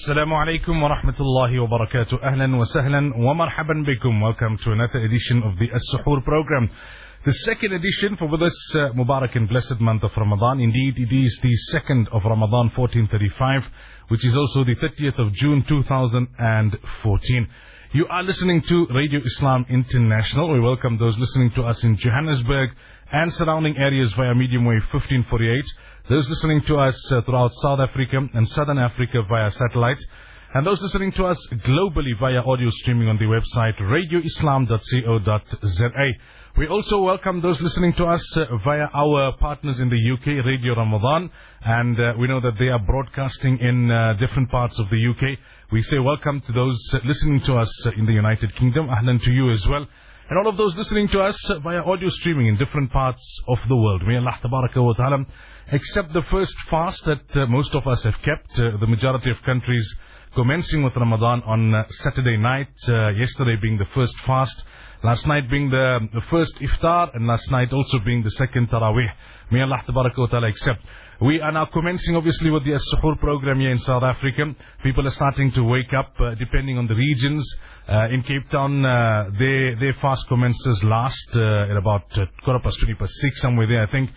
Assalamu alaikum wa rahmatullahi wa barakatuh. Ahlan wa sahlan wa. Welcome to another edition of the As-Suhoor program. The second edition for this uh, Mubarak and blessed month of Ramadan. Indeed, it is the second of Ramadan 1435, which is also the 30th of June 2014. You are listening to Radio Islam International. We welcome those listening to us in Johannesburg and surrounding areas via medium wave 1548. Those listening to us uh, throughout South Africa and Southern Africa via satellite. And those listening to us globally via audio streaming on the website radioislam.co.za. We also welcome those listening to us uh, via our partners in the UK, Radio Ramadan. And uh, we know that they are broadcasting in uh, different parts of the UK. We say welcome to those uh, listening to us uh, in the United Kingdom. Ahlan to you as well. And all of those listening to us via audio streaming in different parts of the world. May Allah wa ta'ala accept the first fast that uh, most of us have kept. Uh, the majority of countries commencing with Ramadan on uh, Saturday night, uh, yesterday being the first fast, last night being the, the first iftar, and last night also being the second tarawih. May Allah wa ta'ala accept. We are now commencing obviously with the As-Suhoor program here in South Africa. People are starting to wake up uh, depending on the regions. Uh, in Cape Town, uh, their, their fast commences last uh, at about uh, quarter past 20 past 6, somewhere there I think.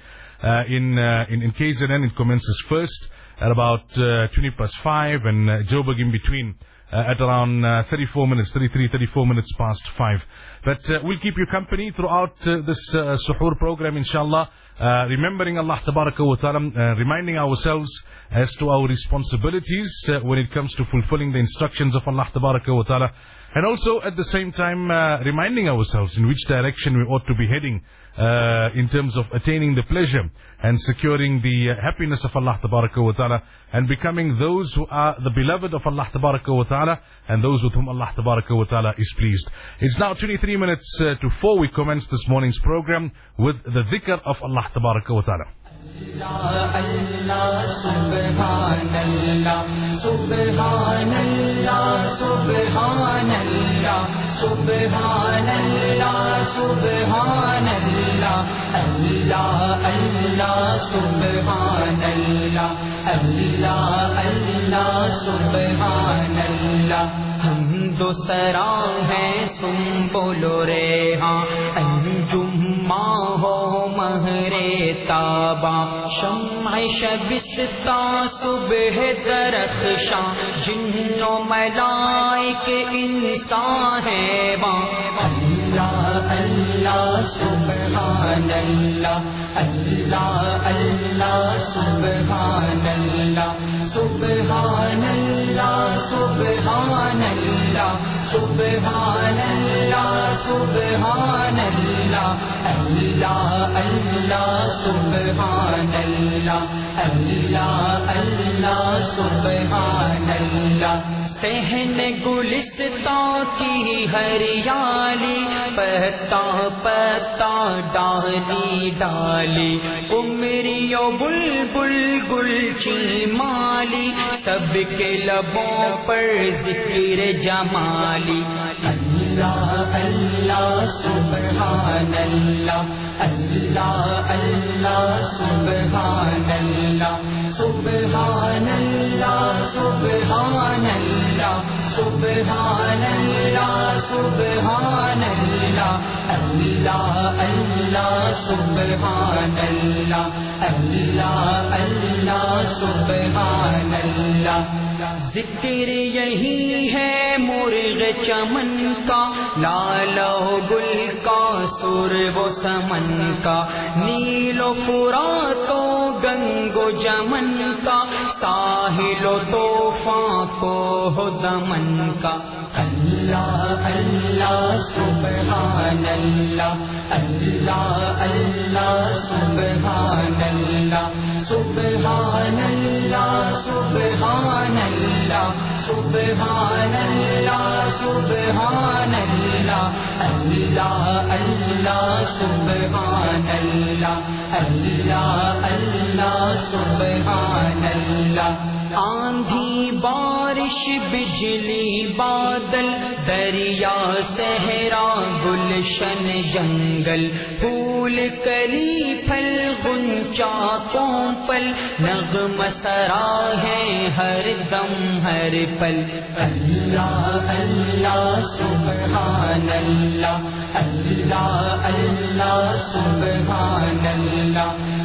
Uh, in, uh, in, in KZN it commences first at about uh, 20 past 5 and Joburg in between uh, at around uh, 34 minutes, 33, 34 minutes past 5. But uh, we'll keep you company throughout uh, this uh, suhoor program inshallah. Uh, remembering Allah Tabaraka wa Ta'ala, uh, reminding ourselves as to our responsibilities when it comes to fulfilling the instructions of Allah Tabaraka wa Ta'ala. And also at the same time reminding ourselves in which direction we ought to be heading in terms of attaining the pleasure and securing the uh, happiness of Allah Tabaraka wa Ta'ala and becoming those who are the beloved of Allah Tabaraka wa Ta'ala and those with whom Allah Tabaraka wa Ta'ala is pleased. It's now 23 minutes uh, to 4. We commence this morning's program with the dhikr of Allah Tabaraka wa Ta'ala. Allah, Allah, Subhanallah, Subhanallah, Subhanallah, Subhanallah, Subhanallah, Allah, Allah, سبحان اللہ اللہ اللہ سبحان اللہ ہم دو سرا ہیں سم بولو رے ہاں۔ انجما ہو مہرے تابا شمع شبستا صبح درخشاں جن و کے انسان ہے ماں۔ اللہ اللہ اللہ سبحان اللہ اللہ اللہ سبحان اللہ سبحان اللہ سبحان اللہ سبحان اللہ سبحان اللہ اللہ اللہ سبحان اللہ اللہ اللہ سبحان اللہ سہن گلستا کی ہریالی پتا پتا ڈالی ڈالی عمری بل بل گل مالی، سب کے لبوں پر ذکر جمالی والی اللہ اللہ سبحان اللہ اللہ اللہ سبحان اللہ اللہ اللہ اللہ اللہ اللہ ذکر یہی ہے مرغ چمن کا، لال و گل کا، سر و سمن کا۔ نیل و تو گنگو گنگ و جمن کا، ساحل و طوفان کو دمن کا۔ اللہ اللہ سبحان اللہ اللہ اللہ سبحان اللہ سبحان اللہ سبحان اللہ سبحان اللہ سبحان اللہ اللہ اللہ سبحان اللہ اللہ اللہ سبحان اللہ آندھی، بارش، بجلی، بادل، دریا، صحرا، گلشن، جنگل، پھول، کلی، پھل گنچا پل نغم سرا ہے ہر دم، ہر پل۔ اللہ اللہ سبحان اللہ اللہ اللہ سبحان اللہ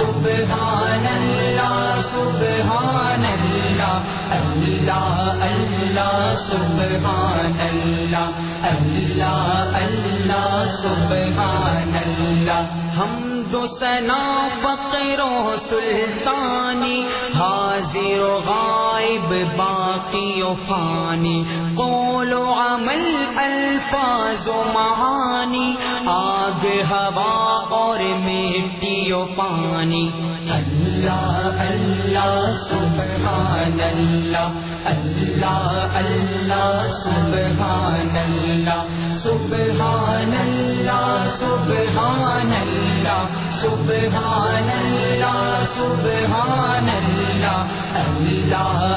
سبحان اللہ سبحان اللہ اللہ اللہ، سبحان اللہ اللہ اللہ، سبحان اللہ۔ ہم دو سنا فقر و سلطانی، حاضر و غائب، باقی و فانی۔ قول و عمل، الفاظ و معانی۔ آگ، ہوا اور میں پیو پانی۔ اللہ اللہ سبحان اللہ اللہ اللہ سبحان اللہ سبحان اللہ اللہ سبحان اللہ اللہ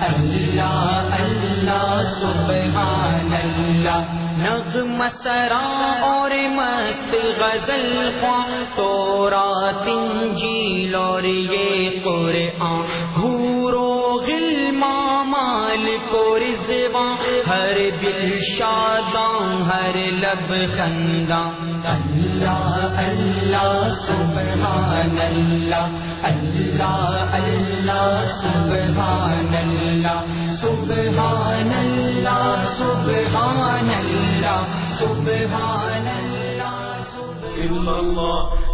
اللہ اللہ سرا اور مست غزل خواہ تو رات انجیل اور یہ قرآن۔ حور و غل کو رزواں ہر دل شاداں ہر لب خنداں۔ اللہ اللہ سبحان اللہ اللہ اللہ سبحان اللہ سبحان اللہ سبحان اللہ سبحان اللہ سبحان اللہ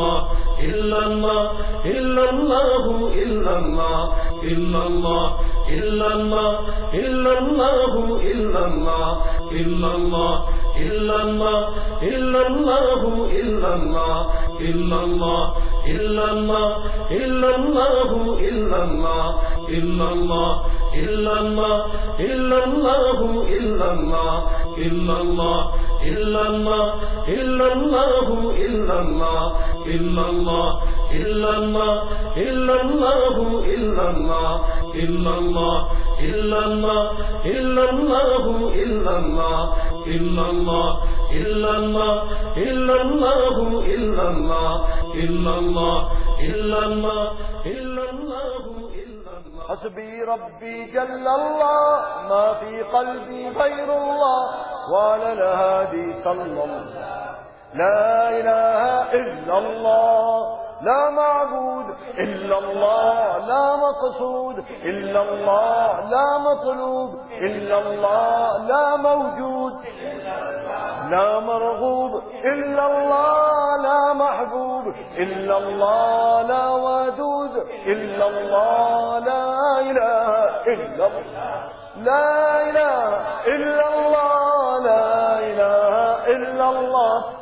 اللہ الا اللہ الا اللہ الا اللہ الا اللہ الا اللہ الا اللہ الا اللہ الا اللہ الا الله الا الله الا الله الا الله الا الله الا الله الا الله الا الله الا الله الا الله الا الله الا الله الا الله الا الله الا الله إلا الله إلا الله إلا الله إلا الله إلا الله إلا الله إلا الله إلا الله إلا الله إلا الله إلا الله إلا الله إلا الله إلا الله إلا الله حسبي ربي جل الله ما في قلبي غير الله وعلى الهادي صلى الله لا إله إلا الله لا معبود إلا الله لا مقصود إلا الله لا مطلوب إلا الله لا موجود لا مرغوب إلا الله لا محبوب إلا الله لا ودود إلا الله لا إله إلا الله لا إله إلا الله لا إله إلا الله.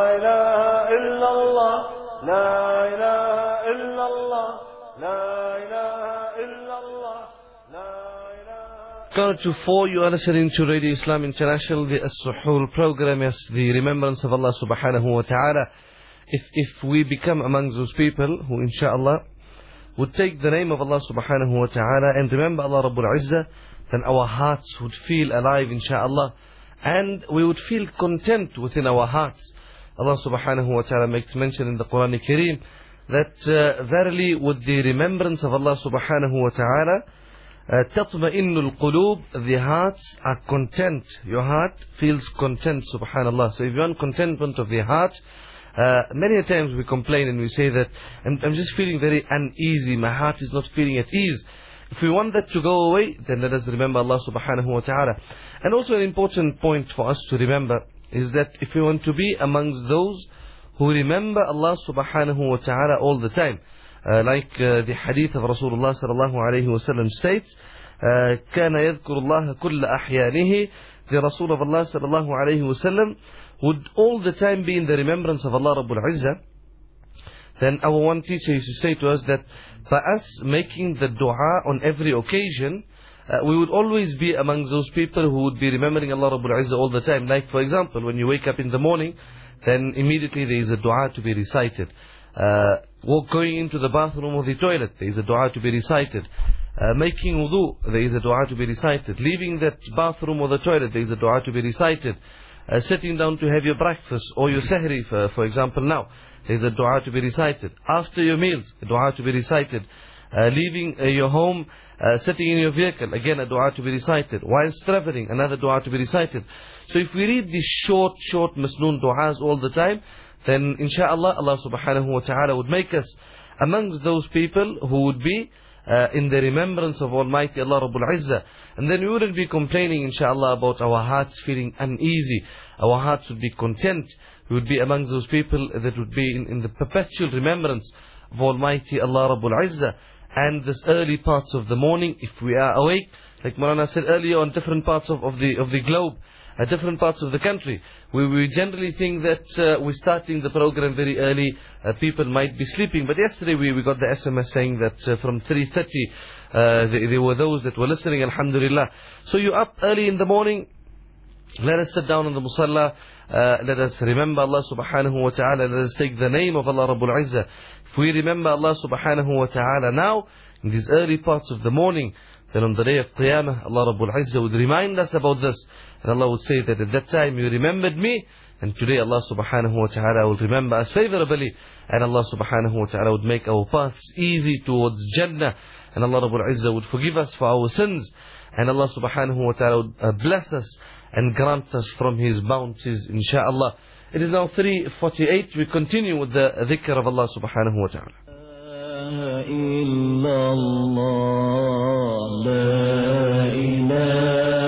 إله إلا الله لا الله لا إله إلا الله لا إله Quarter to four, you are listening to Radio Islam International, the As-Suhul program, as the remembrance of Allah subhanahu wa ta'ala. If, if we become amongst those people who, inshallah, would take the name of Allah subhanahu wa ta'ala and remember Allah Rabbul Izzah, then our hearts would feel alive, inshallah, and we would feel content within our hearts. Allah subhanahu wa ta'ala makes mention in the Quran Kareem that uh, verily with the remembrance of Allah subhanahu wa ta'ala, uh, تطمئن القلوب the hearts are content your heart feels content subhanallah so if you want contentment of the heart uh, many a times we complain and we say that I'm, I'm just feeling very uneasy my heart is not feeling at ease if we want that to go away then let us remember Allah subhanahu wa ta'ala and also an important point for us to remember is that if we want to be amongst those who remember Allah subhanahu wa ta'ala all the time uh, like uh, the hadith of Rasulullah sallallahu alayhi wa sallam states, uh, كان يذكر الله كل أحيانه The Rasul of Allah sallallahu alayhi wa sallam would all the time be in the remembrance of Allah Rabbul Izzah. Then our one teacher used to say to us that by us making the dua on every occasion, uh, we would always be among those people who would be remembering Allah Rabbul Izzah all the time. Like for example, when you wake up in the morning, then immediately there is a dua to be recited. Uh, going into the bathroom or the toilet, there is a dua to be recited. Uh, making wudu, there is a dua to be recited. Leaving that bathroom or the toilet, there is a dua to be recited. Uh, sitting down to have your breakfast or your sahri, for, for example, now, there is a dua to be recited. After your meals, a dua to be recited. Uh, leaving uh, your home, uh, sitting in your vehicle, again a dua to be recited. Whilst traveling, another dua to be recited. So if we read these short, short masnoon du'as all the time, then inshallah Allah subhanahu wa ta'ala would make us amongst those people who would be uh, in the remembrance of Almighty Allah Rabbul Izzah. And then we wouldn't be complaining inshallah about our hearts feeling uneasy. Our hearts would be content. We would be amongst those people that would be in, in the perpetual remembrance of Almighty Allah Rabbul Izzah. And this early parts of the morning, if we are awake, like Maulana said earlier on different parts of, of the of the globe, at different parts of the country. We, we generally think that uh, we're starting the program very early, uh, people might be sleeping. But yesterday we, we got the SMS saying that uh, from 3.30 uh, there, there were those that were listening, alhamdulillah. So you're up early in the morning, let us sit down on the musalla. Uh, let us remember Allah subhanahu wa ta'ala. Let us take the name of Allah Rabbul Izzah. If we remember Allah subhanahu wa ta'ala now, in these early parts of the morning, then on the day of Qiyamah, Allah Rabbul Izzah would remind us about this. And Allah would say that at that time you remembered me. And today Allah subhanahu wa ta'ala will remember us favorably. And Allah subhanahu wa ta'ala would make our paths easy towards Jannah. And Allah Rabbul Izzah would forgive us for our sins. And Allah subhanahu wa ta'ala would uh, bless us and grant us from His bounties, insha'Allah. It is now 3.48. We continue with the dhikr of Allah subhanahu wa ta'ala. إلا الله لا إله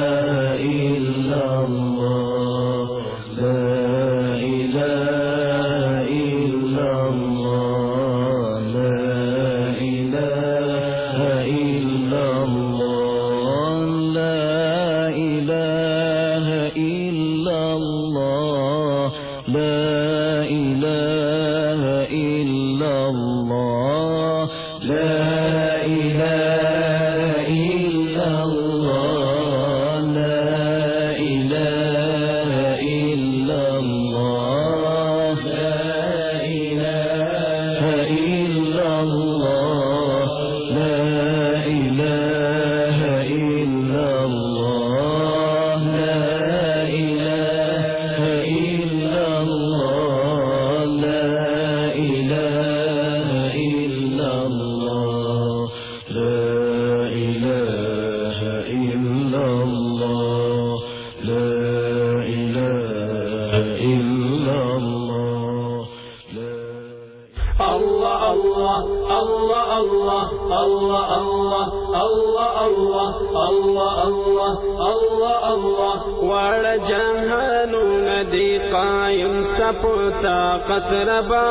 قتربا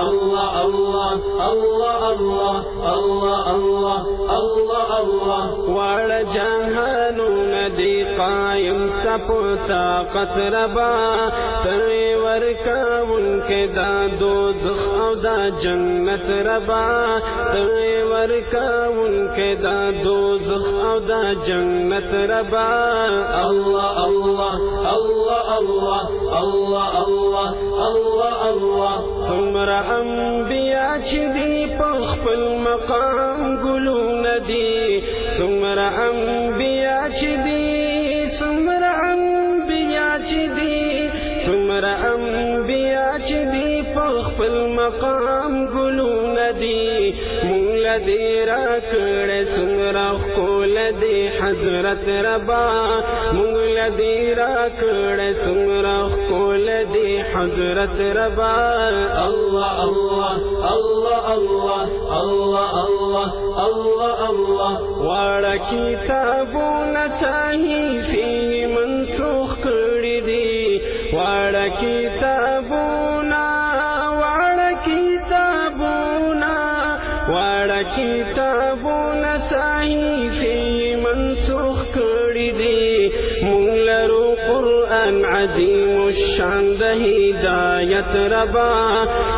الله الله الله الله الله الله الله الله وعلى جهانون دي قايم سبوتا قتربا تري ورکون کې دا دوزخ أو دا جنت ربا ته ورکون کې دا دوزخ أو دا جنت ربا الله الله الله الله الله الله الله. څومره انبیا چې دی په خپل مقام ګلونه دي. څومره انبیا چې دی څومره انبیا چې دی څومره انبیا چې دی په خپل مقام ګلونه دي. مونږ لدی را کړه څومره کول دی حضرت ربا. دی راکڑ سمرا کول دی حضرت ربا۔ اللہ اللہ اللہ اللہ اللہ اللہ اللہ اللہ۔ واڑا کتابون چاہی فی منسوخ کڑی دی۔ واڑا کتاب عظیم الشان د هدایت ربا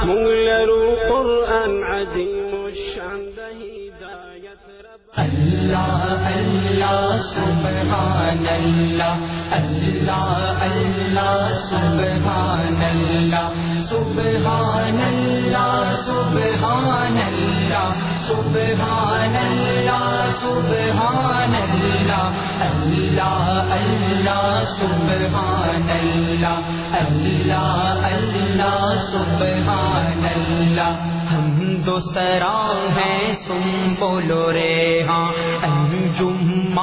مونږ لرو قرآن عظیم الشان د هدایت ربا۔ اللہ اللہ سبحان اللہ اللہ اللہ سبحان اللہ سبحان اللہ سبحان اللہ سبحان اللہ سبحان اللہ اللہ اللہ سبحان اللہ اللہ اللہ سبحان اللہ ہم دو سرا ہیں تم بولو رے ہاں۔ انجم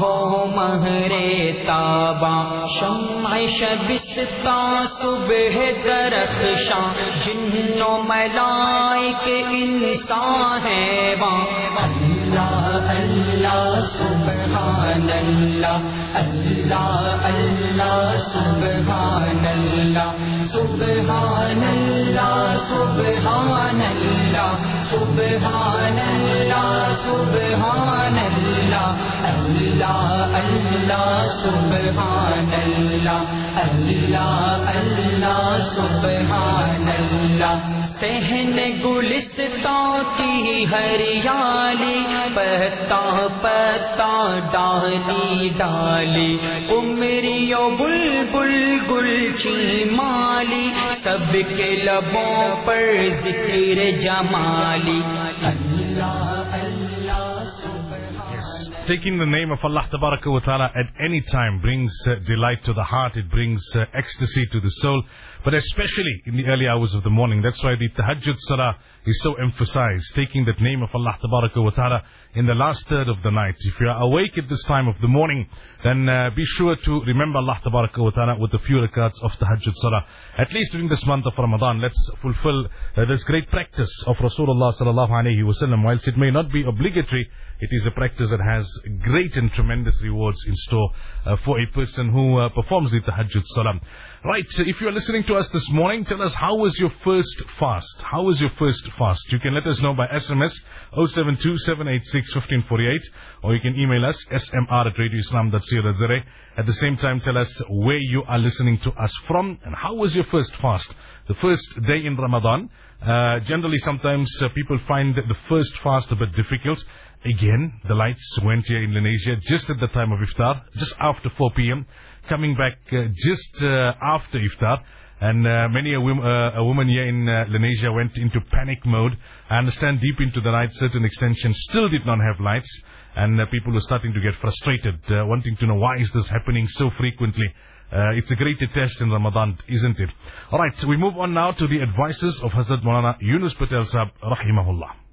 ہو مہرے تابا شمع شبستا صبح درخشاں۔ جنو ملائک انسان ہے وہاں اللہ اللہ سبحان اللہ. اللہ اللہ سبحان اللہ. سبحان اللہ سبحان اللہ سبحان اللہ سبحان اللہ اللہ اللہ، سبحان اللہ اللہ اللہ، سبحان اللہ۔ سہن گلستان کی ہریالی، پتا پتا ڈالی ڈالی۔ عمریو بل بل گل چی مالی yes. Taking the name of Allah Ta'ala at any time brings uh, delight to the heart, it brings uh, ecstasy to the soul but especially in the early hours of the morning. That's why the Tahajjud Salah is so emphasized, taking that name of Allah wa Ta'ala in the last third of the night. If you are awake at this time of the morning, then uh, be sure to remember Allah wa Ta'ala with a few rakats of Tahajjud Salah. At least during this month of Ramadan, let's fulfill uh, this great practice of Rasulullah Sallallahu Alaihi Wasallam. Whilst it may not be obligatory, it is a practice that has great and tremendous rewards in store uh, for a person who uh, performs the Tahajjud Salam. Right, so if you are listening to us this morning, tell us how was your first fast? How was your first fast? You can let us know by SMS 072 or you can email us smr at radioislam.co.za. At the same time, tell us where you are listening to us from and how was your first fast? The first day in Ramadan. Uh, generally, sometimes uh, people find the first fast a bit difficult. Again, the lights went here in Lenasia just at the time of iftar, just after 4 p.m., coming back uh, just uh, after iftar. And uh, many a, wom- uh, a woman here in uh, Lenasia went into panic mode. I understand deep into the night, certain extensions still did not have lights, and uh, people were starting to get frustrated, uh, wanting to know why is this happening so frequently. Uh, it's a great test in Ramadan, isn't it? All right, so we move on now to the advices of Hazrat Maulana Yunus Patel Sahib, rahimahullah.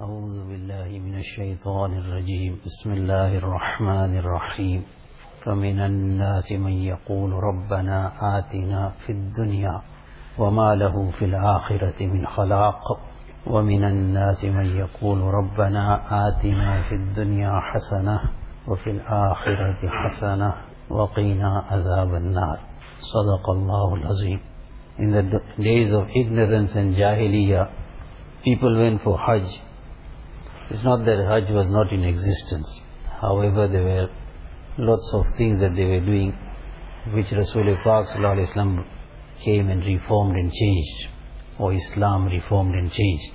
أعوذ بالله من الشيطان الرجيم. بسم الله الرحمن الرحيم. فمن الناس من يقول ربنا آتنا في الدنيا وما له في الآخرة من خلاق. ومن الناس من يقول ربنا آتنا في الدنيا حسنة وفي الآخرة حسنة وقنا عذاب النار. صدق الله العظيم. In the days of ignorance and jahiliyyah, people went for Hajj. It's not that Hajj was not in existence. However, there were lots of things that they were doing which Rasulullah Wasallam came and reformed and changed, or Islam reformed and changed.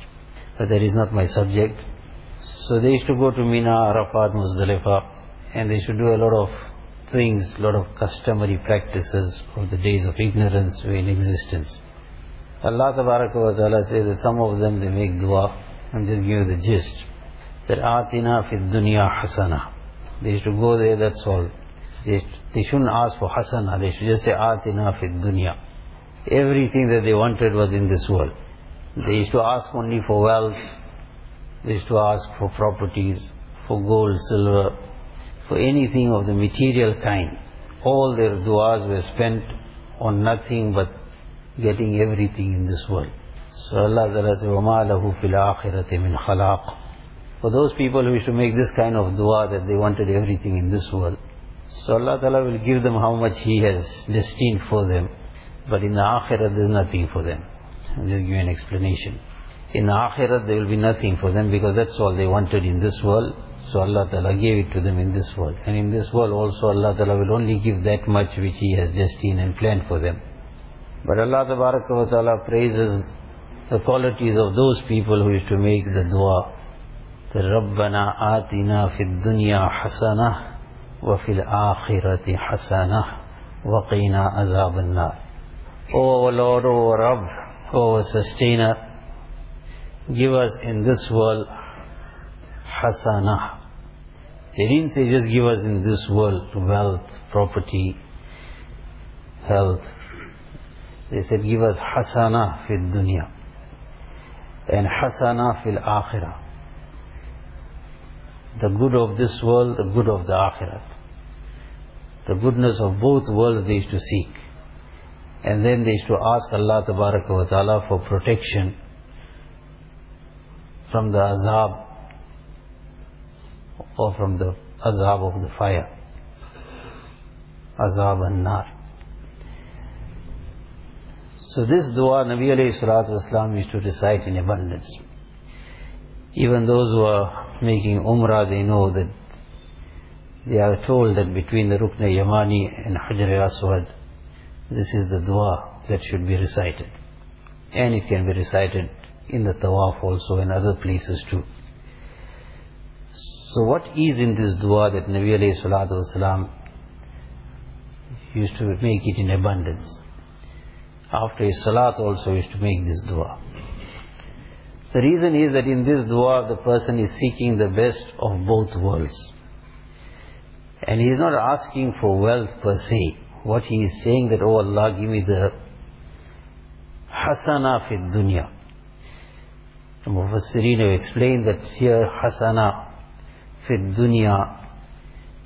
But that is not my subject. So they used to go to Mina, Arafat, Muzdalifah, and they to do a lot of things, a lot of customary practices of the days of ignorance were in existence. Allah wa ta'ala says that some of them they make dua. I'm just giving you the gist. That atina fid dunya hasana. They used to go there, that's all. They, they shouldn't ask for hasana, they should just say atina fid dunya. Everything that they wanted was in this world. They used to ask only for wealth, they used to ask for properties, for gold, silver, for anything of the material kind. All their du'as were spent on nothing but getting everything in this world. So Allah Ta'ala says, وَمَا لَهُ فِي الْآخِرَةِ مِنْ خَلَاقٍ For those people who used to make this kind of dua that they wanted everything in this world, so Allah Ta'ala will give them how much He has destined for them. But in the Akhirat there's nothing for them. I'll just give you an explanation. In the Akhirat there will be nothing for them because that's all they wanted in this world. So Allah Ta'ala gave it to them in this world. And in this world also Allah Ta'ala will only give that much which He has destined and planned for them. But Allah Ta'ala praises the qualities of those people who used to make the dua. Fid dunya hasanah wa fil akhirati hasanah wa qina azab nar O Lord, O Rabb, O Sustainer, give us in this world hasanah. They didn't say just give us in this world wealth, property, health. They said give us hasana fil dunya and hasana fil akhirah. The good of this world, the good of the akhirat. The goodness of both worlds they used to seek. And then they used to ask Allah wa ta'ala for protection from the azab or from the azab of the fire. Azab and nar. So this dua Nabi alayhi salatu used to recite in abundance. Even those who are making umrah, they know that they are told that between the Rukn Yamani and Hajar aswad this is the dua that should be recited. And it can be recited in the tawaf also and other places too. So what is in this dua that Nabi alayhi salatu wasalam used to make it in abundance? After his salat also used to make this dua. The reason is that in this dua the person is seeking the best of both worlds. And he is not asking for wealth per se. What he is saying that, oh Allah, give me the hasana fi dunya. Mufassirin have explained that here hasana fi dunya,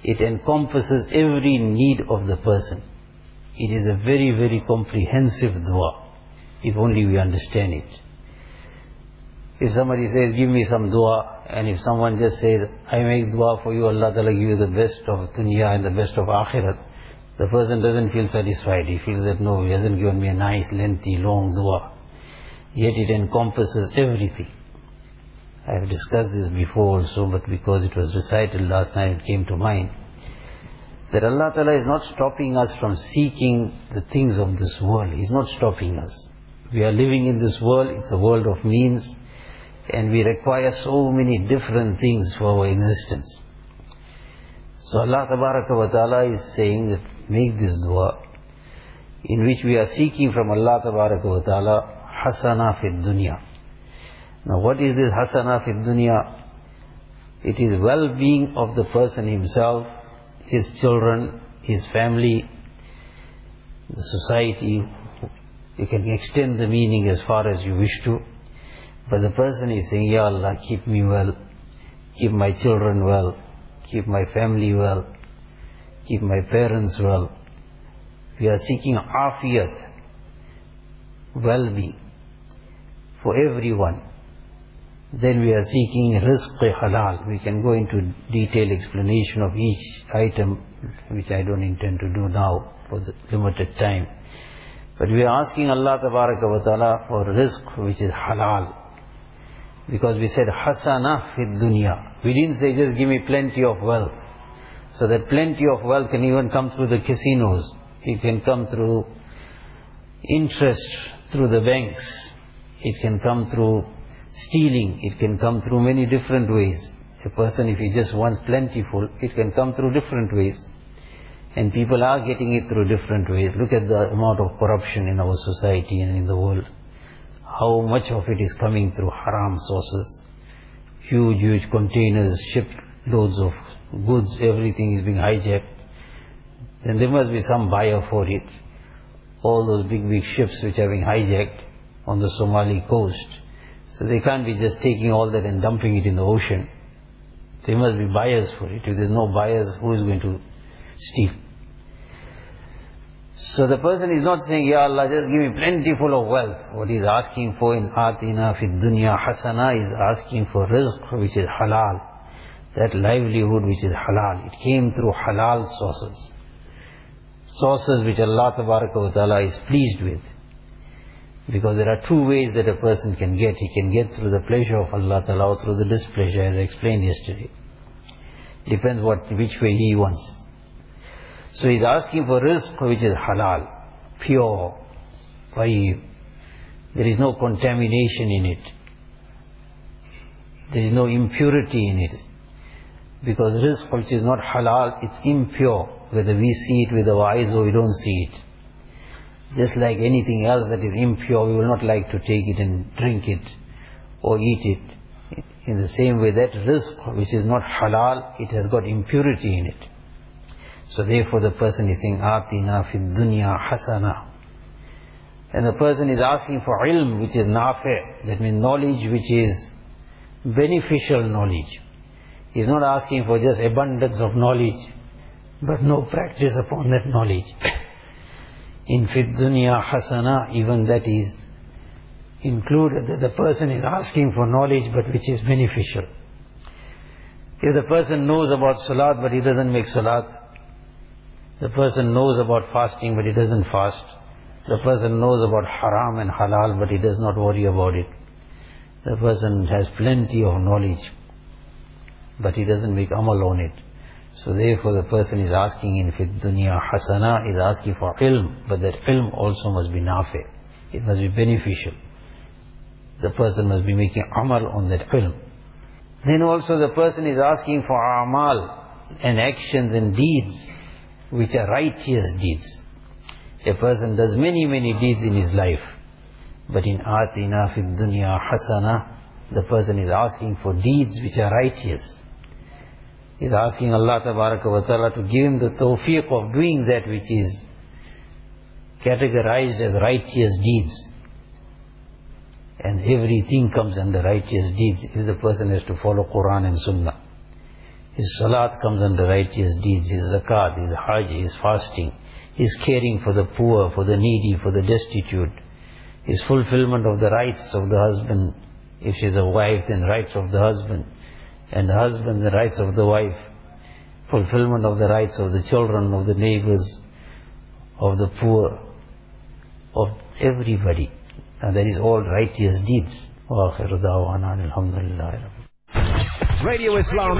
it encompasses every need of the person. It is a very, very comprehensive dua, if only we understand it. If somebody says, give me some dua, and if someone just says, I make dua for you, Allah Ta'ala give you the best of dunya and the best of akhirat, the person doesn't feel satisfied. He feels that no, he hasn't given me a nice, lengthy, long dua. Yet it encompasses everything. I have discussed this before also, but because it was recited last night, it came to mind. That Allah Ta'ala is not stopping us from seeking the things of this world. He's not stopping us. We are living in this world, it's a world of means, and we require so many different things for our existence. So Allah wa Ta'ala is saying that make this dua, in which we are seeking from Allah wa Ta'ala hasana fid dunya. Now what is this hasana fi dunya? It is well-being of the person himself, his children, his family, the society. You can extend the meaning as far as you wish to. But the person is saying, Ya Allah, keep me well, keep my children well, keep my family well, keep my parents well. We are seeking afiyat, well-being for everyone then we are seeking rizq halal. We can go into detailed explanation of each item, which I don't intend to do now for the limited time. But we are asking Allah wa ta'ala for rizq which is halal. Because we said hasana fi dunya. We didn't say just give me plenty of wealth. So that plenty of wealth can even come through the casinos. It can come through interest through the banks. It can come through stealing. It can come through many different ways. A person, if he just wants plentiful, it can come through different ways. And people are getting it through different ways. Look at the amount of corruption in our society and in the world. How much of it is coming through haram sources. Huge, huge containers, shiploads of goods, everything is being hijacked. Then there must be some buyer for it. All those big, big ships which are being hijacked on the Somali coast. So they can't be just taking all that and dumping it in the ocean. There must be buyers for it. If there's no buyers, who is going to steal? So the person is not saying, Ya Allah, just give me plentiful of wealth. What he's asking for in Atina fi dunya hasana is asking for rizq which is halal. That livelihood which is halal. It came through halal sources. Sources which Allah wa ta'ala is pleased with. Because there are two ways that a person can get. He can get through the pleasure of Allah Ta'ala or through the displeasure as I explained yesterday. Depends what which way he wants. So he's asking for rizq which is halal, pure, tayyib. There is no contamination in it. There is no impurity in it. Because rizq which is not halal, it's impure. Whether we see it with our eyes or we don't see it. Just like anything else that is impure, we will not like to take it and drink it or eat it. In the same way, that rizq, which is not halal, it has got impurity in it. So therefore the person is saying, Atina fi dunya hasana. And the person is asking for ilm, which is nafi, that means knowledge which is beneficial knowledge. He is not asking for just abundance of knowledge, but no practice upon that knowledge in fit dunya hasana, even that is included, that the person is asking for knowledge but which is beneficial. If the person knows about salat but he doesn't make salat, the person knows about fasting but he doesn't fast, the person knows about haram and halal but he does not worry about it. The person has plenty of knowledge but he doesn't make amal on it. So therefore the person is asking in fit dunya hasana, is asking for ilm, but that ilm also must be nafi. It must be beneficial. The person must be making amal on that ilm. Then also the person is asking for amal and actions and deeds which are righteous deeds. A person does many, many deeds in his life. But in atina fit dunya hasana, the person is asking for deeds which are righteous. He's asking Allah wa ta'ala to give him the tawfiq of doing that which is categorized as righteous deeds. And everything comes under righteous deeds if the person has to follow Quran and Sunnah. His salat comes under righteous deeds, his zakat, his hajj, his fasting, his caring for the poor, for the needy, for the destitute, his fulfillment of the rights of the husband, if she's a wife, then rights of the husband, and the husband the rights of the wife, fulfillment of the rights of the children, of the neighbors, of the poor, of everybody. And that is all righteous deeds. Radio Islam.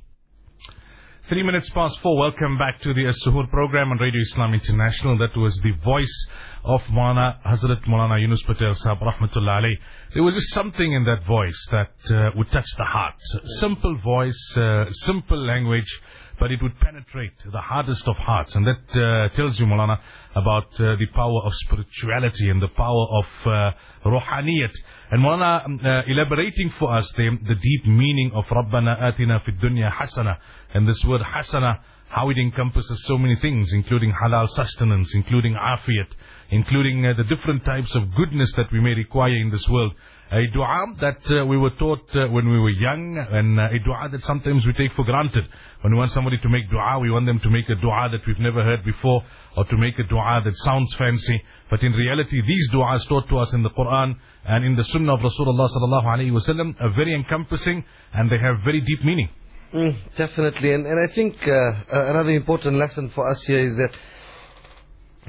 Three minutes past four. Welcome back to the As-Suhoor program on Radio Islam International. That was the voice of Mana Hazrat Maulana Yunus Patel Sahab Rahmatullah alayh. There was just something in that voice that uh, would touch the heart. Simple voice, uh, simple language, but it would penetrate the hardest of hearts. And that uh, tells you, Mulana, about uh, the power of spirituality and the power of uh, ruhaniyat. And Mulana, um, uh, elaborating for us the, the deep meaning of Rabbana Atina Fid Dunya Hasana. And this word Hasana, how it encompasses so many things, including halal sustenance, including afiyat, including uh, the different types of goodness that we may require in this world a dua that uh, we were taught uh, when we were young and uh, a dua that sometimes we take for granted. When we want somebody to make dua, we want them to make a dua that we've never heard before or to make a dua that sounds fancy. But in reality, these du'as taught to us in the Quran and in the Sunnah of Rasulullah sallallahu alaihi wasallam are very encompassing and they have very deep meaning. Mm, definitely. And, and I think uh, another important lesson for us here is that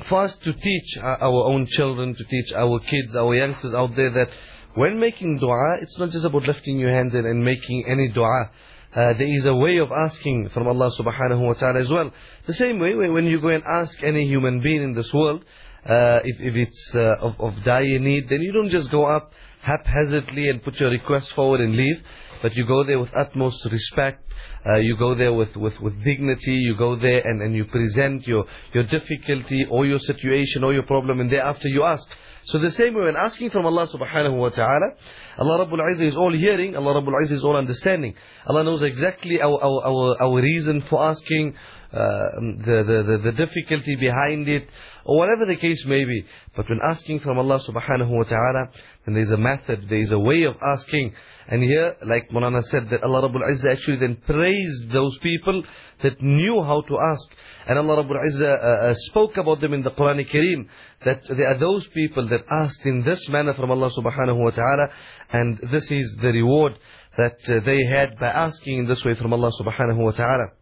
for us to teach our our own children, to teach our kids, our youngsters out there that when making dua, it's not just about lifting your hands and, and making any dua. Uh, there is a way of asking from Allah subhanahu wa ta'ala as well. The same way when you go and ask any human being in this world, uh, if, if it's uh, of, of dire need, then you don't just go up haphazardly and put your request forward and leave, but you go there with utmost respect, uh, you go there with, with, with dignity, you go there and, and you present your, your difficulty or your situation or your problem and thereafter you ask. So the same way when asking from Allah subhanahu wa ta'ala, Allah Rabbul Izzah is all hearing, Allah Rabbul Izzah is all understanding. Allah knows exactly our, our, our, our reason for asking, uh, the, the, the, the difficulty behind it, or whatever the case may be. But when asking from Allah subhanahu wa ta'ala, then there's a method, there's a way of asking. And here, like Maulana said, that Allah Rabbul Izzah actually then praised those people that knew how to ask. And Allah Rabbul Izzah uh, uh, spoke about them in the Quran Kareem, that there are those people that asked in this manner from Allah subhanahu wa ta'ala, and this is the reward that uh, they had by asking in this way from Allah subhanahu wa ta'ala.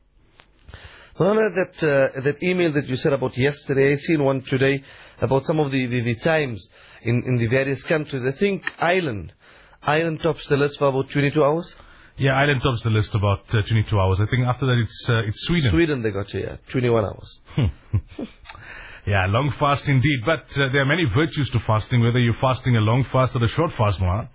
Maulana, that, uh, that email that you said about yesterday, I seen one today about some of the, the, the times in, in the various countries. I think Ireland, Ireland tops the list for about 22 hours. Yeah, Ireland tops the list about uh, 22 hours. I think after that it's uh, it's Sweden. Sweden they got you, yeah, 21 hours. Yeah, long fast indeed. But uh, there are many virtues to fasting, whether you're fasting a long fast or a short fast, Mohan.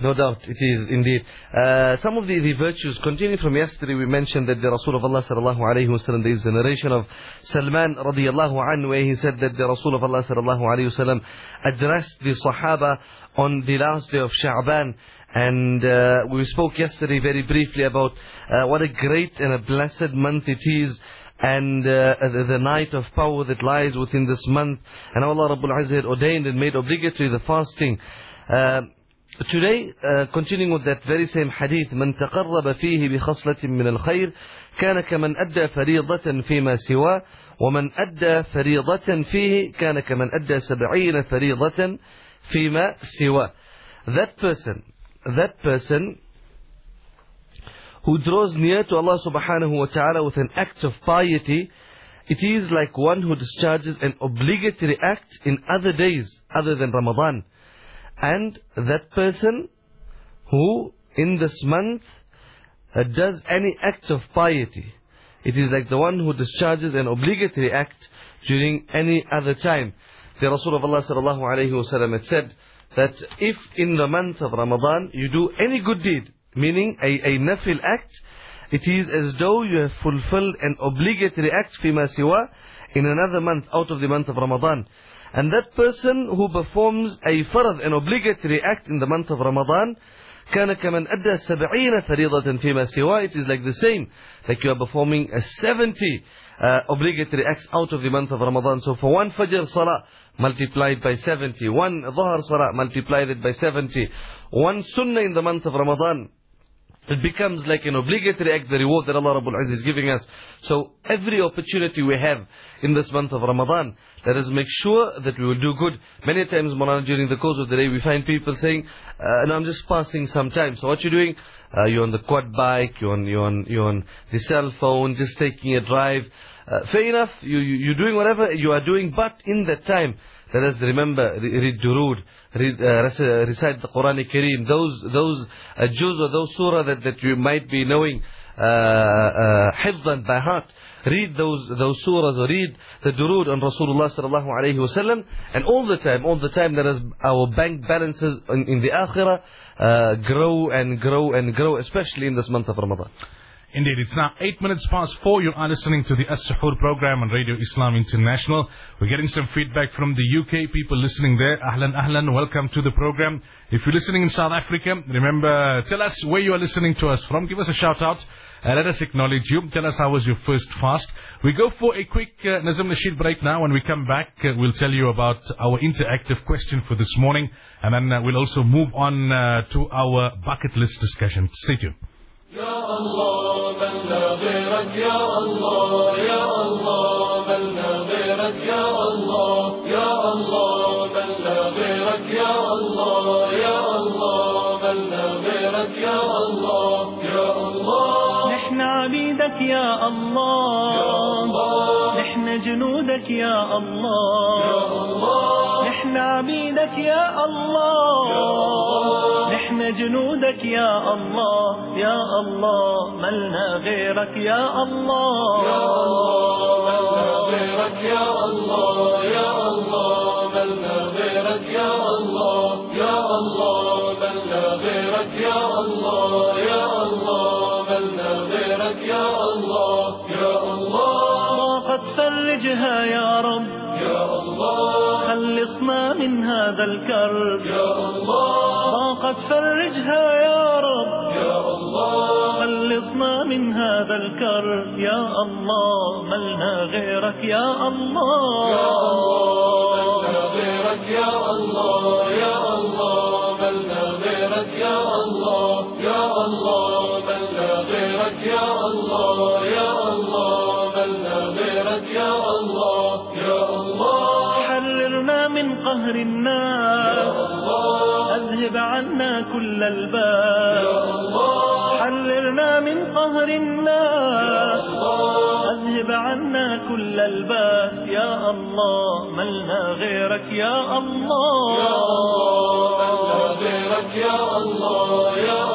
No doubt, it is indeed. Uh, some of the, the virtues, continuing from yesterday, we mentioned that the Rasul of Allah sallallahu alayhi wa sallam, there is a narration of Salman radiallahu anhu, where he said that the Rasul of Allah sallallahu alayhi wa sallam addressed the Sahaba on the last day of Sha'ban. And uh, we spoke yesterday very briefly about uh, what a great and a blessed month it is and uh, the, the night of power that lies within this month. And Allah Rabbul Izzah ordained and made obligatory the fasting. Uh, Today, uh, continuing with that very same hadith, من تقرب فيه بخصلة من الخير كان كمن أدى فريضة فيما سواه ومن أدى فريضة فيه كان كمن أدى سبعين فريضة فيما سواه. That person, that person who draws near to Allah subhanahu wa ta'ala with an act of piety, it is like one who discharges an obligatory act in other days other than Ramadan. And that person who in this month uh, does any act of piety, it is like the one who discharges an obligatory act during any other time. The Rasul of Allah sallallahu alayhi wa had said that if in the month of Ramadan you do any good deed, meaning a, a nafil act, it is as though you have fulfilled an obligatory act fima siwa in another month out of the month of Ramadan. And that person who performs a farad, an obligatory act in the month of Ramadan, كان كمن أدى سبعين فريضة فيما سواه It is like the same, like you are performing a 70 uh, obligatory acts out of the month of Ramadan. So for one Fajr Salah, multiplied by 70. One Dhuhr Salah, multiplied it by 70. One Sunnah in the month of Ramadan, it becomes like an obligatory act, the reward that Allah Rabbul Aziz is giving us. So every opportunity we have in this month of Ramadan, let us make sure that we will do good. Many times, during the course of the day, we find people saying, uh, I'm just passing some time. So what you're doing? Uh, you're on the quad bike, you're on, you're on, you're on the cell phone, just taking a drive. Uh, fair enough, you, you, you're doing whatever you are doing, but in that time, let us remember, read Durood, read, uh, recite the Quran Kareem, those, those uh, juz or those surah that, that you might be knowing, uh, uh, by heart. Read those, those surahs or read the Durood on Rasulullah sallallahu alayhi wasallam. And all the time, all the time that as our bank balances in, in the akhirah, uh, grow and grow and grow, especially in this month of Ramadan. Indeed, it's now eight minutes past four. You are listening to the As-Suhoor program on Radio Islam International. We're getting some feedback from the UK people listening there. Ahlan, ahlan, welcome to the program. If you're listening in South Africa, remember, tell us where you are listening to us from. Give us a shout out. Uh, let us acknowledge you. Tell us how was your first fast. We go for a quick uh, Nazim Nasheed break now. When we come back, uh, we'll tell you about our interactive question for this morning. And then uh, we'll also move on uh, to our bucket list discussion. Stay tuned. يا الله لا غيرك يا الله يا الله لا غيرك يا الله يا الله لا غيرك يا الله يا الله لا غيرك يا الله يا الله. نحن عبيد عبيدك يا الله نحن جنودك يا الله. نحن عبيدك يا الله نحن جنودك يا الله يا الله ملنا غيرك يا الله غيرك يا الله يا الله ملنا غيرك يا الله يا الله ملنا غيرك يا الله يا الله ملنا غيرك يا الله يا الله ضاقت فرجها يا رب يا الله من هذا الكرب. يا الله. ضاقت فرجها يا رب. يا الله. خلصنا من هذا الكرب. يا الله ملنا غيرك يا الله. يا الله ملنا غيرك يا الله. يا الله كل الباس حررنا من قهر الناس. أذهب عنا كل الباس. يا الله ملنا غيرك. يا الله. ملنا غيرك. يا الله يا الله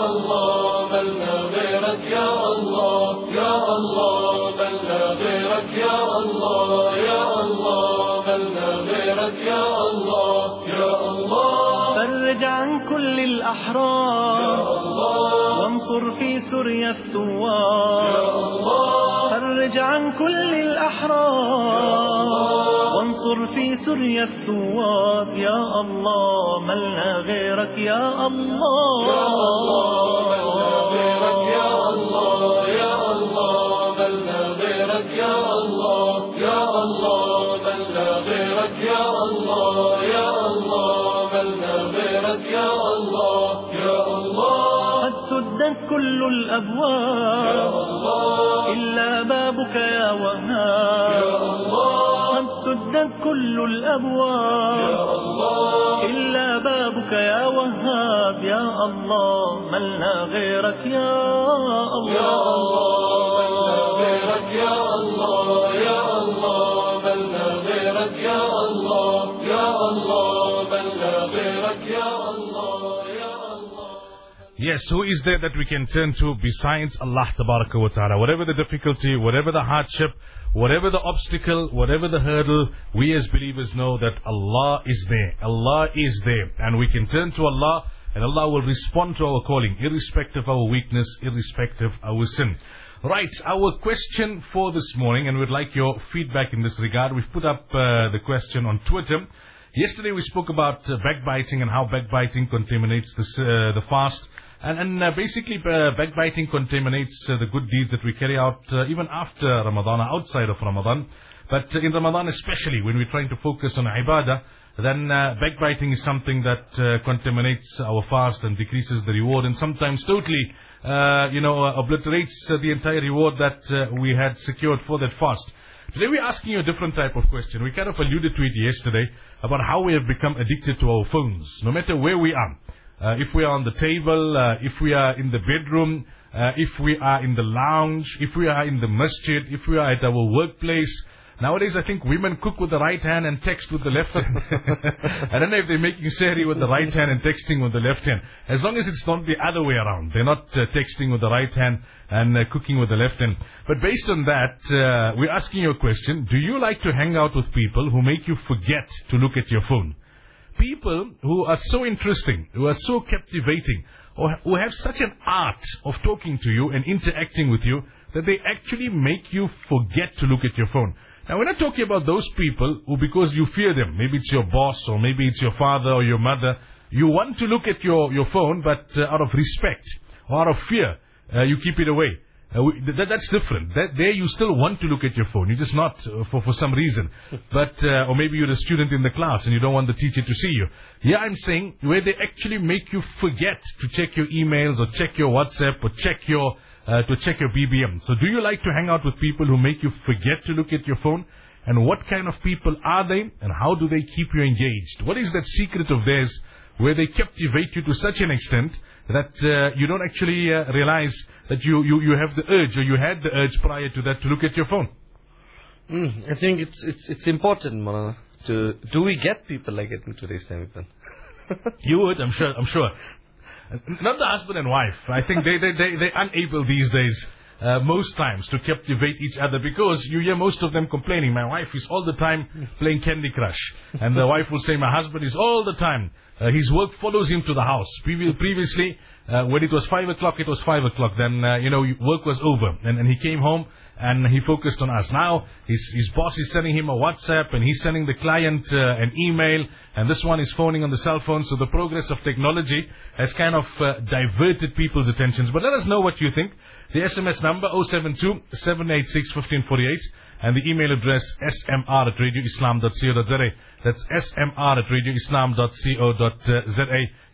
سوريا الثوار. فرج عن كل الأحرار. وانصر في سوريا الثوار يا الله ملنا غيرك يا الله. الأبواب. إلا بابك يا وهاب قد سدت كل الأبواب. إلا بابك يا وهاب. يا الله ملنا غيرك يا الله. غيرك يا الله. يا الله Yes, who is there that we can turn to besides Allah wa Ta'ala? Whatever the difficulty, whatever the hardship, whatever the obstacle, whatever the hurdle, we as believers know that Allah is there. Allah is there. And we can turn to Allah and Allah will respond to our calling, irrespective of our weakness, irrespective of our sin. Right, our question for this morning, and we'd like your feedback in this regard. We've put up uh, the question on Twitter. Yesterday we spoke about uh, backbiting and how backbiting contaminates this, uh, the fast. And, and uh, basically, uh, backbiting contaminates uh, the good deeds that we carry out uh, even after Ramadan, outside of Ramadan. But uh, in Ramadan especially, when we're trying to focus on ibadah, then uh, backbiting is something that contaminates our fast and decreases the reward and sometimes totally, you know, obliterates the entire reward that we had secured for that fast. Today we're asking you a different type of question. We kind of alluded to it yesterday about how we have become addicted to our phones, no matter where we are. Uh, if we are on the table, uh, if we are in the bedroom, uh, if we are in the lounge, if we are in the masjid, if we are at our workplace. Nowadays, I think women cook with the right hand and text with the left hand. I don't know if they're making sehri with the right hand and texting with the left hand. As long as it's not the other way around. They're not uh, texting with the right hand and uh, cooking with the left hand. But based on that, uh, we're asking you a question. Do you like to hang out with people who make you forget to look at your phone? People who are so interesting, who are so captivating, or who have such an art of talking to you and interacting with you that they actually make you forget to look at your phone. Now, we're not talking about those people who, because you fear them, maybe it's your boss or maybe it's your father or your mother, you want to look at your, your phone, but uh, out of respect or out of fear, uh, you keep it away. Uh, we, that's different. That, there you still want to look at your phone. You're just not uh, for, for some reason. But, uh, or maybe you're a student in the class and you don't want the teacher to see you. Here I'm saying where they actually make you forget to check your emails or check your WhatsApp or check your, uh, to check your BBM. So do you like to hang out with people who make you forget to look at your phone? And what kind of people are they? And how do they keep you engaged? What is that secret of theirs where they captivate you to such an extent that uh, you don't actually uh, realize that you, you, you have the urge or you had the urge prior to that to look at your phone. Mm, I think it's it's it's important, Maulana, to do we get people like it in today's time? You would, I'm sure. I'm sure. Not the husband and wife. I think they they they they're unable these days. Uh, most times to captivate each other because you hear most of them complaining. My wife is all the time playing Candy Crush, and the wife will say, "My husband is all the time. Uh, his work follows him to the house." Previ- previously, uh, when it was five o'clock, it was five o'clock. Then uh, you know work was over, and, and he came home and he focused on us. Now his his boss is sending him a WhatsApp, and he's sending the client uh, an email, and this one is phoning on the cell phone. So the progress of technology has kind of uh, diverted people's attentions. But let us know what you think. The SMS number 072 786 1548 and the email address smr at radioislam.co.za. That's smr at radioislam.co.za.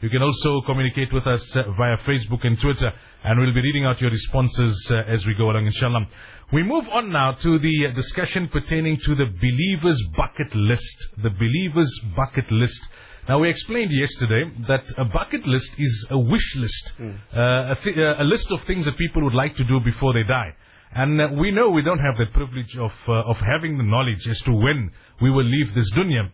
You can also communicate with us uh, via Facebook and Twitter and we'll be reading out your responses uh, as we go along inshallah. We move on now to the uh, discussion pertaining to the believer's bucket list. The believer's bucket list. Now we explained yesterday that a bucket list is a wish list, uh, a, th- uh, a list of things that people would like to do before they die. And uh, we know we don't have the privilege of uh, of having the knowledge as to when we will leave this dunya.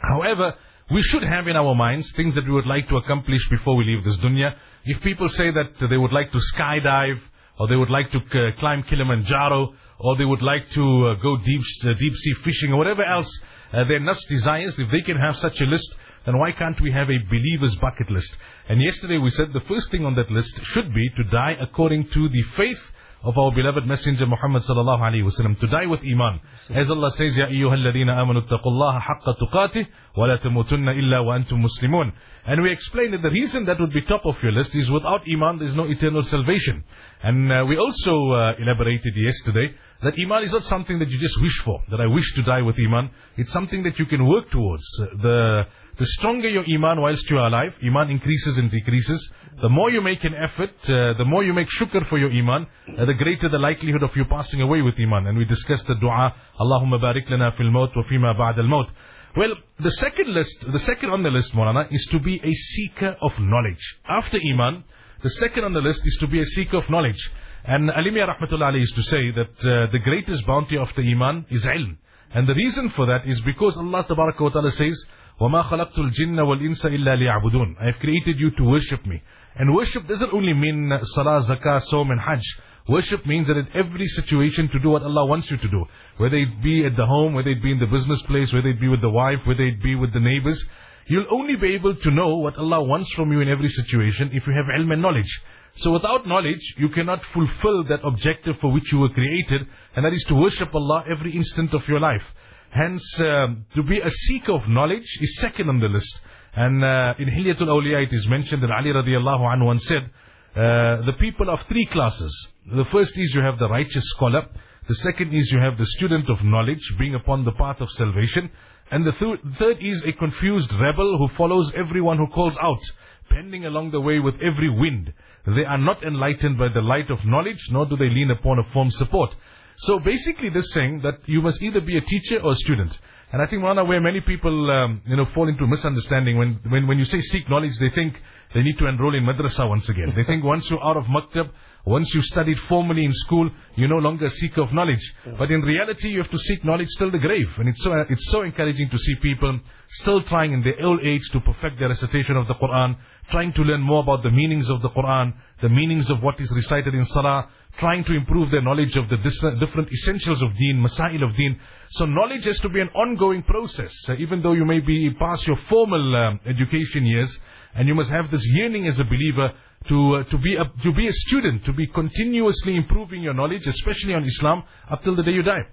However, we should have in our minds things that we would like to accomplish before we leave this dunya. If people say that they would like to skydive, or they would like to uh, climb Kilimanjaro, or they would like to go deep deep sea fishing, or whatever else their nuts desires, if they can have such a list, then why can't we have a believer's bucket list? And yesterday we said the first thing on that list should be to die according to the faith of our beloved messenger Muhammad sallallahu alaihi wasallam to die with iman. As Allah says ya ayyuhalladhina amanu taqullaha haqqa tuqatih wa la tamutunna illa wa antum muslimun. And we explained that the reason that would be top of your list is without iman there is no eternal salvation. And uh, we also uh, elaborated yesterday that iman is not something that you just wish for that I wish to die with iman. It's something that you can work towards. The the stronger your iman whilst you are alive, iman increases and decreases. The more you make an effort, uh, the more you make shukr for your iman, uh, the greater the likelihood of you passing away with iman. And we discussed the dua, Allahumma barik lana fil maut wa fima ba'd al maut. Well, the second list, the second on the list, Maulana, is to be a seeker of knowledge. After iman, the second on the list is to be a seeker of knowledge. And Alimia Rahmatullah Ali used to say that uh, the greatest bounty after iman is ilm. And the reason for that is because Allah Ta'ala says, وَمَا خَلَقْتُ الْجِنَّ وَالْإِنسَ إِلَّا لِيَعْبُدُونَ I have created you to worship me. And worship doesn't only mean uh, salah, zakah, som and hajj. Worship means that in every situation to do what Allah wants you to do. Whether it be at the home, whether it be in the business place, whether it be with the wife, whether it be with the neighbors. You'll only be able to know what Allah wants from you in every situation if you have ilm and knowledge. So without knowledge, you cannot fulfill that objective for which you were created, and that is to worship Allah every instant of your life. Hence, um, to be a seeker of knowledge is second on the list. And uh, in Hilyatul Awliya it is mentioned that Ali radiallahu anhu once said, uh, the people of three classes. The first is you have the righteous scholar. The second is you have the student of knowledge, being upon the path of salvation. And the th- third is a confused rebel who follows everyone who calls out, pending along the way with every wind. They are not enlightened by the light of knowledge, nor do they lean upon a firm support. So basically this saying that you must either be a teacher or a student. And I think, Rana, where many people, um, you know, fall into misunderstanding, when, when, when you say seek knowledge, they think they need to enroll in madrasa once again. They think once you're out of maktab, once you've studied formally in school, you're no longer a seeker of knowledge. But in reality, you have to seek knowledge till the grave. And it's so, it's so encouraging to see people still trying in their old age to perfect their recitation of the Quran, trying to learn more about the meanings of the Quran, the meanings of what is recited in Salah, trying to improve their knowledge of the different essentials of deen, masail of deen. So knowledge has to be an ongoing process. Uh, even though you may be past your formal um, education years, and you must have this yearning as a believer to uh, to be a to be a student, to be continuously improving your knowledge, especially on Islam, up till the day you die.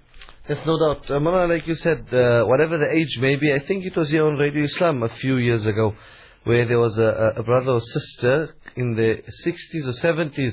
Yes, no doubt. Uh, Mama, like you said, uh, whatever the age may be, I think it was here on Radio Islam a few years ago, where there was a, a brother or sister in the 60s or 70s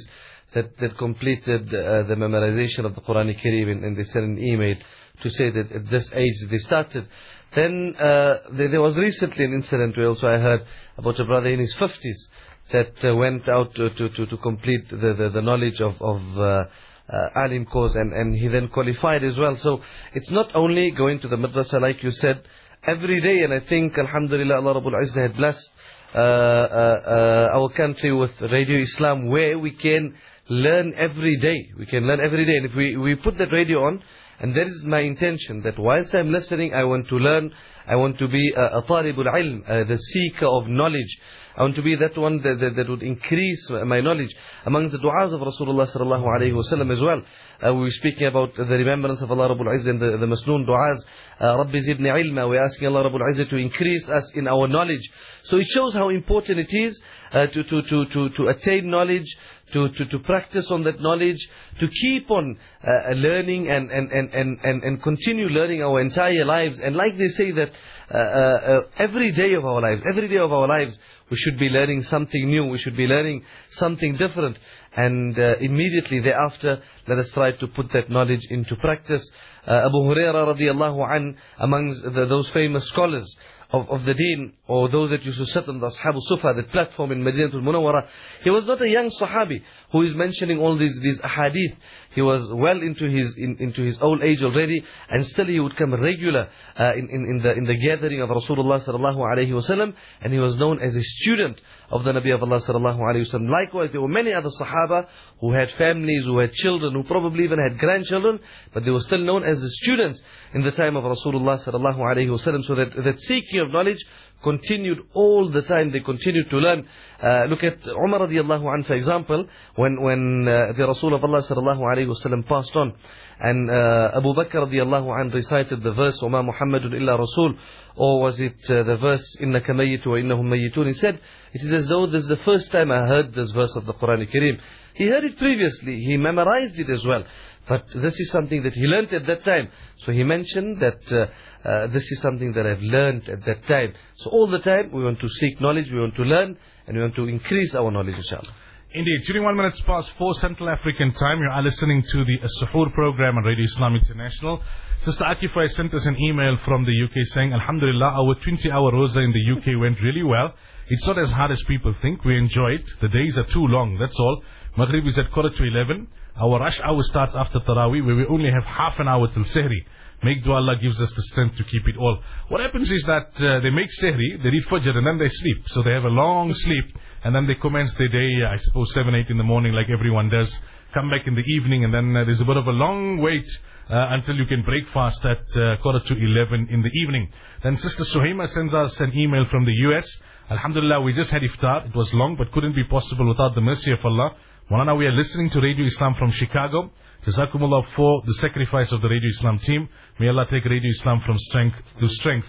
that, that completed uh, the memorization of the Quran Kareem and, and they sent an email to say that at this age they started. Then uh, there, there was recently an incident where also I heard about a brother in his 50s that uh, went out to, to, to, to complete the, the, the knowledge of, of uh, uh, alim course and, and he then qualified as well. So it's not only going to the madrasa like you said, every day, and I think, Alhamdulillah, Allah Rabbul Izzah had blessed uh, uh, uh, our country with Radio Islam, where we can learn every day. We can learn every day. And if we, we put that radio on, and that is my intention, that whilst I'm listening, I want to learn, I want to be a, a talibul ilm, uh, the seeker of knowledge. I want to be that one that, that, that would increase my knowledge. Amongst the du'as of Rasulullah sallallahu alayhi wasallam as well, uh, we were speaking about the remembrance of Allah Rabbul Izzah and the, the masnoon du'as. Uh, ilma, we're asking Allah Rabbul Izzah to increase us in our knowledge. So it shows how important it is uh, to, to, to, to, to attain knowledge, to, to, to practice on that knowledge, to keep on uh, learning and, and, and, and, and, and continue learning our entire lives. And like they say that uh, uh, every day of our lives, every day of our lives, we should be learning something new, we should be learning something different. And uh, immediately thereafter, let us try to put that knowledge into practice. Uh, Abu Huraira radiallahu an, amongst the, those famous scholars, of, of the deen, or those that used to sit on the Ashab al-Sufa, that platform in Madinatul Munawwara, he was not a young Sahabi who is mentioning all these, these ahadith. He was well into his, in, into his old age already, and still he would come regular uh, in, in, in, the, in the gathering of Rasulullah sallallahu alayhi wasallam, and he was known as a student of the Nabi of Allah sallallahu alayhi wasallam. Likewise, there were many other Sahaba who had families, who had children, who probably even had grandchildren, but they were still known as the students in the time of Rasulullah sallallahu alayhi wasallam. So that, that seeking of knowledge continued all the time. They continued to learn. Uh, look at Umar radiallahu anhu, for example, when when uh, the Rasul of Allah sallallahu alayhi wasallam passed on, and uh, Abu Bakr radiallahu anhu recited the verse, "Oma Muhammadun illa Rasul," or was it uh, the verse, "Inna kamayitu wa innahum? He said, "It is as though this is the first time I heard this verse of the Quran Kareem." He heard it previously. He memorized it as well. But this is something that he learnt at that time. So he mentioned that uh, uh, this is something that I've learnt at that time. So all the time we want to seek knowledge, we want to learn, and we want to increase our knowledge, inshallah. Indeed, during one minutes past four Central African time, you are listening to the Suhoor program on Radio Islam International. Sister Akifa sent us an email from the UK saying, Alhamdulillah, our 20 hour rosa in the UK went really well. It's not as hard as people think. We enjoy it. The days are too long, that's all. Maghrib is at quarter to 11. Our rush hour starts after Taraweeh, where we only have half an hour till Sehri. Make dua Allah gives us the strength to keep it all. What happens is that uh, they make Sehri, they read Fajr, and then they sleep. So they have a long sleep, and then they commence their day, I suppose 7, 8 in the morning, like everyone does. Come back in the evening, and then uh, there's a bit of a long wait uh, until you can break fast at uh, quarter to 11 in the evening. Then Sister Suhaima sends us an email from the US. Alhamdulillah, we just had iftar. It was long, but couldn't be possible without the mercy of Allah. Maulana, we are listening to Radio Islam from Chicago. Jazakumullah for the sacrifice of the Radio Islam team. May Allah take Radio Islam from strength to strength.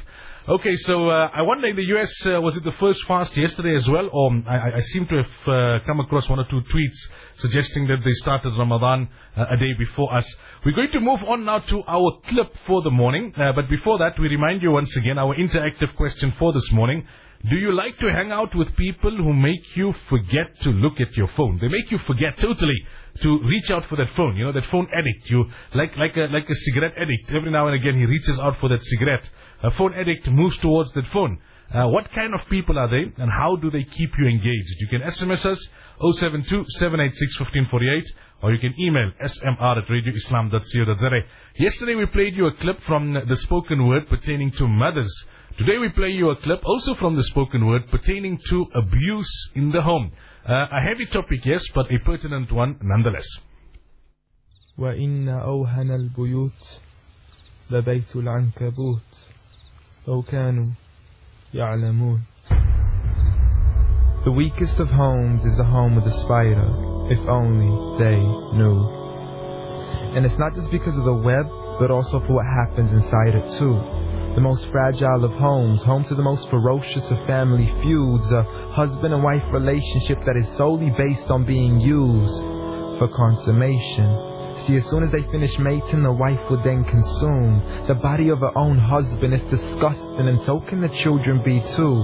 Okay, so uh, I wonder in the US, uh, was it the first fast yesterday as well? Or I, I seem to have uh, come across one or two tweets suggesting that they started Ramadan uh, a day before us. We're going to move on now to our clip for the morning. Uh, but before that, we remind you once again our interactive question for this morning. Do you like to hang out with people who make you forget to look at your phone? They make you forget totally to reach out for that phone. You know, that phone addict. You like like a like a cigarette addict. Every now and again he reaches out for that cigarette. A phone addict moves towards that phone. Uh, what kind of people are they and how do they keep you engaged? You can SMS us 072 786 1548 or you can email smr at radioislam.co.za. Yesterday we played you a clip from the spoken word pertaining to mothers. Today we play you a clip also from the spoken word pertaining to abuse in the home. Uh, a heavy topic, yes, but a pertinent one nonetheless. وإن أوهن البيوت لبيت العنكبوت لو كانوا يعلمون The weakest of homes is the home of the spider, if only they knew. And it's not just because of the web, but also for what happens inside it too. The most fragile of homes, home to the most ferocious of family feuds, a husband and wife relationship that is solely based on being used for consummation. See, as soon as they finish mating, the wife would then consume the body of her own husband. It's disgusting, and so can the children be too.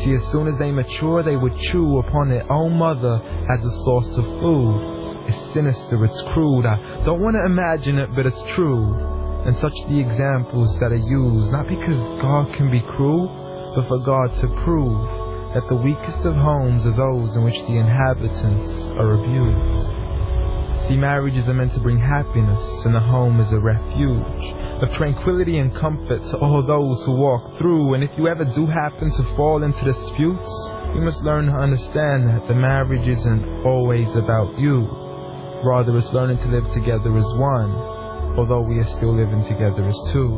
See, as soon as they mature, they would chew upon their own mother as a source of food. It's sinister, it's crude. I don't want to imagine it, but it's true. And such the examples that are used, not because God can be cruel, but for God to prove that the weakest of homes are those in which the inhabitants are abused. See, marriages are meant to bring happiness, and the home is a refuge. of tranquility and comfort to all those who walk through. And if you ever do happen to fall into disputes, you must learn to understand that the marriage isn't always about you. Rather, it's learning to live together as one, although we are still living together as two.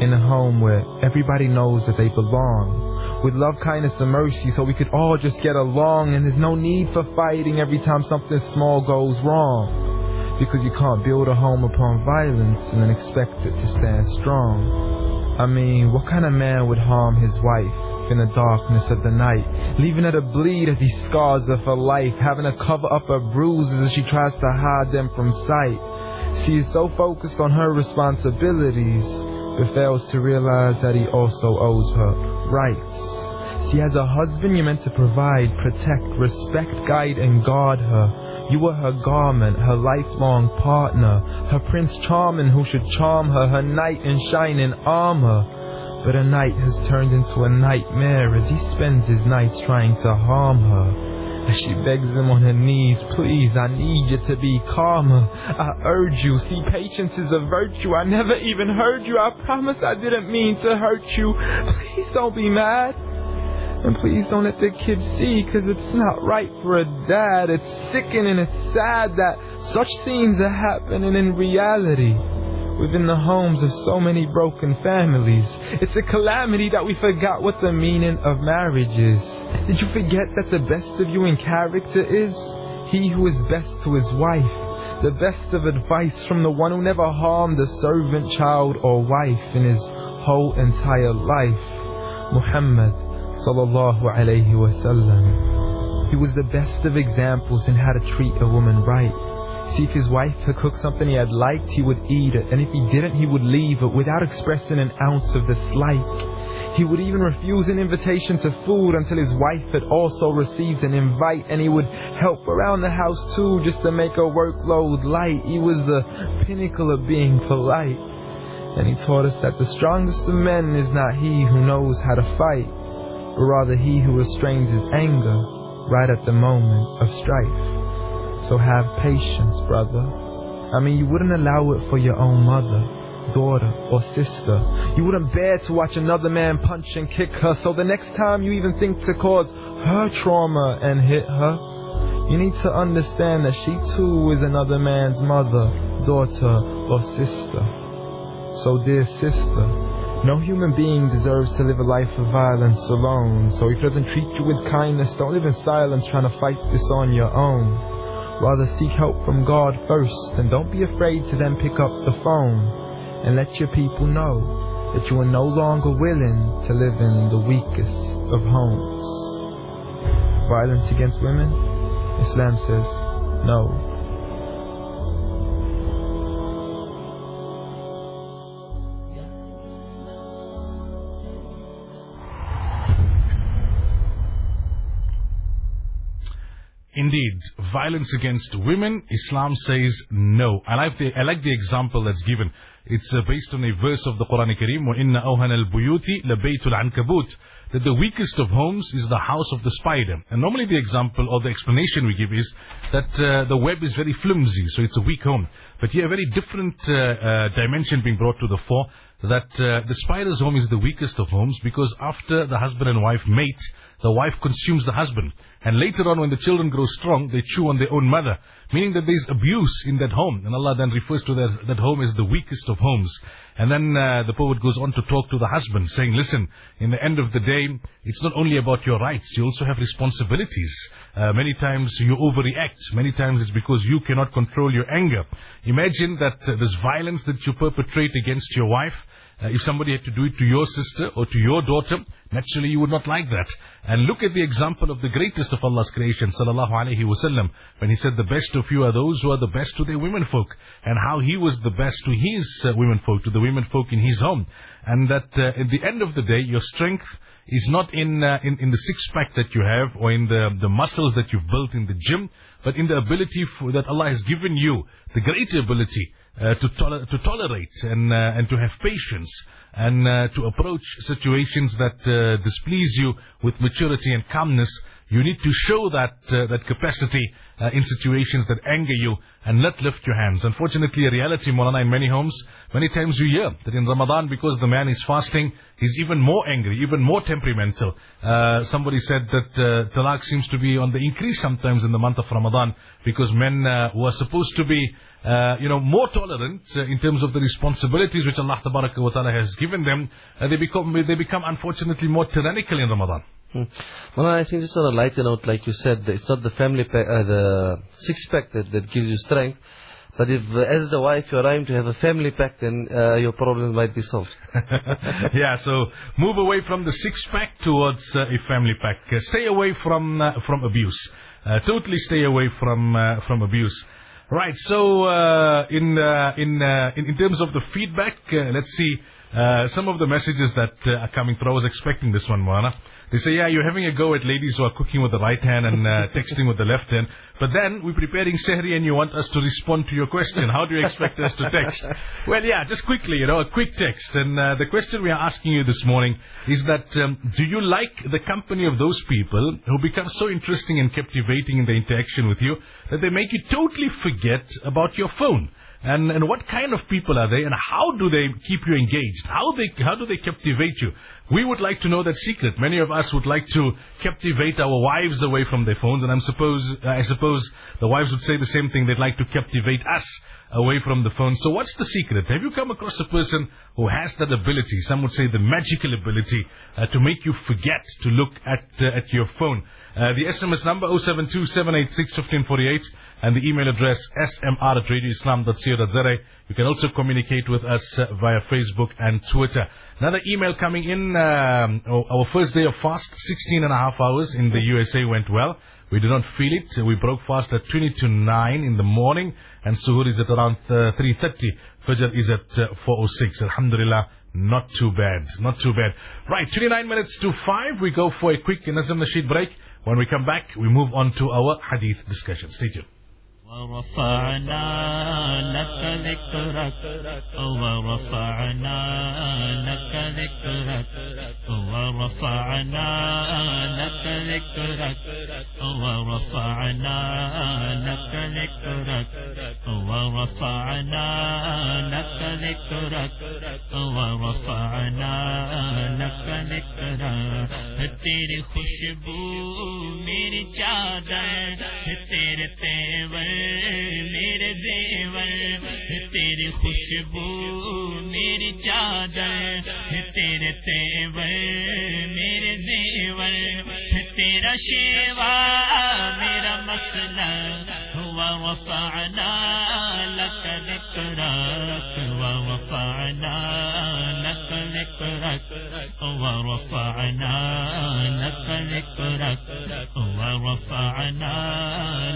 In a home where everybody knows that they belong, with love, kindness, and mercy, so we could all just get along, and there's no need for fighting every time something small goes wrong because you can't build a home upon violence and then expect it to stand strong. I mean, what kind of man would harm his wife in the darkness of the night, leaving her to bleed as he scars her for life, having to cover up her bruises as she tries to hide them from sight? She is so focused on her responsibilities, but fails to realize that he also owes her rights. She has a husband you're meant to provide, protect, respect, guide, and guard her. You were her garment, her lifelong partner, her prince charming who should charm her, her knight in shining armor. But a night has turned into a nightmare as he spends his nights trying to harm her. As she begs him on her knees, please, I need you to be calmer. I urge you, see, patience is a virtue. I never even heard you. I promise I didn't mean to hurt you. Please don't be mad. And please don't let the kids see, cause it's not right for a dad. It's sickening, it's sad that such scenes are happening in reality within the homes of so many broken families. It's a calamity that we forgot what the meaning of marriage is. Did you forget that the best of you in character is he who is best to his wife? The best of advice from the one who never harmed a servant, child, or wife in his whole entire life. Muhammad sallallahu alayhi wasallam. He was the best of examples in how to treat a woman right. If his wife had cooked something he had liked, he would eat it, and if he didn't, he would leave it without expressing an ounce of dislike. He would even refuse an invitation to food until his wife had also received an invite, and he would help around the house too just to make her workload light. He was the pinnacle of being polite. And he taught us that the strongest of men is not he who knows how to fight, but rather he who restrains his anger right at the moment of strife. So have patience, brother. I mean, you wouldn't allow it for your own mother, daughter, or sister. You wouldn't bear to watch another man punch and kick her, so the next time you even think to cause her trauma and hit her, you need to understand that she too is another man's mother, daughter, or sister. So, dear sister, no human being deserves to live a life of violence alone, so if he doesn't treat you with kindness, don't live in silence trying to fight this on your own. Rather seek help from God first, and don't be afraid to then pick up the phone and let your people know that you are no longer willing to live in the weakest of homes. Violence against women? Islam says no. Indeed, violence against women, Islam says no. I like the, I like the example that's given. It's uh, based on a verse of the Quran Kareem, وَإِنَّ أَوْهَنَ الْبُيُوتِ لَبَيْتُ الْعَنْكَبُوتِ That the weakest of homes is the house of the spider. And normally the example or the explanation we give is that uh, the web is very flimsy, so it's a weak home. But here a very different uh, uh, dimension being brought to the fore, that uh, the spider's home is the weakest of homes because after the husband and wife mate, the wife consumes the husband. And later on when the children grow strong, they chew on their own mother. Meaning that there is abuse in that home. And Allah then refers to that, that home as the weakest of homes. And then uh, the poet goes on to talk to the husband, saying, listen, in the end of the day, it's not only about your rights, you also have responsibilities. Uh, many times you overreact. Many times it's because you cannot control your anger. Imagine that uh, this violence that you perpetrate against your wife, uh, if somebody had to do it to your sister or to your daughter, naturally you would not like that. And look at the example of the greatest of Allah's creation, sallallahu alaihi wasallam, when he said the best of you are those who are the best to their women folk, and how he was the best to his uh, to the women folk in his home. And that uh, at the end of the day, your strength is not in, uh, in, in the six pack that you have or in the, the muscles that you've built in the gym, but in the ability for, that Allah has given you, the greater ability uh, to, to tolerate and, uh, and to have patience and uh, to approach situations that uh, displease you with maturity and calmness. You need to show that uh, that capacity in situations that anger you and not lift your hands. Unfortunately, a reality, Maulana, in many homes, many times you hear that in Ramadan, because the man is fasting, he's even more angry, even more temperamental. Somebody said that talaq seems to be on the increase sometimes in the month of Ramadan because men are supposed to be uh, you know, more tolerant uh, in terms of the responsibilities which Allah wa Ta'ala has given them, uh, they become, they become unfortunately more tyrannical in Ramadan. Hmm. Well, I think just on a lighter note, like you said, it's not the family pack, uh, the six pack that, that gives you strength. But if, uh, as the wife, you're trying to have a family pack, then uh, your problem might be solved. yeah, so move away from the six pack towards uh, a family pack. Uh, stay away from uh, from abuse. Uh, totally stay away from uh, from abuse. Right. So uh, in, uh, in uh, in in terms of the feedback, uh, let's see. Uh, some of the messages that uh, are coming through. I was expecting this one, Maulana. They say, yeah, you're having a go at ladies who are cooking with the right hand and uh, texting with the left hand. But then we're preparing Sehri and you want us to respond to your question. How do you expect us to text? Well, yeah, just quickly, you know, a quick text. And uh, the question we are asking you this morning is that um, do you like the company of those people who become so interesting and captivating in the interaction with you that they make you totally forget about your phone? And, and what kind of people are they and how do they keep you engaged? How they, how do they captivate you? We would like to know that secret. Many of us would like to captivate our wives away from their phones and I'm suppose, I suppose the wives would say the same thing. They'd like to captivate us away from the phone. So what's the secret? Have you come across a person who has that ability? Some would say the magical ability uh, to make you forget to look at uh, at your phone. Uh, the SMS number 072-786-1548 and the email address smr at radioislam.co.za. You can also communicate with us uh, via Facebook and Twitter. Another email coming in. Um, our first day of fast, 16 and a half hours in the USA went well. We did not feel it. We broke fast at 20 to 9 in the morning and Suhoor is at around uh, 3.30. Fajr is at uh, 4.06. Alhamdulillah. Not too bad. Not too bad. Right, 29 minutes to 5. We go for a quick Nazim Nasheed break. When we come back, we move on to our hadith discussion. Stay tuned. ورفعنا لك ذكرك ورفعنا لك ذكرك ورفعنا لك ذكرك ورفعنا لك ذكرك ورفعنا لك ذكرك ورفعنا لك ذكرك. تیری خوشبو میری چادر، تیرے تیور میرے زیور تیری خوشبو میری چادر تیرے تیور میرے زیور تیرا شیوا میرا مسئلہ ہوا وفعنا لک ذکرک ورفعنا لك ذكرك ورفعنا لك ذكرك ورفعنا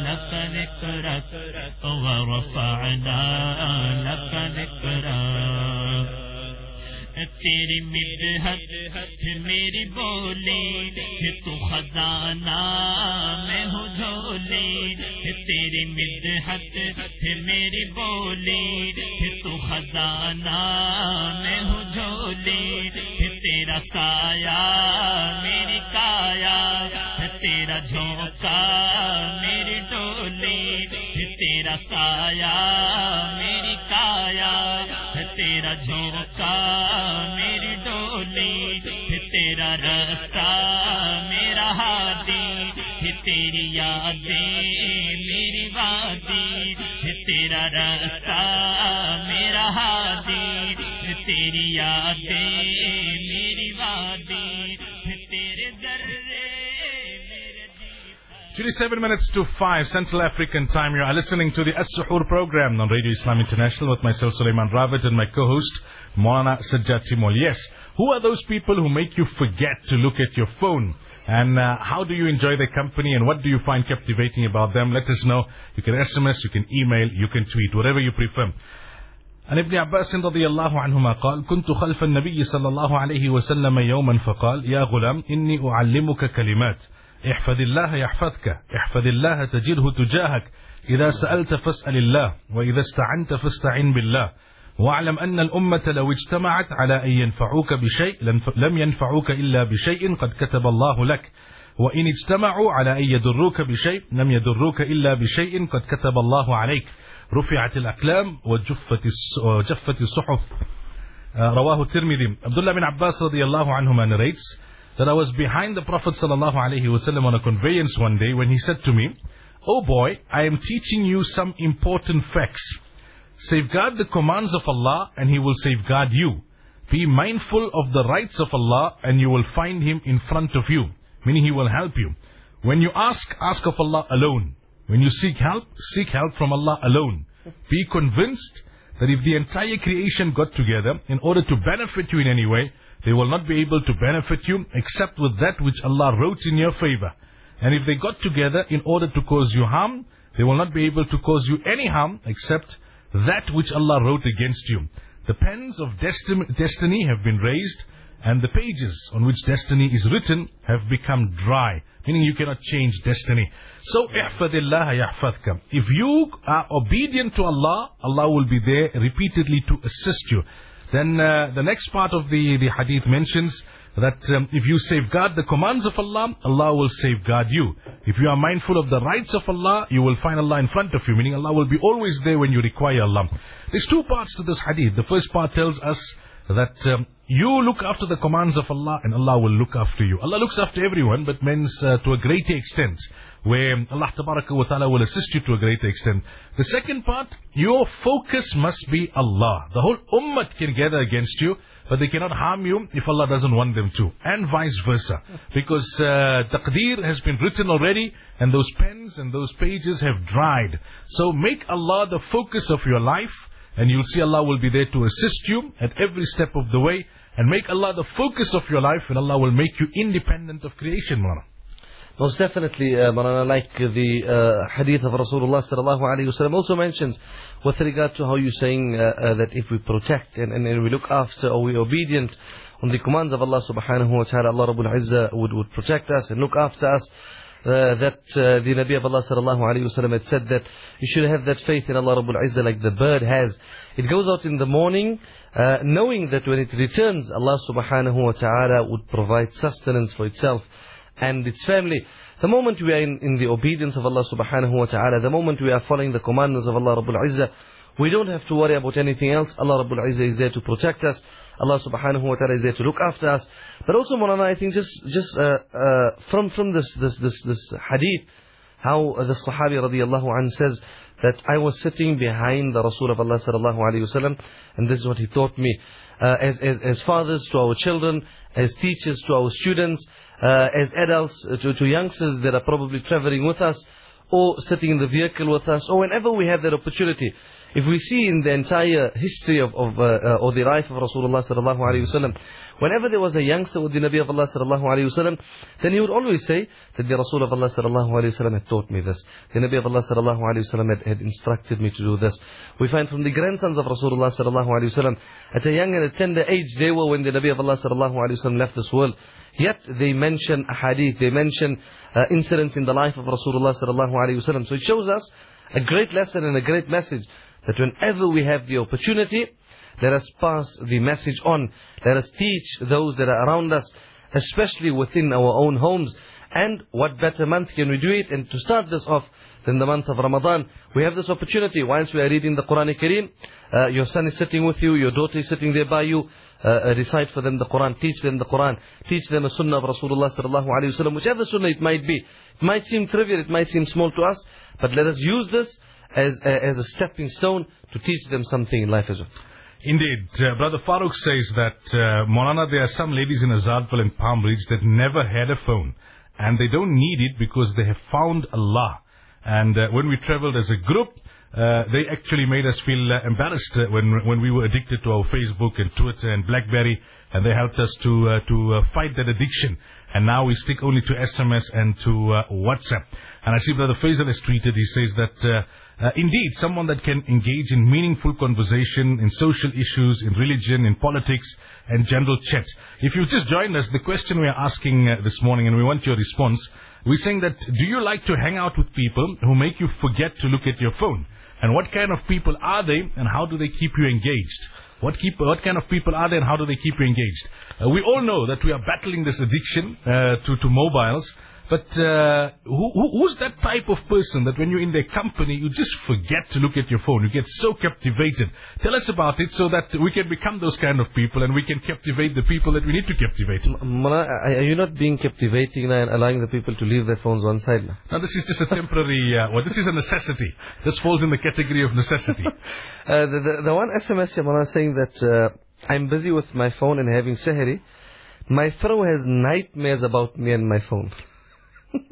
لك ذكرك ورفعنا لك ذكرك. تیری مدحت میری بولی تو خزانہ میں ہو جھولی تیری مدحت میری بولی تو خزانہ میں ہو جھولی تیرا سایہ میری کایا تیرا جھونکا میری ڈولی تیرا سایہ میری کایا تیرا جھونکا میری ڈولی تیرا رستہ میرا ہاتھی تیری یادیں میری وادی تیرا رستہ میرا ہاتھی تیری یادیں میری وادی 27 minutes to 5 Central African time. You are listening to the As-Suhoor program on Radio Islam International with myself, Sulaimaan Ravat, and my co-host, Maulana Sajjaad Timol. Yes, who are those people who make you forget to look at your phone? And uh, how do you enjoy their company and what do you find captivating about them? Let us know. You can SMS, you can email, you can tweet, whatever you prefer. عن ابن عباس رضي الله عنهما قال كنت خلف النبي صلى الله عليه وسلم يوما فقال يا غلام إني أعلمك كلمات احفظ الله يحفظك احفظ الله تجده تجاهك. إذا سألت فاسأل الله وإذا استعنت فاستعن بالله. واعلم أن الأمة لو اجتمعت على أن ينفعوك بشيء لم ينفعوك إلا بشيء قد كتب الله لك. وإن اجتمعوا على أن يضروك بشيء لم يضروك إلا بشيء قد كتب الله عليك. رفعت الأقلام وجفت الصحف. uh, رواه الترمذي. Abdullah bin Abbas radiallahu anhuma narrates that I was behind the Prophet wasallam on a conveyance one day when he said to me, Oh boy, I am teaching you some important facts. Safeguard the commands of Allah and He will safeguard you. Be mindful of the rights of Allah and you will find Him in front of you, meaning He will help you. When you ask, ask of Allah alone. When you seek help, seek help from Allah alone. Be convinced that if the entire creation got together in order to benefit you in any way, they will not be able to benefit you except with that which Allah wrote in your favor. And if they got together in order to cause you harm, they will not be able to cause you any harm except that which Allah wrote against you. The pens of desti- destiny have been raised and the pages on which destiny is written have become dry, meaning you cannot change destiny. So, احفظ الله يحفظك. If you are obedient to Allah, Allah will be there repeatedly to assist you. Then uh, the next part of the, the hadith mentions that um, if you safeguard the commands of Allah, Allah will safeguard you. If you are mindful of the rights of Allah, you will find Allah in front of you, meaning Allah will be always there when you require Allah. There's two parts to this hadith. The first part tells us that um, you look after the commands of Allah and Allah will look after you. Allah looks after everyone, but means uh, to a greater extent, where Allah wa Ta'ala will assist you to a greater extent. The second part, your focus must be Allah. The whole ummah can gather against you, but they cannot harm you if Allah doesn't want them to. And vice versa. Because uh, taqdeer has been written already, and those pens and those pages have dried. So make Allah the focus of your life, and you'll see Allah will be there to assist you at every step of the way, and make Allah the focus of your life, and Allah will make you independent of creation, Maulana. Most definitely, uh, like the uh, hadith of Rasulullah sallallahu alayhi wasallam also mentions with regard to how you're saying uh, uh, that if we protect and, and, and we look after or we're obedient on the commands of Allah subhanahu wa ta'ala, Allah Rabbul Izzah would, would protect us and look after us. Uh, that uh, the Nabi of Allah sallallahu alayhi wasallam had said that you should have that faith in Allah Rabbul Izzah like the bird has. It goes out in the morning uh, knowing that when it returns, Allah subhanahu wa ta'ala would provide sustenance for itself and its family. The moment we are in, in the obedience of Allah subhanahu wa ta'ala, the moment we are following the commandments of Allah Rabbul Izzah, we don't have to worry about anything else. Allah Rabbul Izzah is there to protect us. Allah subhanahu wa ta'ala is there to look after us. But also, Maulana, I think just, just, uh, uh, from, from this, this, this, this hadith, how the Sahabi radiallahu anhu says that I was sitting behind the Rasul of Allah sallallahu alayhi wasallam, and this is what he taught me. Uh, as, as, as fathers to our children, as teachers to our students, uh, as adults uh, to, to youngsters that are probably traveling with us, or sitting in the vehicle with us, or whenever we have that opportunity. If we see in the entire history of, of uh, uh, or the life of Rasulullah sallallahu alaihi wasallam, whenever there was a youngster with the Nabi of Allah sallallahu alaihi wasallam, then he would always say that the Rasul of Allah sallallahu alaihi wasallam had taught me this. The Nabi of Allah sallallahu alaihi wasallam had, had instructed me to do this. We find from the grandsons of Rasulullah sallallahu alaihi wasallam, at a young and a tender age, they were when the Nabi of Allah sallallahu alaihi wasallam left this world. Yet they mention hadith, they mention uh, incidents in the life of Rasulullah sallallahu alaihi wasallam. So it shows us a great lesson and a great message that whenever we have the opportunity, let us pass the message on. Let us teach those that are around us, especially within our own homes. And what better month can we do it? And to start this off than the month of Ramadan, we have this opportunity. Once we are reading the Quran uh, your son is sitting with you, your daughter is sitting there by you, uh, uh, recite for them the Quran, teach them the Quran, teach them a sunnah of Rasulullah sallallahu alayhi wasallam, whichever sunnah it might be. It might seem trivial, it might seem small to us, but let us use this as, as a stepping stone to teach them something in life as well. Indeed, uh, Brother Farooq says that, uh, Maulana, there are some ladies in Azadpal and Palm Ridge that never had a phone. And they don't need it because they have found Allah. And uh, when we traveled as a group, uh, they actually made us feel uh, embarrassed uh, when when we were addicted to our Facebook and Twitter and BlackBerry, and they helped us to uh, to fight that addiction. And now we stick only to SMS and to WhatsApp. And I see Brother Faisal has tweeted. He says that. Uh, indeed, someone that can engage in meaningful conversation, in social issues, in religion, in politics, and general chat. If you've just joined us, the question we are asking uh, this morning, and we want your response, we're saying that do you like to hang out with people who make you forget to look at your phone? And what kind of people are they, and how do they keep you engaged? What, keep, what kind of people are they, and how do they keep you engaged? Uh, we all know that we are battling this addiction uh, to, to mobiles. But uh, who, who, who's that type of person that when you're in their company, you just forget to look at your phone? You get so captivated. Tell us about it so that we can become those kind of people and we can captivate the people that we need to captivate. Mona, are you not being captivating and allowing the people to leave their phones one side now? This is just a temporary, uh, well, this is a necessity. This falls in the category of necessity. Uh, the, the, the one SMS here, Mona, saying that uh, I'm busy with my phone and having sehri. My fellow has nightmares about me and my phone.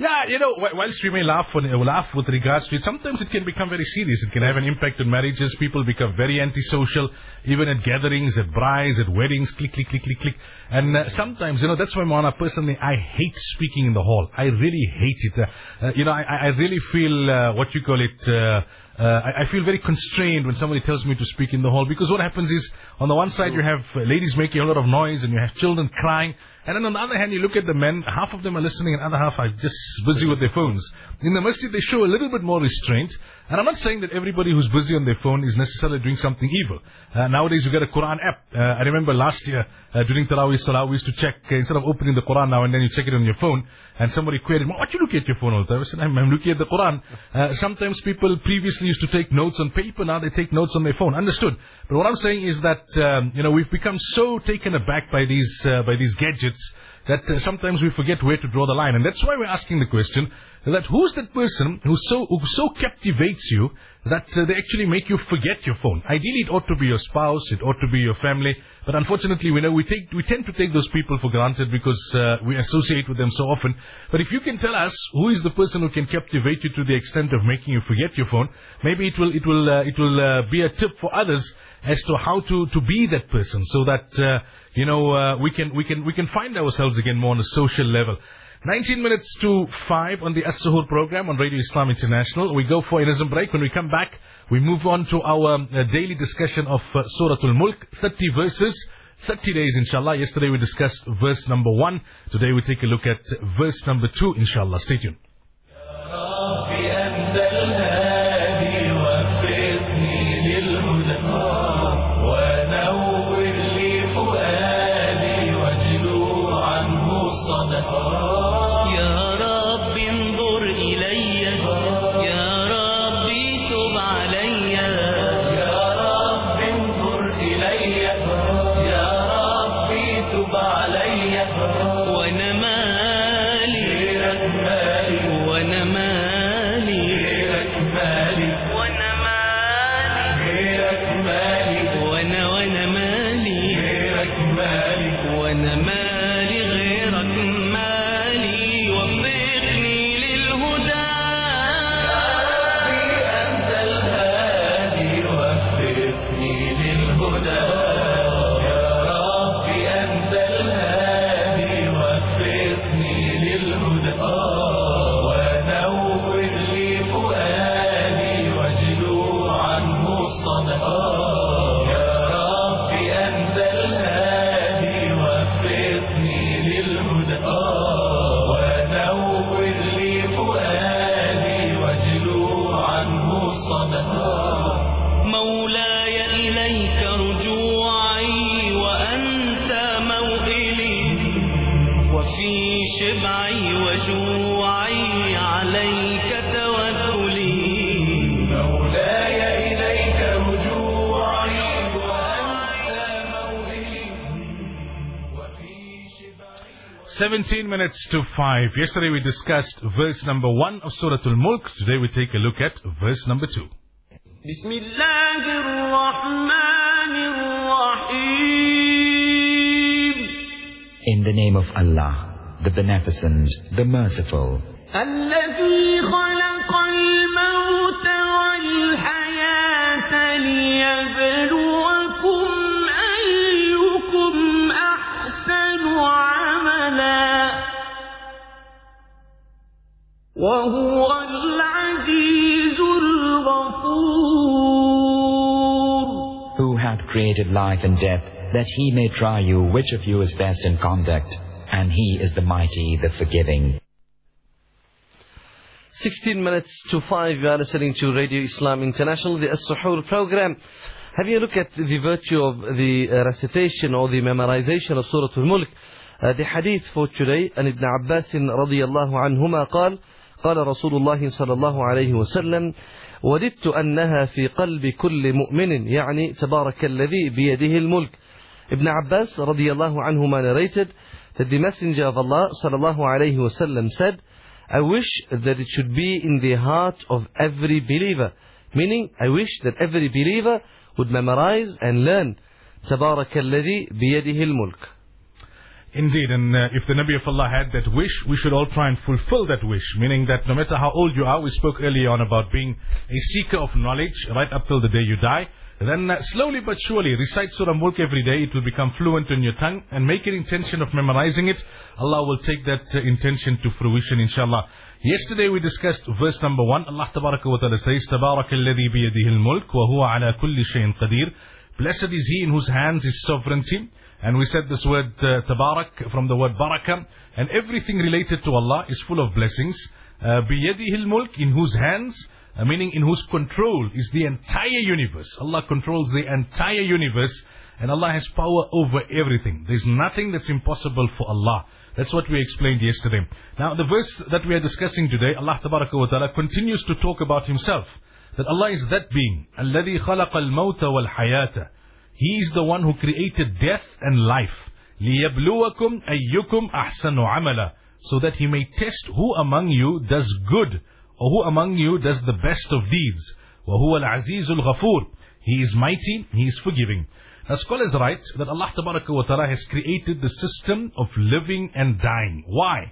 Yeah, you know, whilst we may laugh, on, uh, laugh with regards to it, sometimes it can become very serious. It can have an impact on marriages. People become very antisocial, even at gatherings, at brides, at weddings, click, click, click, click, click. And uh, sometimes, you know, that's why, Mona, personally, I hate speaking in the hall. I really hate it. Uh, uh, you know, I, I really feel, uh, what you call it, uh, I, I feel very constrained when somebody tells me to speak in the hall because what happens is, on the one side you have uh, ladies making a lot of noise and you have children crying, and then on the other hand you look at the men, half of them are listening and the other half are just busy with their phones. In the masjid they show a little bit more restraint, and I'm not saying that everybody who's busy on their phone is necessarily doing something evil. Uh, nowadays you get a Quran app. Uh, I remember last year uh, during Taraweeh Salah we used to check, uh, instead of opening the Quran now and then you check it on your phone, and somebody queried, what you look at your phone all the time? I said, I'm, I'm looking at the Quran. Uh, sometimes people previously used to take notes on paper, now they take notes on their phone. Understood. But what I'm saying is that, um, you know, we've become so taken aback by these, uh, by these gadgets that uh, sometimes we forget where to draw the line. And that's why we're asking the question that who's that person who so, who so captivates you that uh, they actually make you forget your phone. Ideally, it ought to be your spouse, it ought to be your family, but unfortunately, we know we take we tend to take those people for granted because uh, we associate with them so often. But if you can tell us who is the person who can captivate you to the extent of making you forget your phone, maybe it will it will uh, it will uh, be a tip for others as to how to to be that person, so that uh, you know uh, we can we can we can find ourselves again more on a social level. 19 minutes to 5 on the As-Suhoor program on Radio Islam International. We go for an break. When we come back, we move on to our uh, daily discussion of uh, Surah Al-Mulk, 30 verses, 30 days inshallah. Yesterday we discussed verse number 1. Today we take a look at verse number 2 inshallah. Stay tuned. 17 minutes to 5. Yesterday we discussed verse number 1 of Surah Al-Mulk. Today we take a look at verse number 2. بسم الله الرحمن الرحيم In the name of Allah, the Beneficent, the Merciful, الذي خلق الموت والحياة ليبلوكم وهو العزيز الغفور who hath created life and death, that he may try you which of you is best in conduct, and he is the mighty, the forgiving. 16 minutes to 5, you are listening to Radio Islam International, the As-Suhoor program. Having a look at the virtue of the uh, recitation or the memorization of Surah Al-Mulk, Uh, the hadith for today, and Ibn Abbas رضي الله عنهما قال قال رسول الله صلى الله عليه وسلم وددت أنها في قلب كل مؤمن يعني تبارك الذي بيده الملك Ibn Abbas رضي الله عنهما narrated that the Messenger of Allah صلى الله عليه وسلم said I wish that it should be in the heart of every believer meaning I wish that every believer would memorize and learn تبارك الذي بيده الملك Indeed, and uh, if the Nabi of Allah had that wish, we should all try and fulfill that wish. Meaning that no matter how old you are, we spoke earlier on about being a seeker of knowledge right up till the day you die. Then uh, slowly but surely recite Surah Mulk every day. It will become fluent in your tongue and make an intention of memorizing it. Allah will take that uh, intention to fruition inshallah. Yesterday we discussed verse number one. Allah Tabaraka wa Ta'ala says, تبارك الذي بيده الملك وهو على كل شيء قدير. Blessed is he in whose hands is sovereignty. And we said this word uh, tabarak from the word barakah. And everything related to Allah is full of blessings. Uh, biyadihi mulk in whose hands, uh, meaning in whose control is the entire universe. Allah controls the entire universe. And Allah has power over everything. There's nothing that's impossible for Allah. That's what we explained yesterday. Now the verse that we are discussing today, Allah wa ta'ala continues to talk about Himself. That Allah is that being. الذي خلق الموت والحياة. He is the one who created death and life. لِيَبْلُوَكُمْ أَيُّكُمْ أَحْسَنُ عَمَلًا So that He may test who among you does good, or who among you does the best of deeds. وَهُوَ الْعَزِيزُ الْغَفُورُ He is mighty, He is forgiving. Now scholars write that Allah wa ta'ala has created the system of living and dying. Why?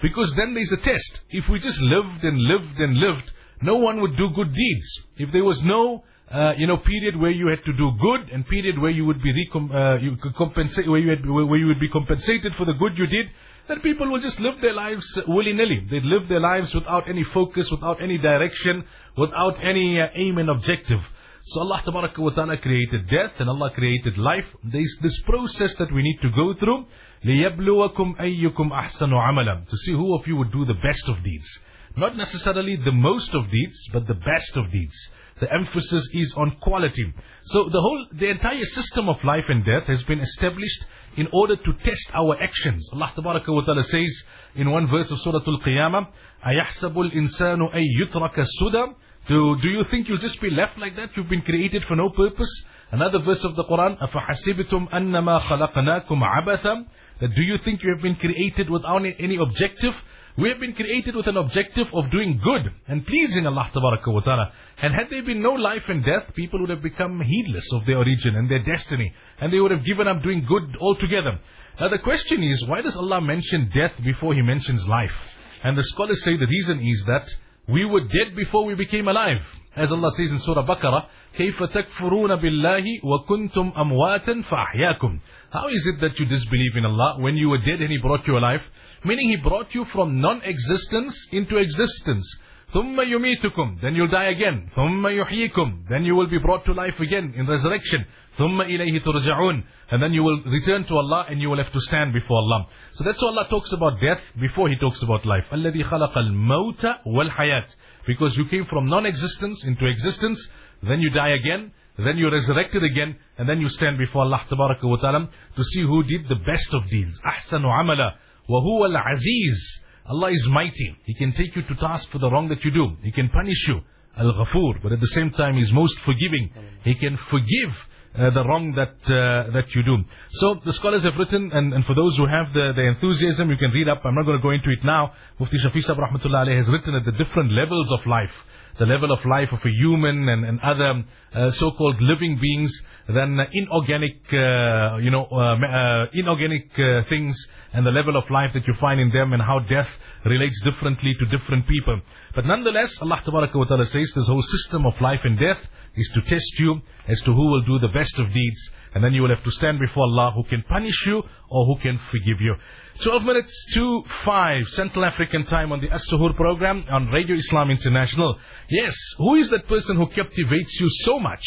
Because then there's a test. If we just lived and lived and lived, no one would do good deeds. If there was no uh, you know, period where you had to do good and period where you would be recom- uh, you could compensate, where you had, where you would be compensated for the good you did, then people will just live their lives willy-nilly. They'd live their lives without any focus, without any direction, without any uh, aim and objective. So Allah wa ta'ala created death and Allah created life. There's this process that we need to go through. لِيَبْلُوَكُمْ أَيُّكُمْ أَحْسَنُ عَمَلًا To see who of you would do the best of deeds. Not necessarily the most of deeds, but the best of deeds. The emphasis is on quality. So the whole, the entire system of life and death has been established in order to test our actions. Allah wa ta'ala says in one verse of Surah Al-Qiyamah, أَيَحْسَبُ الْإِنسَانُ أَن يُتْرَكَ السُّدَى do, do you think you'll just be left like that? You've been created for no purpose? Another verse of the Quran, أَفَحَسِبْتُمْ أَنَّمَا خَلَقْنَاكُمْ عَبَثًا That do you think you have been created without any objective? We have been created with an objective of doing good and pleasing Allah wa ta'ala. And had there been no life and death, people would have become heedless of their origin and their destiny. And they would have given up doing good altogether. Now the question is, why does Allah mention death before He mentions life? And the scholars say the reason is that we were dead before we became alive. As Allah says in Surah Baqarah, كَيْفَ تَكْفُرُونَ بِاللَّهِ وَكُنْتُمْ أَمْوَاتًا فَأَحْيَاكُمْ How is it that you disbelieve in Allah when you were dead and He brought you alive? Meaning He brought you from non-existence into existence. ثُمَّ يُمِيتُكُمْ Then you'll die again. ثُمَّ يُحْيِيكُمْ Then you will be brought to life again in resurrection. ثُمَّ إِلَيْهِ تُرْجَعُونَ And then you will return to Allah and you will have to stand before Allah. So that's why Allah talks about death before He talks about life. الَّذِي خَلَقَ الْمَوْتَ وَالْحَيَاةِ Because you came from non-existence into existence, then you die again, then you're resurrected again, and then you stand before Allah Tabaraka wa Ta'ala to see who did the best of deeds. Ahsanu amala, wa al-aziz. Allah is mighty. He can take you to task for the wrong that you do. He can punish you. Al-Ghafoor. But at the same time, He's most forgiving. He can forgive uh, the wrong that uh, that you do. So the scholars have written, and, and for those who have the, the enthusiasm, you can read up. I'm not going to go into it now. Mufti Shafi Sahib Rahmatullah has written at the different levels of life the level of life of a human and, and other uh, so-called living beings than inorganic, uh, you know, uh, uh, inorganic uh, things and the level of life that you find in them and how death relates differently to different people. But nonetheless, Allah Ta'ala says this whole system of life and death is to test you as to who will do the best of deeds. And then you will have to stand before Allah who can punish you or who can forgive you. 12 minutes to 5 Central African time on the As-Suhoor program on Radio Islam International. Yes, who is that person who captivates you so much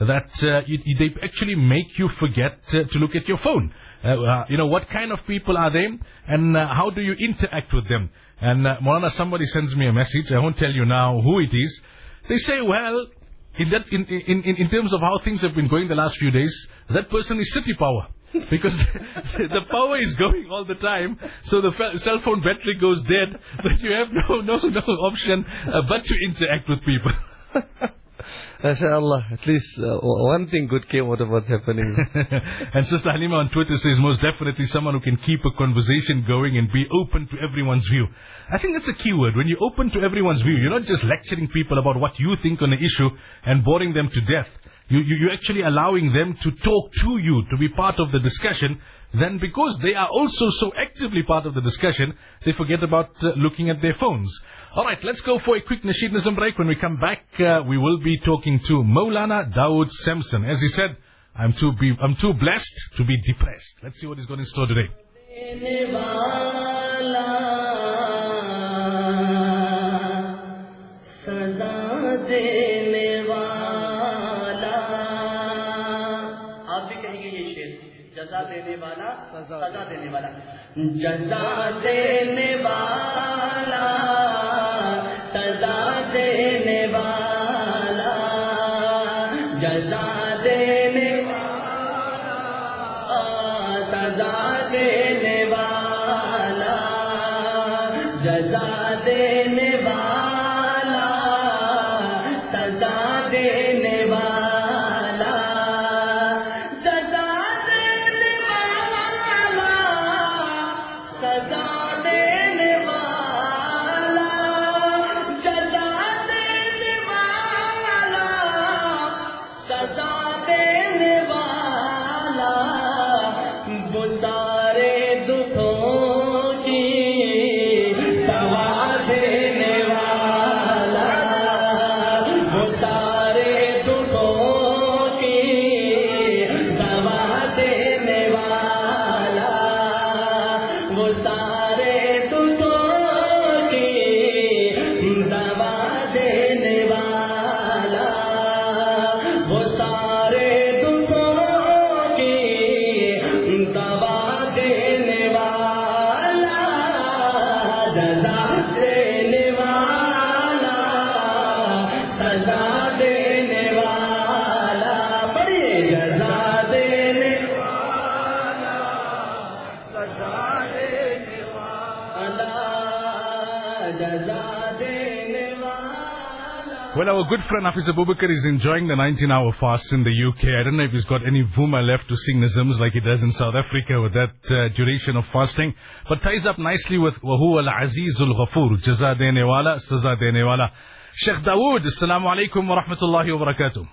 that uh, they actually make you forget uh, to look at your phone? Uh, uh, you know, what kind of people are they and uh, how do you interact with them? And uh, Maulana, somebody sends me a message. I won't tell you now who it is. They say, well, in, that, in, in, in terms of how things have been going the last few days, that person is city power. Because the power is going all the time, so the cell phone battery goes dead, but you have no no no option uh, but to interact with people. MashaAllah, at least uh, one thing good came out of what's happening. and Sister Halima on Twitter says, most definitely someone who can keep a conversation going and be open to everyone's view. I think that's a key word. When you're open to everyone's view, you're not just lecturing people about what you think on an issue and boring them to death. You, you, you're actually allowing them to talk to you, to be part of the discussion. Then because they are also so actively part of the discussion, they forget about uh, looking at their phones. Alright, let's go for a quick Nasheedism break. When we come back, uh, we will be talking to Maulana Dawood Samson. As he said, I'm too, be, I'm too blessed to be depressed. Let's see what he's got in store today. सजा देने वाला आप भी कहेंगे ये शेर जजा देने वाला सजा देने वाला जजा देने वाला Our good friend Hafiz Abubakar is enjoying the 19 hour fast in the UK. I don't know if he's got any vuma left to sing Nizams like he does in South Africa with that uh, duration of fasting, but ties up nicely with Wahu al Azizul Ghafoor, Jaza Dene Wala, Saza Dene Wala. Sheikh Dawood, Assalamu alaikum wa rahmatullahi wa barakatuh.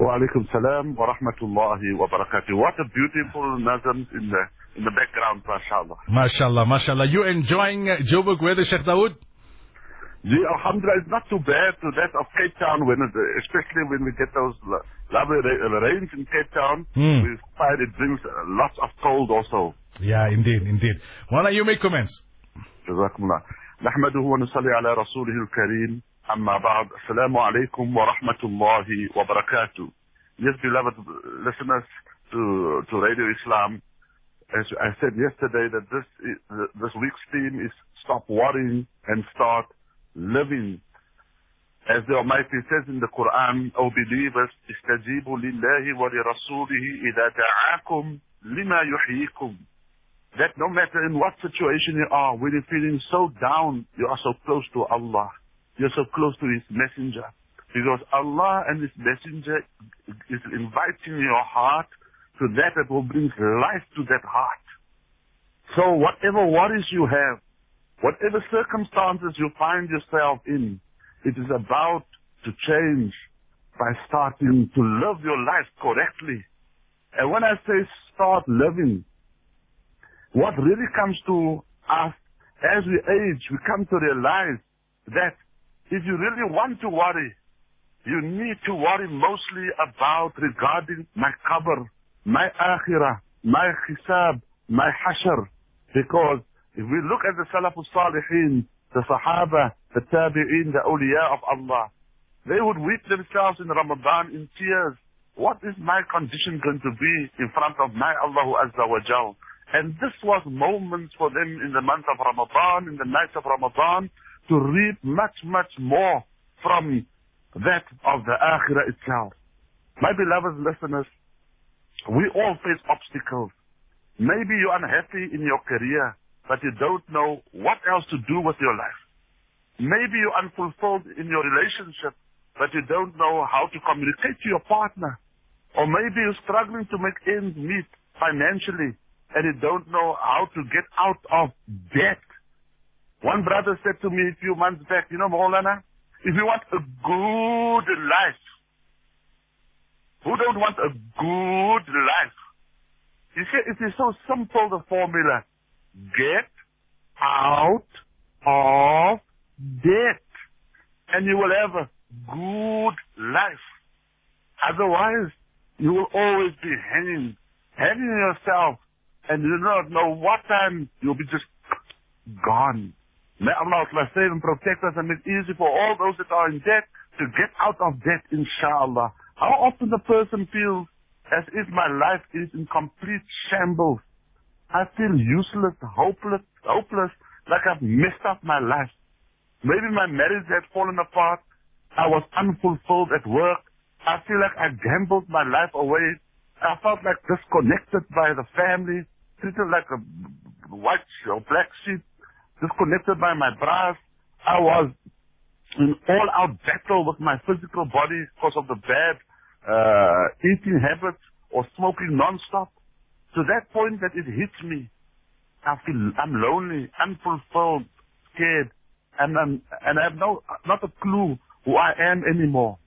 Wa alaikum salam wa rahmatullahi wa barakatuh. What a beautiful nazim in the, in the background, mashallah. Mashallah, mashallah. You enjoying uh, Joburg weather, Sheikh Dawood? The Alhamdulillah is not too bad to that of Cape Town, when it, especially when we get those lo- lovely ra- rains in Cape Town. Hmm. We find it brings uh, lots of cold also. Yeah, indeed, indeed. Why you make comments? جزاكم الله. نحمده ونصلي على رسوله الكريم. أما بعد. السلام عليكم ورحمة الله وبركاته. Yes, beloved listeners to, to Radio Islam. As I said yesterday that this, i- this week's theme is stop worrying and start living. As the Almighty says in the Quran, O believers, استجيبوا لله ولرسوله إذا دعاكم لما يحييكم. That no matter in what situation you are, when you're feeling so down, you are so close to Allah. You're so close to His Messenger. Because Allah and His Messenger is inviting your heart to that that will bring life to that heart. So whatever worries you have, whatever circumstances you find yourself in, it is about to change by starting to live your life correctly. And when I say start living, what really comes to us as we age, we come to realize that if you really want to worry, you need to worry mostly about regarding my qabr, my akhirah, my hisab, my hashar. Because if we look at the Salafus Salihin, the Sahaba, the Tabi'in, the awliya of Allah, they would weep themselves in Ramadan in tears. What is my condition going to be in front of my Allah Azza wa Jal? And this was moments for them in the month of Ramadan, in the night of Ramadan, to reap much, much more from that of the Akhirah itself. My beloved listeners, we all face obstacles. Maybe you're unhappy in your career, but you don't know what else to do with your life. Maybe you're unfulfilled in your relationship, but you don't know how to communicate to your partner. Or maybe you're struggling to make ends meet financially, and you don't know how to get out of debt. One brother said to me a few months back, you know, Maulana, if you want a good life, who don't want a good life? He said it is so simple, the formula. Get out of debt. And you will have a good life. Otherwise, you will always be hanging, hanging yourself, and you do not know what time you'll be just gone. May Allah save and protect us and make it easy for all those that are in debt to get out of debt, inshallah. How often the person feels as if my life is in complete shambles. I feel useless, hopeless, hopeless, like I've messed up my life. Maybe my marriage had fallen apart. I was unfulfilled at work. I feel like I gambled my life away. I felt like disconnected by the family, treated like a white or black sheep, disconnected by my brothers. I was in all-out battle with my physical body because of the bad uh, eating habits or smoking non-stop. To that point that it hits me, I feel I'm lonely, unfulfilled, scared, and I'm, and I have no not a clue who I am anymore.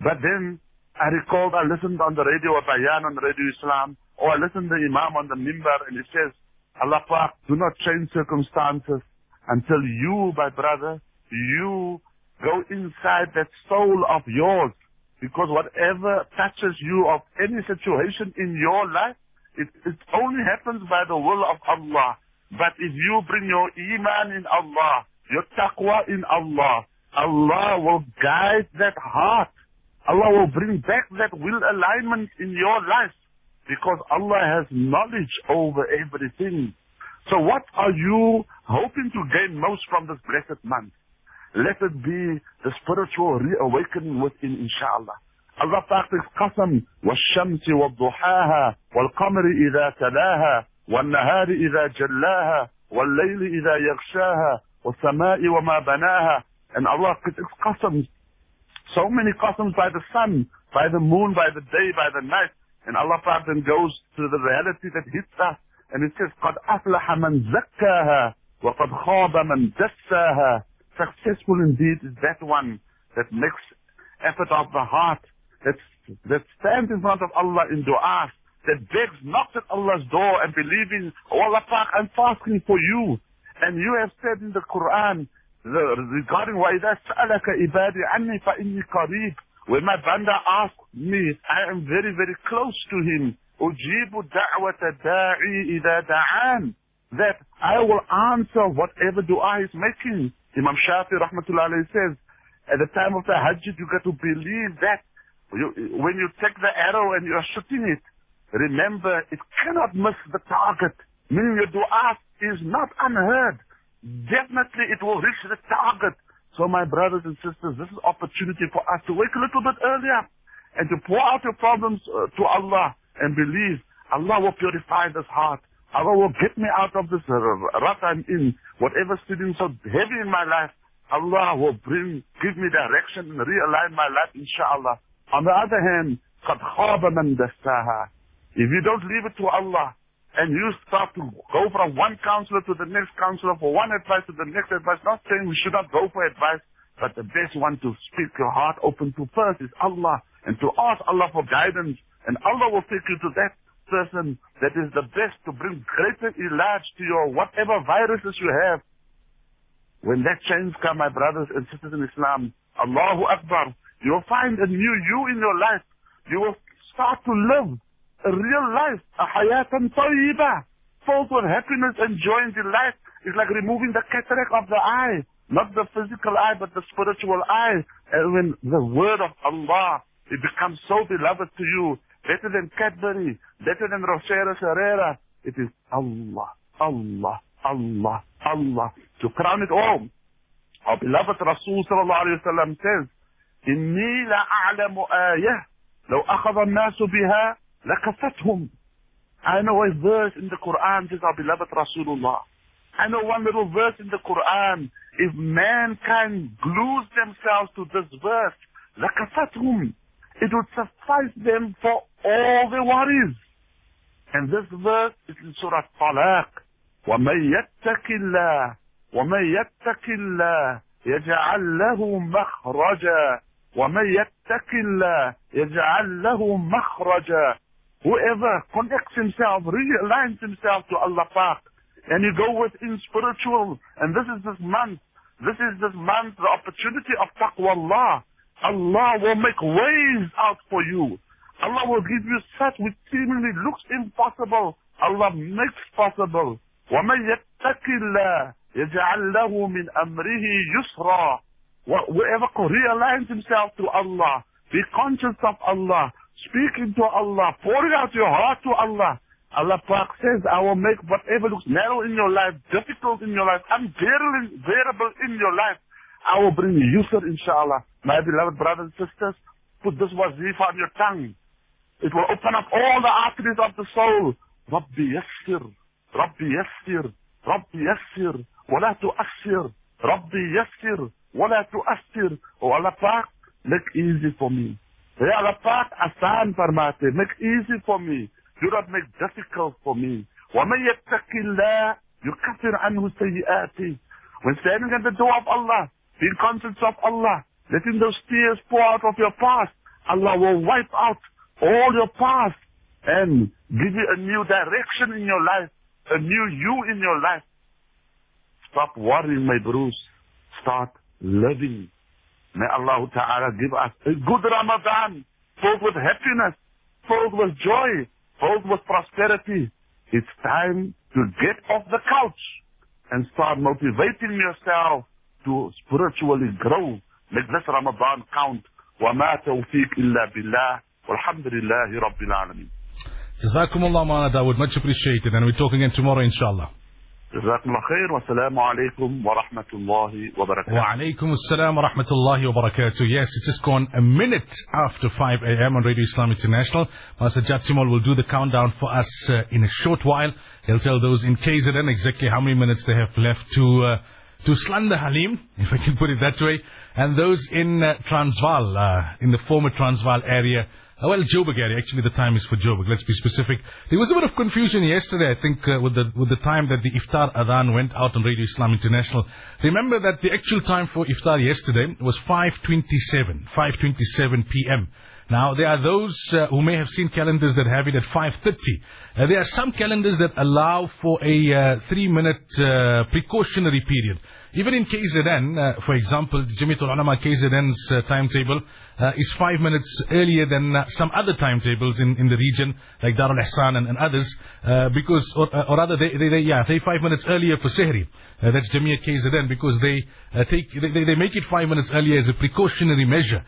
But then I recalled I listened on the radio or Bayan on Radio Islam, or I listened to the Imam on the Mimbar, and he says, Allah do not change circumstances until you, my brother, you go inside that soul of yours. Because whatever touches you of any situation in your life, it, it only happens by the will of Allah. But if you bring your iman in Allah, your taqwa in Allah, Allah will guide that heart. Allah will bring back that will alignment in your life because Allah has knowledge over everything. So what are you hoping to gain most from this blessed month? Let it be the spiritual reawakening within, inshallah. Allah Ta'ala says, قسم والشمس وضحاها والقمر إذا تلاها والنهار إذا جلاها والليل إذا يغشاها والسماء وما بناها and Allah takes qasams so many qasams by the sun by the moon by the day by the night and Allah then goes to the reality that hits us and it says قد أفلح من زكاها وقد خاب من دساها successful indeed is that one that makes effort of the heart that, that stands in front of Allah in dua, that begs, knocks at Allah's door and believing, oh Allah Pak, I'm fasting for you. And you have said in the Quran, the, regarding وَإِذَا سَأَلَكَ إِبَادِي عَنِّي فَإِنِّي قَرِيبٌ When my banda asks me, I am very, very close to him. أُجِيبُ دَعْوَةَ دَاعِي إِذَا دَعَانِ That I will answer whatever dua is making. Imam Shafi rahmatullah alayhi says, at the time of the Hajj, you got to believe that you, when you take the arrow and you're shooting it, remember it cannot miss the target. Meaning your dua is not unheard. Definitely it will reach the target. So my brothers and sisters, this is opportunity for us to wake a little bit earlier and to pour out your problems uh, to Allah and believe Allah will purify this heart. Allah will get me out of this rut I'm in. Whatever sitting so heavy in my life, Allah will bring, give me direction and realign my life, inshallah. On the other hand, قَدْ خَابَ مَنْ دَسَّاهَا If you don't leave it to Allah, and you start to go from one counselor to the next counselor, for one advice to the next advice, not saying we should not go for advice, but the best one to speak your heart open to first is Allah, and to ask Allah for guidance, and Allah will take you to that person that is the best to bring greater ilaj to your whatever viruses you have. When that change comes, my brothers and sisters in Islam, Allahu Akbar, you will find a new you in your life. You will start to live a real life, a hayatan tayyiba, filled with happiness and joy and delight. It's like removing the cataract of the eye, not the physical eye, but the spiritual eye. And when the word of Allah, it becomes so beloved to you, better than Cadbury, better than Rochelle Herrera, it is Allah, Allah, Allah, Allah. To crown it all, our beloved Rasul sallallahu alayhi wa sallam says, إني لأعلم آية لو أخذ الناس بها لكفتهم I know a verse in the Quran, says our beloved Rasulullah. I know one little verse in the Quran. If mankind glues themselves to this verse, لَكَفَتْهُمْ It would suffice them for all their worries. And this verse is in Surah Talaq. وَمَن يَتَّقِ اللَّهِ وَمَن يَتَّقِ اللَّهِ يَجْعَل لَّهُ مَخْرَجًا وَمَن يَتَّقِ اللَّهِ يَجْعَل لَّهُ مَخْرَجًا Whoever connects himself, realigns himself to Allah Pak, and you go within spiritual, and this is this month, this is this month, the opportunity of taqwa Allah. Allah will make ways out for you. Allah will give you such which seemingly looks impossible. Allah makes possible. وَمَن يَتَّقِ اللَّهِ يَجْعَل لَّهُ مِنْ أَمْرِهِ يُسْرًا Whoever realigns himself to Allah, be conscious of Allah, speaking to Allah, pouring out your heart to Allah. Allah Pak says, I will make whatever looks narrow in your life, difficult in your life, unbearable in your life. I will bring yusr, inshallah. My beloved brothers and sisters, put this wazifa on your tongue. It will open up all the arteries of the soul. Rabbi yassir, Rabbi yassir, Rabbi yassir, ولا تؤثر. Rabbi yassir, ولا تؤثر. Oh Allah Pak, make easy for me. Hey Allah Pak, asan farmate, make easy for me. Do not make difficult for me. وَمَن يَتَّقِ اللَّهِ يُكَفِّرْ عَنْهُ سَيِّئَاتِهِ When standing at the door of Allah, being conscious of Allah, letting those tears pour out of your past, Allah will wipe out all your past and give you a new direction in your life, a new you in your life. Stop worrying, my bros. Start living. May Allah Ta'ala give us a good Ramadan, filled with happiness, filled with joy, filled with prosperity. It's time to get off the couch and start motivating yourself to spiritually grow. Make this Ramadan count. وما توفيق إلا بالله والحمد لله رب العالمين. Jazakumullah Mana Dawood, much appreciated. And we're talking again tomorrow, inshallah. جزاكم الله خير والسلام عليكم ورحمة الله وبركاته. وعليكم السلام ورحمة الله وبركاته. Yes, it's just gone a minute after 5 a.m. on Radio Islam International. Master Sajjaad Timol will do the countdown for us uh, in a short while. He'll tell those in KZN exactly how many minutes they have left to uh, to slander Halim, if I can put it that way, and those in uh, Transvaal, uh, in the former Transvaal area, well, Joburg. Actually, the time is for Joburg. Let's be specific. There was a bit of confusion yesterday, I think, uh, with the with the time that the iftar adhan went out on Radio Islam International. Remember that the actual time for iftar yesterday was 5:27, 5:27 p.m. Now, there are those uh, who may have seen calendars that have it at 5.30. Uh, there are some calendars that allow for a uh, three-minute uh, precautionary period. Even in KZN, uh, for example, Jamiatul Ulama KZN's uh, timetable uh, is five minutes earlier than uh, some other timetables in, in the region, like Darul Ihsan and, and others, uh, because, or, uh, or rather, they, they, they, yeah, they five minutes earlier for Sehri. That's Jamia KZN, because they take, they, they make it five minutes earlier as a precautionary measure.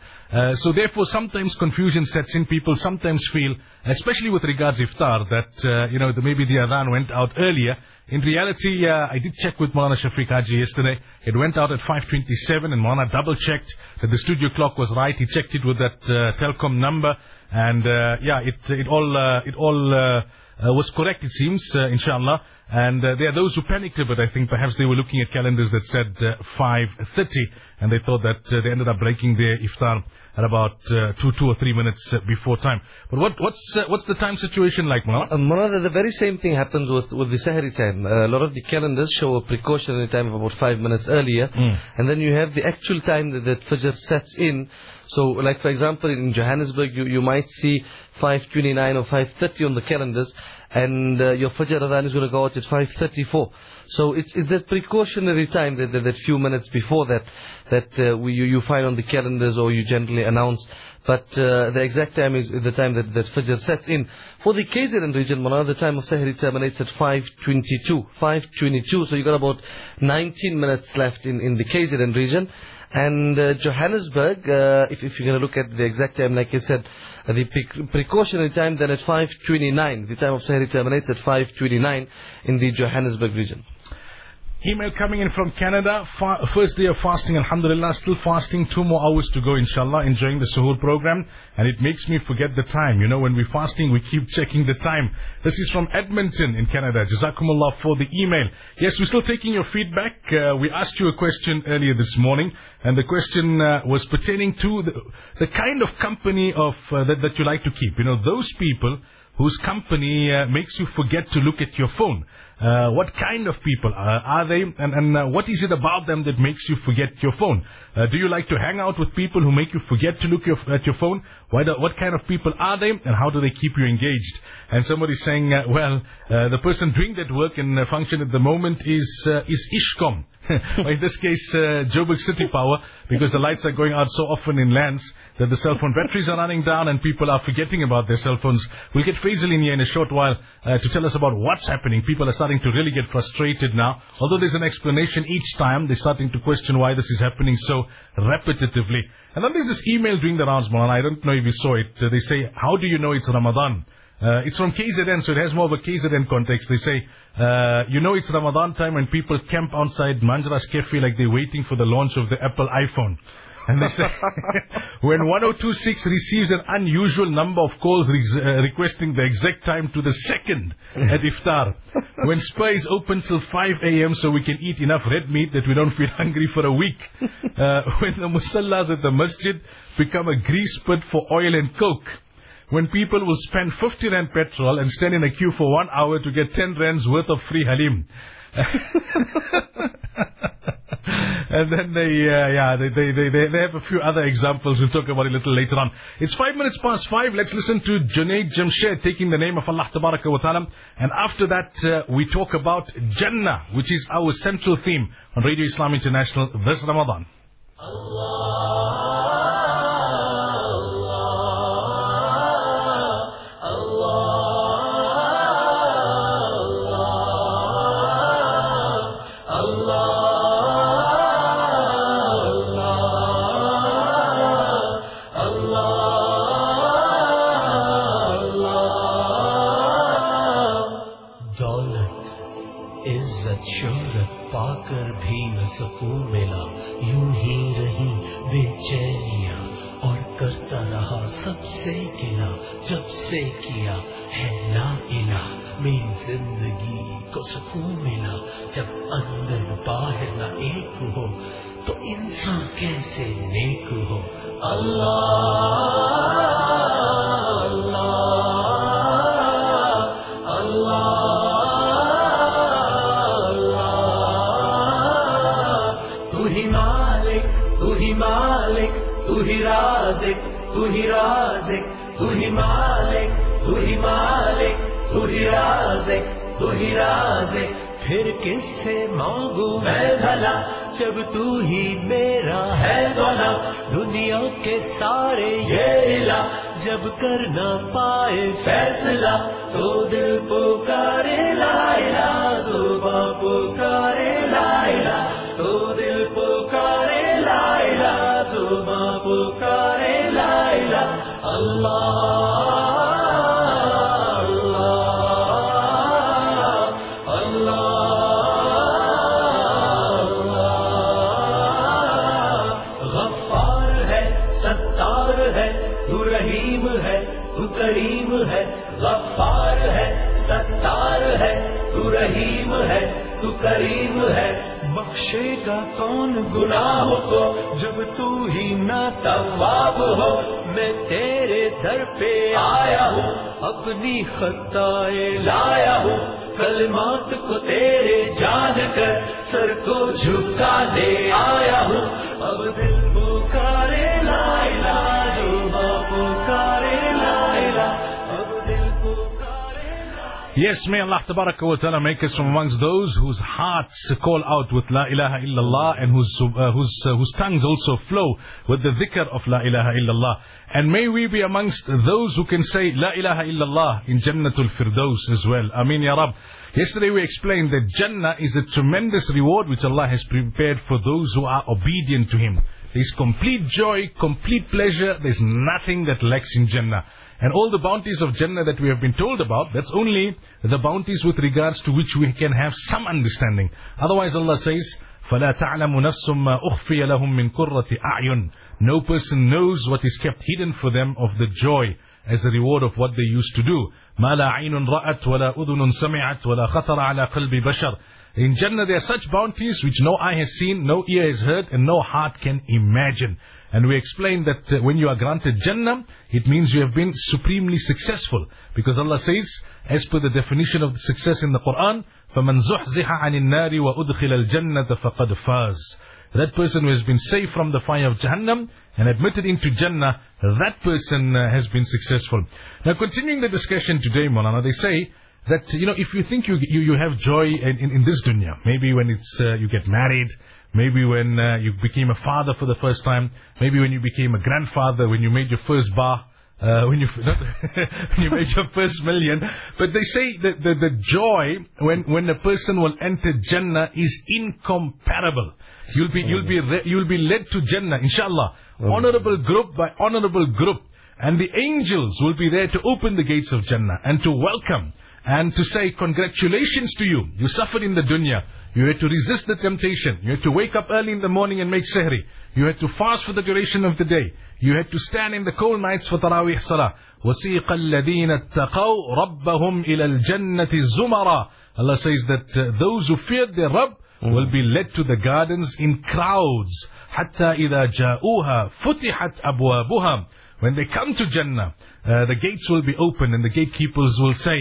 So therefore, sometimes confusion sets in. People sometimes feel, especially with regards iftar, that, you know, the, maybe the adhan went out earlier. In reality, uh, I did check with Maulana Shafiq yesterday. It went out at 5.27 and Maulana double checked that the studio clock was right. He checked it with that uh, number and uh, yeah, it, it all, uh, it all uh, uh, was correct it seems, inshallah. And uh, there are those who panicked a bit. I think perhaps they were looking at calendars that said uh, 5.30 and they thought that uh, they ended up breaking their iftar at about uh, two, two or three minutes uh, before time. But what, what's, uh, what's the time situation like, Mullah? Uh, the very same thing happens with, with the Sahari time. Uh, a lot of the calendars show a precautionary time of about five minutes earlier. Mm. And then you have the actual time that, that Fajr sets in. So, like for example, in Johannesburg, you, you might see 5.29 or 5.30 on the calendars. And uh, your Fajr Adhan is going to go out at 5.34. So it's, it's that precautionary time, that, that, that few minutes before that, that uh, we, you, you find on the calendars or you generally announce. But uh, the exact time is the time that, that Fajr sets in. For the KZN region, Mana, the time of Sahri terminates at 5.22. 5.22, so you've got about 19 minutes left in, in the KZN region. And uh, Johannesburg, uh, if, if you're going to look at the exact time, like I said, uh, the pre- precautionary time then at 5.29. The time of Sahri terminates at 5.29 in the Johannesburg region. Email coming in from Canada. First day of fasting, alhamdulillah. Still fasting. Two more hours to go, inshallah. Enjoying the suhoor program. And it makes me forget the time. You know, when we're fasting, we keep checking the time. This is from Edmonton in Canada. Jazakumullah for the email. Yes, we're still taking your feedback. Uh, we asked you a question earlier this morning. And the question uh, was pertaining to the, the kind of company of uh, that, that you like to keep. You know, those people whose company uh, makes you forget to look at your phone. Uh, what kind of people uh, are they, and, and uh, what is it about them that makes you forget your phone? Uh, do you like to hang out with people who make you forget to look your, at your phone? Do, what kind of people are they, and how do they keep you engaged? And somebody's saying, uh, well, uh, the person doing that work and function at the moment is is Eskom. or in this case, uh, Joburg City Power, because the lights are going out so often in lands that the cell phone batteries are running down and people are forgetting about their cell phones. We'll get Faisal in here in a short while uh, to tell us about what's happening. People are starting to really get frustrated now. Although there's an explanation each time, they're starting to question why this is happening so repetitively. And then there's this email doing the rounds, Maulana. I don't know if you saw it. Uh, they say, how do you know it's Ramadan? Uh, it's from KZN, so it has more of a KZN context. They say, uh, you know it's Ramadan time when people camp outside Manjara's Cafe like they're waiting for the launch of the Apple iPhone. And they say, when 1026 receives an unusual number of calls re- uh, requesting the exact time to the second at iftar, when Spa is open till 5 a.m. so we can eat enough red meat that we don't feel hungry for a week, uh, when the musallas at the masjid become a grease pit for oil and coke, when people will spend 50 rand petrol and stand in a queue for one hour to get 10 rands worth of free halim. and then they, uh, yeah, they, they, they, they have a few other examples. We'll talk about it a little later on. It's five minutes past five. Let's listen to Junaid Jamshed taking the name of Allah Tabaraka wa Ta'ala. And after that, uh, we talk about Jannah, which is our central theme on Radio Islam International this Ramadan. Allah. سکون ملا۔ یوں ہی رہی بے چینیاں اور کرتا رہا سب سے گنا۔ جب سے کیا ہے نا انا میری زندگی کو سکون ملا۔ جب اندر باہر نہ ایک ہو، تو انسان کیسے نیک ہو؟ اللہ رازق، تو ہی رازق، تو ہی مالک، تو ہی مالک، تو ہی رازق، تو ہی رازق۔ پھر کس سے مانگو میں بھلا؟ جب تو ہی میرا ہے بھلا۔ دنیا کے سارے یہ علا جب کر نہ پائے فیصلہ، تو دل پکارے لائلا صبح پکارے لائلا تو دل پکارے پکارے لا الہ اللہ رحیم ہے تو کریم ہے غفار ہے، ستار ہے تو رحیم ہے تو کریم ہے۔ بخشے گا کون گناہ کو؟ جب تو ہی نہ تواب ہو، میں تیرے در پہ آیا ہوں، اپنی خطائے لایا ہوں، کلمات کو تیرے جان کر سر کو جھکا دے آیا ہوں۔ اب دل پکارے لائے لاجو جو پکارے۔ Yes, may Allah Ta'ala make us from amongst those whose hearts call out with La ilaha illallah and whose, uh, whose, uh, whose tongues also flow with the dhikr of La ilaha illallah. And may we be amongst those who can say La ilaha illallah in Jannatul Firdaus as well. Ameen Ya Rab. Yesterday we explained that Jannah is a tremendous reward which Allah has prepared for those who are obedient to Him. There's complete joy, complete pleasure. There's nothing that lacks in Jannah. And all the bounties of Jannah that we have been told about, that's only the bounties with regards to which we can have some understanding. Otherwise Allah says, فَلَا تَعْلَمُ نَفْسٌ مَا أُخْفِيَ لَهُم مِّن قُرَّةِ أَعْيُنٍ No person knows what is kept hidden for them of the joy as a reward of what they used to do. ما لا عين رأت ولا أذن سمعت ولا خطر على قلب بشر. In Jannah there are such bounties which no eye has seen, no ear has heard, and no heart can imagine. And we explained that uh, when you are granted Jannah, it means you have been supremely successful. Because Allah says, as per the definition of success in the Quran, فَمَنْ زُحْزِحَ عَنِ النَّارِ وَأُدْخِلَ الْجَنَّةَ فَقَدْ فَازَ That person who has been saved from the fire of Jahannam and admitted into Jannah, that person uh, has been successful. Now continuing the discussion today, Maulana, they say, that you know if you think you you, you have joy in, in, in this dunya maybe when it's uh, you get married maybe when uh, you became a father for the first time, maybe when you became a grandfather, when you made your first bar, uh, when you when you made your first million. But they say that the, the joy when when a person will enter Jannah is incomparable. You'll be you'll be re- you'll be led to Jannah, inshallah. Honorable group by honorable group, and the angels will be there to open the gates of Jannah and to welcome and to say congratulations to you. You suffered in the dunya. You had to resist the temptation. You had to wake up early in the morning and make sahri. You had to fast for the duration of the day. You had to stand in the cold nights for Taraweeh Salah. وَسِيقَ الَّذِينَ اتَّقَوْا رَبَّهُمْ إِلَى الْجَنَّةِ زُمَرًا Allah says that uh, those who feared their Rabb will be led to the gardens in crowds. حَتَّى إِذَا جَاءُوهَا فُتِحَتْ أَبْوَابُهَا When they come to Jannah, uh, the gates will be open and the gatekeepers will say,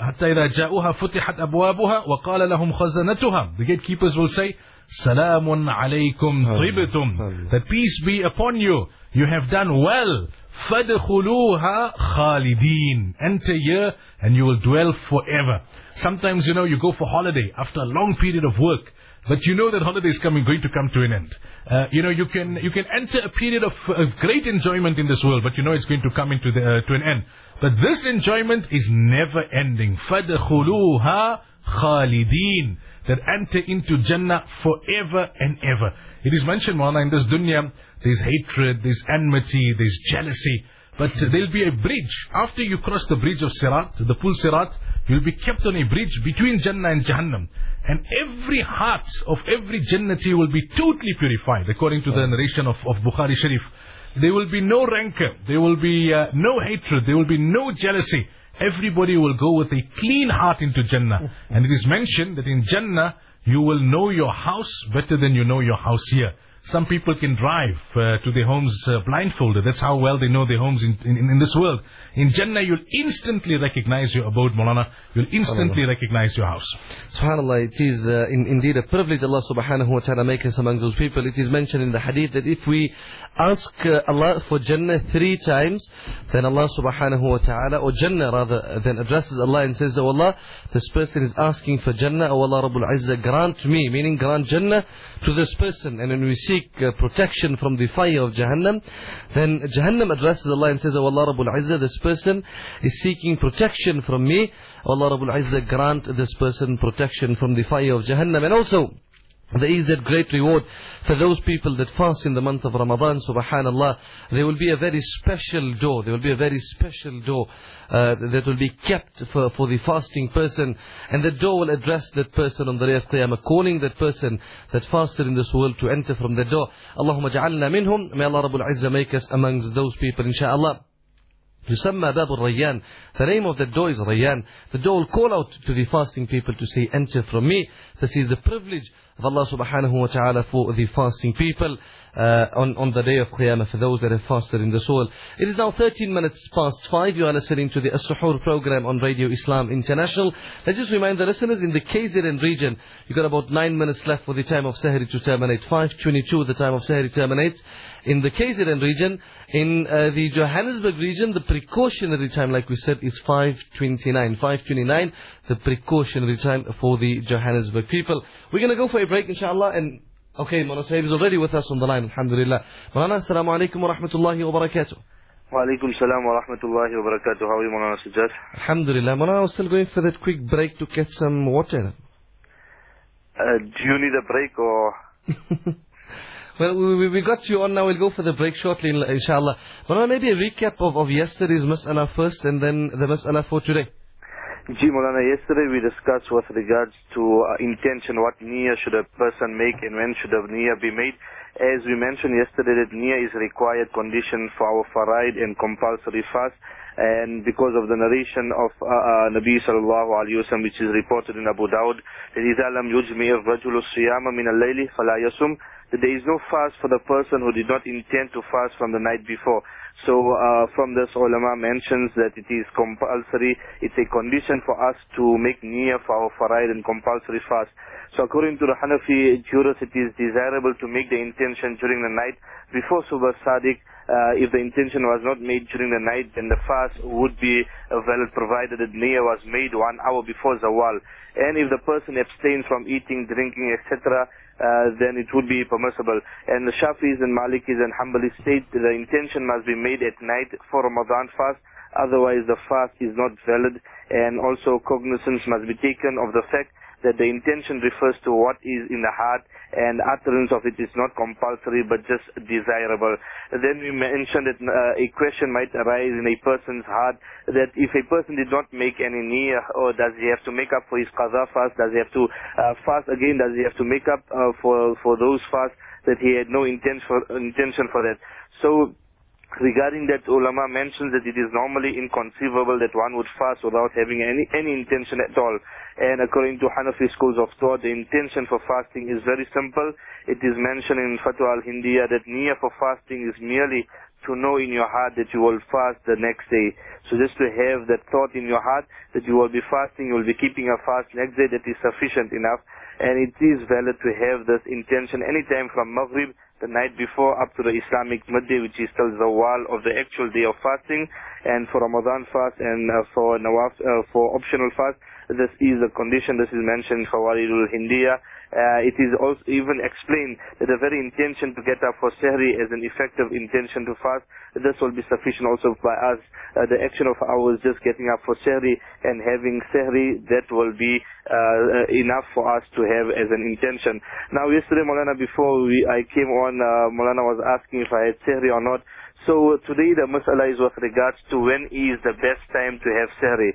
حتى إذا جاءوها فتحت أبوابها وقال لهم خزنتها The gatekeepers will say سلام عليكم طبتم That peace be upon you You have done well فَدْخُلُوهَا خَالِدِينَ Enter here and you will dwell forever. Sometimes, you know, you go for holiday after a long period of work. But you know that holiday is coming, going to come to an end. Uh, you know, you can you can enter a period of, of great enjoyment in this world, but you know it's going to come into the, uh, to an end. But this enjoyment is never ending. فَدْخُلُوهَا خَالِدِينَ That enter into Jannah forever and ever. It is mentioned, Mawlana, in this dunya, there's hatred, there's enmity, there's jealousy. But there'll be a bridge. After you cross the bridge of Sirat, the Pul Sirat, you'll be kept on a bridge between Jannah and Jahannam. And every heart of every Jannati will be totally purified, according to the narration of, of Bukhari Sharif. There will be no rancor, there will be uh, no hatred, there will be no jealousy. Everybody will go with a clean heart into Jannah. And it is mentioned that in Jannah, you will know your house better than you know your house here. Some people can drive uh, to their homes uh, blindfolded. That's how well they know their homes in, in, in this world. In Jannah, you'll instantly recognize your abode, Molana. You'll instantly recognize your house. SubhanAllah, it is uh, in, indeed a privilege Allah subhanahu wa ta'ala make us among those people. It is mentioned in the hadith that if we ask uh, Allah for Jannah three times, then Allah subhanahu wa ta'ala, or Jannah rather, then addresses Allah and says, Oh Allah, this person is asking for Jannah, Oh Allah Rabbul Izzah, grant me, meaning grant Jannah to this person. And when we seek uh, protection from the fire of Jahannam, then Jahannam addresses Allah and says, Oh Allah Rabbul Izzah, this person is seeking protection from me. Oh Allah Rabbul Izzah, grant this person protection from the fire of Jahannam. And also, there is that great reward for those people that fast in the month of Ramadan, subhanallah. There will be a very special door. There will be a very special door uh, that will be kept for, for the fasting person. And the door will address that person on the day of Qiyamah, calling that person that fasted in this world to enter from the door. Allahumma ja'alna minhum. May Allah Rabbul Izzah make us amongst those people, inshaAllah. يسمى باب الريان The name of the door is Rayyan. The door will call out to the fasting people to say, enter from me. This is the privilege of Allah subhanahu wa ta'ala for the fasting people uh, on, on the day of Qiyamah for those that have fasted in the soul. It is now 13 minutes past 5. You are listening to the As-Suhoor program on Radio Islam International. Let's just remind the listeners in the KZN region, you got about 9 minutes left for the time of Sahri to terminate. 5.22 the time of Sahri terminates. In the KZN region, in uh, the Johannesburg region, the precautionary time, like we said, is 5.29. 5.29, the precautionary time for the Johannesburg people. We're going to go for a break, inshallah, and Okay, Mawlana Sahib is already with us on the line, alhamdulillah. Mawlana, assalamu alaikum wa rahmatullahi wa barakatuh. Wa salam wa rahmatullahi wa barakatuh. How are you, Mawlana Sajjaad? Alhamdulillah. I was still going for that quick break to get some water. Uh, do you need a break or? Well, we, we- got you on now. We'll go for the break shortly, inshallah. But maybe a recap of, of yesterday's mas'ala first and then the mas'ala for today. Ji Maulana, yesterday we discussed with regards to uh, intention, what niyyah should a person make and when should a niyyah be made. As we mentioned yesterday that niyyah is a required condition for our faraid and compulsory fast And because of the narration of uh, uh, Nabi sallallahu alayhi wa sallam, which is reported in Abu Dawud, that إِذَا لَمْ يُجْمِعِ الرَّجُلُ الصِّيَامَ مِنَ اللَّيْلِ فَلَا يَصُمْ that there is no fast for the person who did not intend to fast from the night before. So uh, from this ulama mentions that it is compulsory, it's a condition for us to make niyyah for our faraid and compulsory fast. So according to the Hanafi jurists, it is desirable to make the intention during the night before Subh Sadiq. Uh, if the intention was not made during the night, then the fast would be valid provided that niyyah was made one hour before Zawal. And if the person abstains from eating, drinking, etc., uh, then it would be permissible. And the Shafis and Malikis and Hanbalis state the intention must be made at night for Ramadan fast, otherwise the fast is not valid. And also cognizance must be taken of the fact that the intention refers to what is in the heart and utterance of it is not compulsory but just desirable. Then we mentioned that uh, a question might arise in a person's heart that if a person did not make any niyyah or does he have to make up for his qadha fast, does he have to uh, fast again, does he have to make up uh, for, for those fasts that he had no for, intention for that. So Regarding that, ulama mentions that it is normally inconceivable that one would fast without having any, any intention at all. And according to Hanafi schools of thought, the intention for fasting is very simple. It is mentioned in Fatwa al-Hindiya that niyyah for fasting is merely to know in your heart that you will fast the next day. So just to have that thought in your heart that you will be fasting, you will be keeping a fast next day, that is sufficient enough. And it is valid to have this intention anytime from Maghrib the night before up to the Islamic midday, which is till Zawal of the actual day of fasting, and for Ramadan fast and uh, for Nawaf, uh, for optional fast, this is a condition. This is mentioned in Fawaidul Hindiya. Uh, it is also even explained that the very intention to get up for Sehri is an effective intention to fast. This will be sufficient also by us. Uh, the action of ours just getting up for Sehri and having Sehri, that will be uh, enough for us to have as an intention. Now yesterday, Molana, before we, I came on, uh, Molana was asking if I had Sehri or not. So today the masala is with regards to when is the best time to have sehri.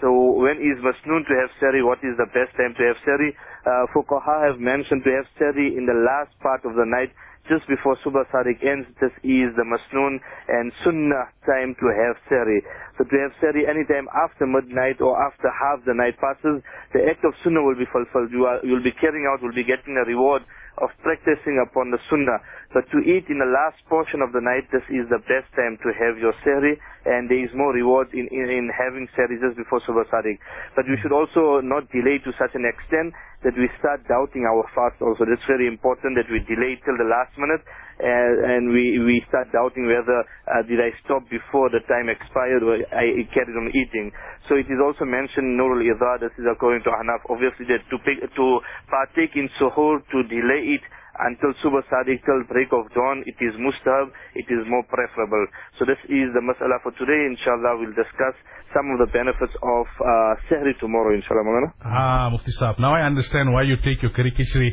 So when is masnoon to have sehri? What is the best time to have sehri? Uh, Fuqaha have mentioned to have sehri in the last part of the night, just before Subh Sadiq ends. This is the masnoon and sunnah time to have sehri. So to have sehri anytime after midnight or after half the night passes, the act of sunnah will be fulfilled. You you'll be carrying out, will be getting a reward of practicing upon the sunnah. But to eat in the last portion of the night, this is the best time to have your sehri, and there is more reward in, in, in having sehri just before Subh Sadiq. But we should also not delay to such an extent that we start doubting our fast also. That's very important that we delay till the last minute, and we, we start doubting whether uh, did I stop before the time expired or I carried on eating. So it is also mentioned Nurul Idha, this is according to Hanaf, obviously that to, pick, to partake in suhoor, to delay it until Subh Sadiq, till break of dawn, it is mustahab, it is more preferable. So this is the mas'ala for today. Inshallah, we'll discuss some of the benefits of uh, Sehri tomorrow, inshallah. Ah, Mufti Saab. Now I understand why you take your kari kishri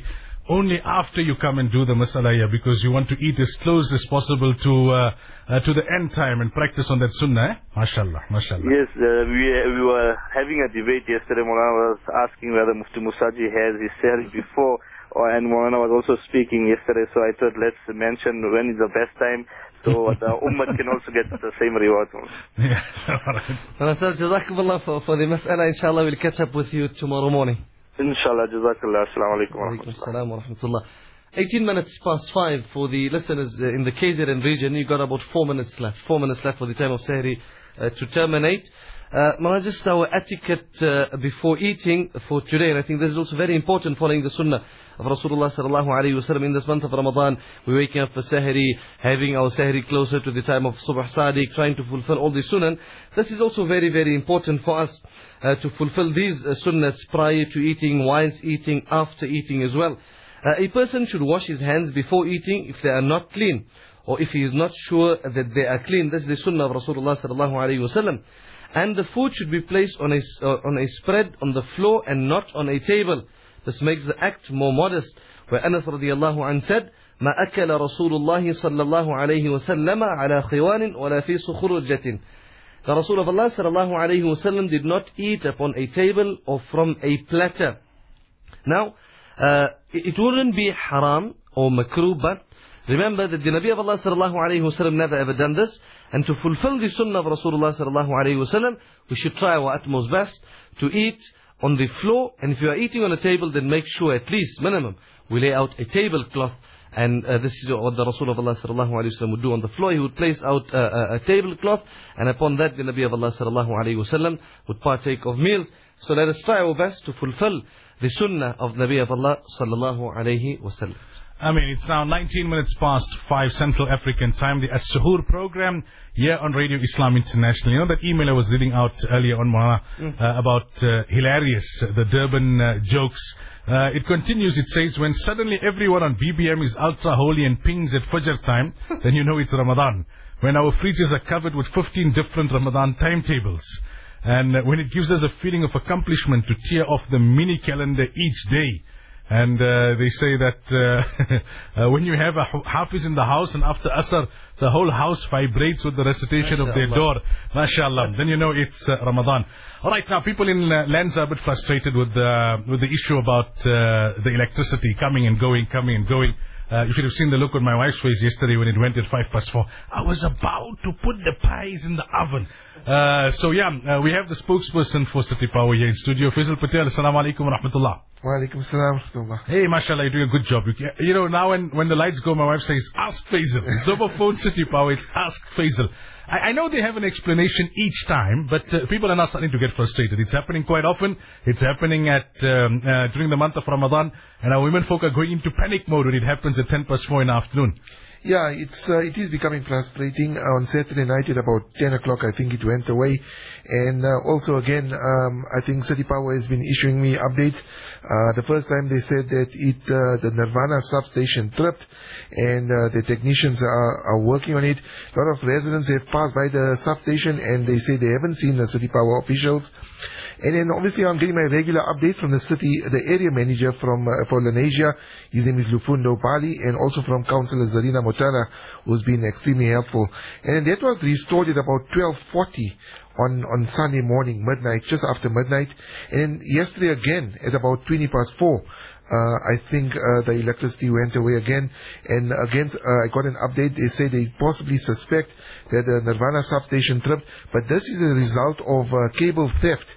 only after you come and do the masala here because you want to eat as close as possible to uh, uh, to the end time and practice on that sunnah. Eh? Mashallah, mashallah. Yes, uh, we we were having a debate yesterday. Maulana was asking whether Mufti Musaji has his Sehri before, or, and Maulana was also speaking yesterday. So I thought let's mention when is the best time, so the ummah can also get the same reward. Yeah, all right. Well, sir, Jazakumullah for, for the mas'ala. Inshallah, we'll catch up with you tomorrow morning. Inshallah, Jazakallah. Assalamu alaikum wa rahmatullah. 18 minutes past 5 for the listeners uh, in the KZN region. You've got about 4 minutes left. 4 minutes left for the time of Sahri uh, to terminate. Uh, Malaj, just our etiquette uh, before eating for today, and I think this is also very important following the sunnah of Rasulullah sallallahu alayhi wa sallam in this month of Ramadan. We're waking up for Sahri, having our Sahri closer to the time of Subh Sadiq, trying to fulfill all the sunnah. This is also very, very important for us uh, to fulfill these uh, sunnahs prior to eating, whilst eating, after eating as well. Uh, a person should wash his hands before eating if they are not clean, or if he is not sure that they are clean. This is the sunnah of Rasulullah sallallahu alayhi wa sallam. And the food should be placed on a, s- uh, on a spread on the floor and not on a table. This makes the act more modest. Where Anas radiallahu anh said, ما أكل رسول الله صلى الله عليه وسلم على خوان ولا في صخرجة The Rasul of Allah صلى الله عليه وسلم did not eat upon a table or from a platter. Now, uh, it wouldn't be haram or makruh, but remember that the Nabi of Allah sallallahu alayhi wasallam never ever done this. And to fulfill the sunnah of Rasulullah sallallahu alayhi wasallam, we should try our utmost best to eat on the floor. And if you are eating on a table, then make sure at least minimum we lay out a tablecloth and uh, this is what the Rasul of Allah sallallahu alayhi wasallam would do on the floor. He would place out uh, a, a tablecloth, and upon that the Nabi of Allah sallallahu alayhi wasallam would partake of meals. So let us try our best to fulfill the sunnah of Nabi of Allah sallallahu alayhi wasallam. I mean, it's now 19 minutes past 5 Central African time. The As-Suhoor program here on Radio Islam International. You know that email I was reading out earlier on, Maulana, uh, about uh, hilarious, uh, the Durban uh, jokes. Uh, it continues, it says, when suddenly everyone on BBM is ultra holy and pings at Fajr time, then you know it's Ramadan. When our fridges are covered with 15 different Ramadan timetables. And when it gives us a feeling of accomplishment to tear off the mini calendar each day. And uh, they say that uh, uh, when you have a hafiz in the house and after asr, the whole house vibrates with the recitation of their MashaAllah. door. MashaAllah. Then you know it's uh, Ramadan. All right, now people in uh, lands are a bit frustrated with the, with the issue about uh, the electricity coming and going, coming and going. Uh, you should have seen the look on my wife's face yesterday when it went at five past four. I was about to put the pies in the oven. Uh, so yeah, uh, we have the spokesperson for City Power here in studio, Faisal Patel. Assalamu alaikum wa rahmatullah. Wa alaikum salam wa rahmatullah. Hey, mashallah, you're doing a good job. You, you know, now when, when the lights go, my wife says, ask Faisal. It's not about phone City Power, it's ask Faisal. I, I know they have an explanation each time, but uh, people are now starting to get frustrated. It's happening quite often. It's happening at um, uh, during the month of Ramadan, and our women folk are going into panic mode when it happens at 10 past 4 in the afternoon. Yeah, it's uh, it is becoming frustrating. On Saturday night at about 10 o'clock, I think it went away. And uh, also again, um, I think City Power has been issuing me updates. Uh, the first time they said that it uh, the Nirvana substation tripped, and uh, the technicians are, are working on it. A lot of residents have passed by the substation, and they say they haven't seen the City Power officials. And then obviously I'm getting my regular updates from the city, the area manager from uh, for Lenasia. His name is Lufundo Bali, and also from Councillor Zarina Motala, who's been extremely helpful. And that was restored at about 12:40 on on Sunday morning, midnight, just after midnight. And yesterday again at about 20 past four. Uh, I think uh, the electricity went away again, and again uh, I got an update. They say they possibly suspect that the Nirvana substation tripped, but this is a result of uh, cable theft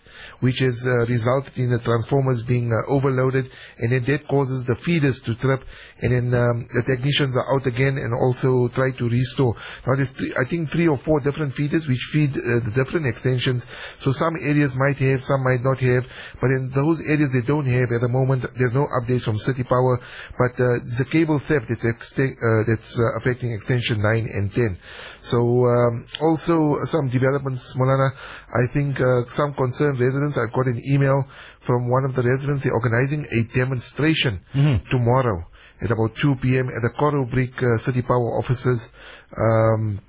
which has uh, resulted in the transformers being uh, overloaded, and then that causes the feeders to trip, and then um, the technicians are out again and also try to restore. Now there's I think three or four different feeders which feed uh, the different extensions. So some areas might have, some might not have, but in those areas they don't have at the moment, there's no updates from City Power, but uh, it's a cable theft that's, uh, that's uh, affecting extension 9 and 10. So um, also some developments, Molana. I think some concerned residents. I've got an email from one of the residents. They're organizing a demonstration tomorrow at about 2 p.m. at the Coral Brick uh, City Power offices. Um,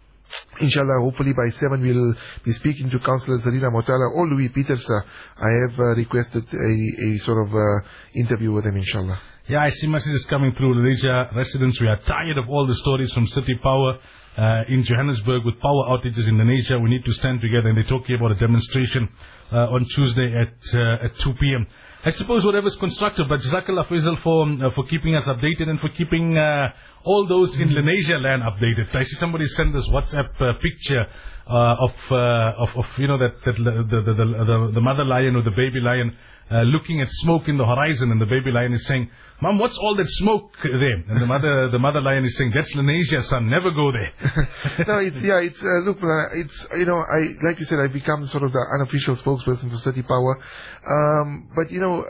Inshallah, hopefully by 7 we'll be speaking to Councillor Zarina Motala or Louis Petersa. I have uh, requested a, a sort of uh, interview with them, inshallah. Yeah, I see messages coming through. Lenasia residents, we are tired of all the stories from City Power uh, in Johannesburg with power outages in Lenasia. We need to stand together, and they're talking about a demonstration uh, on Tuesday at uh, at 2 p.m. I suppose whatever's constructive, but Jazakallah Faisal for, uh, for keeping us updated and for keeping uh, all those in Lenasia land updated. I see somebody send this WhatsApp uh, picture uh, of, uh, of, of, you know, that, that the, the, the, the, the mother lion or the baby lion uh, looking at smoke in the horizon, and the baby lion is saying, Mom, what's all that smoke there? And the mother, the mother lion is saying, that's Lenasia, son, never go there. no, it's yeah, it's uh, look, uh, it's you know, I like you said, I become sort of the unofficial spokesperson for City Power, um, but you know,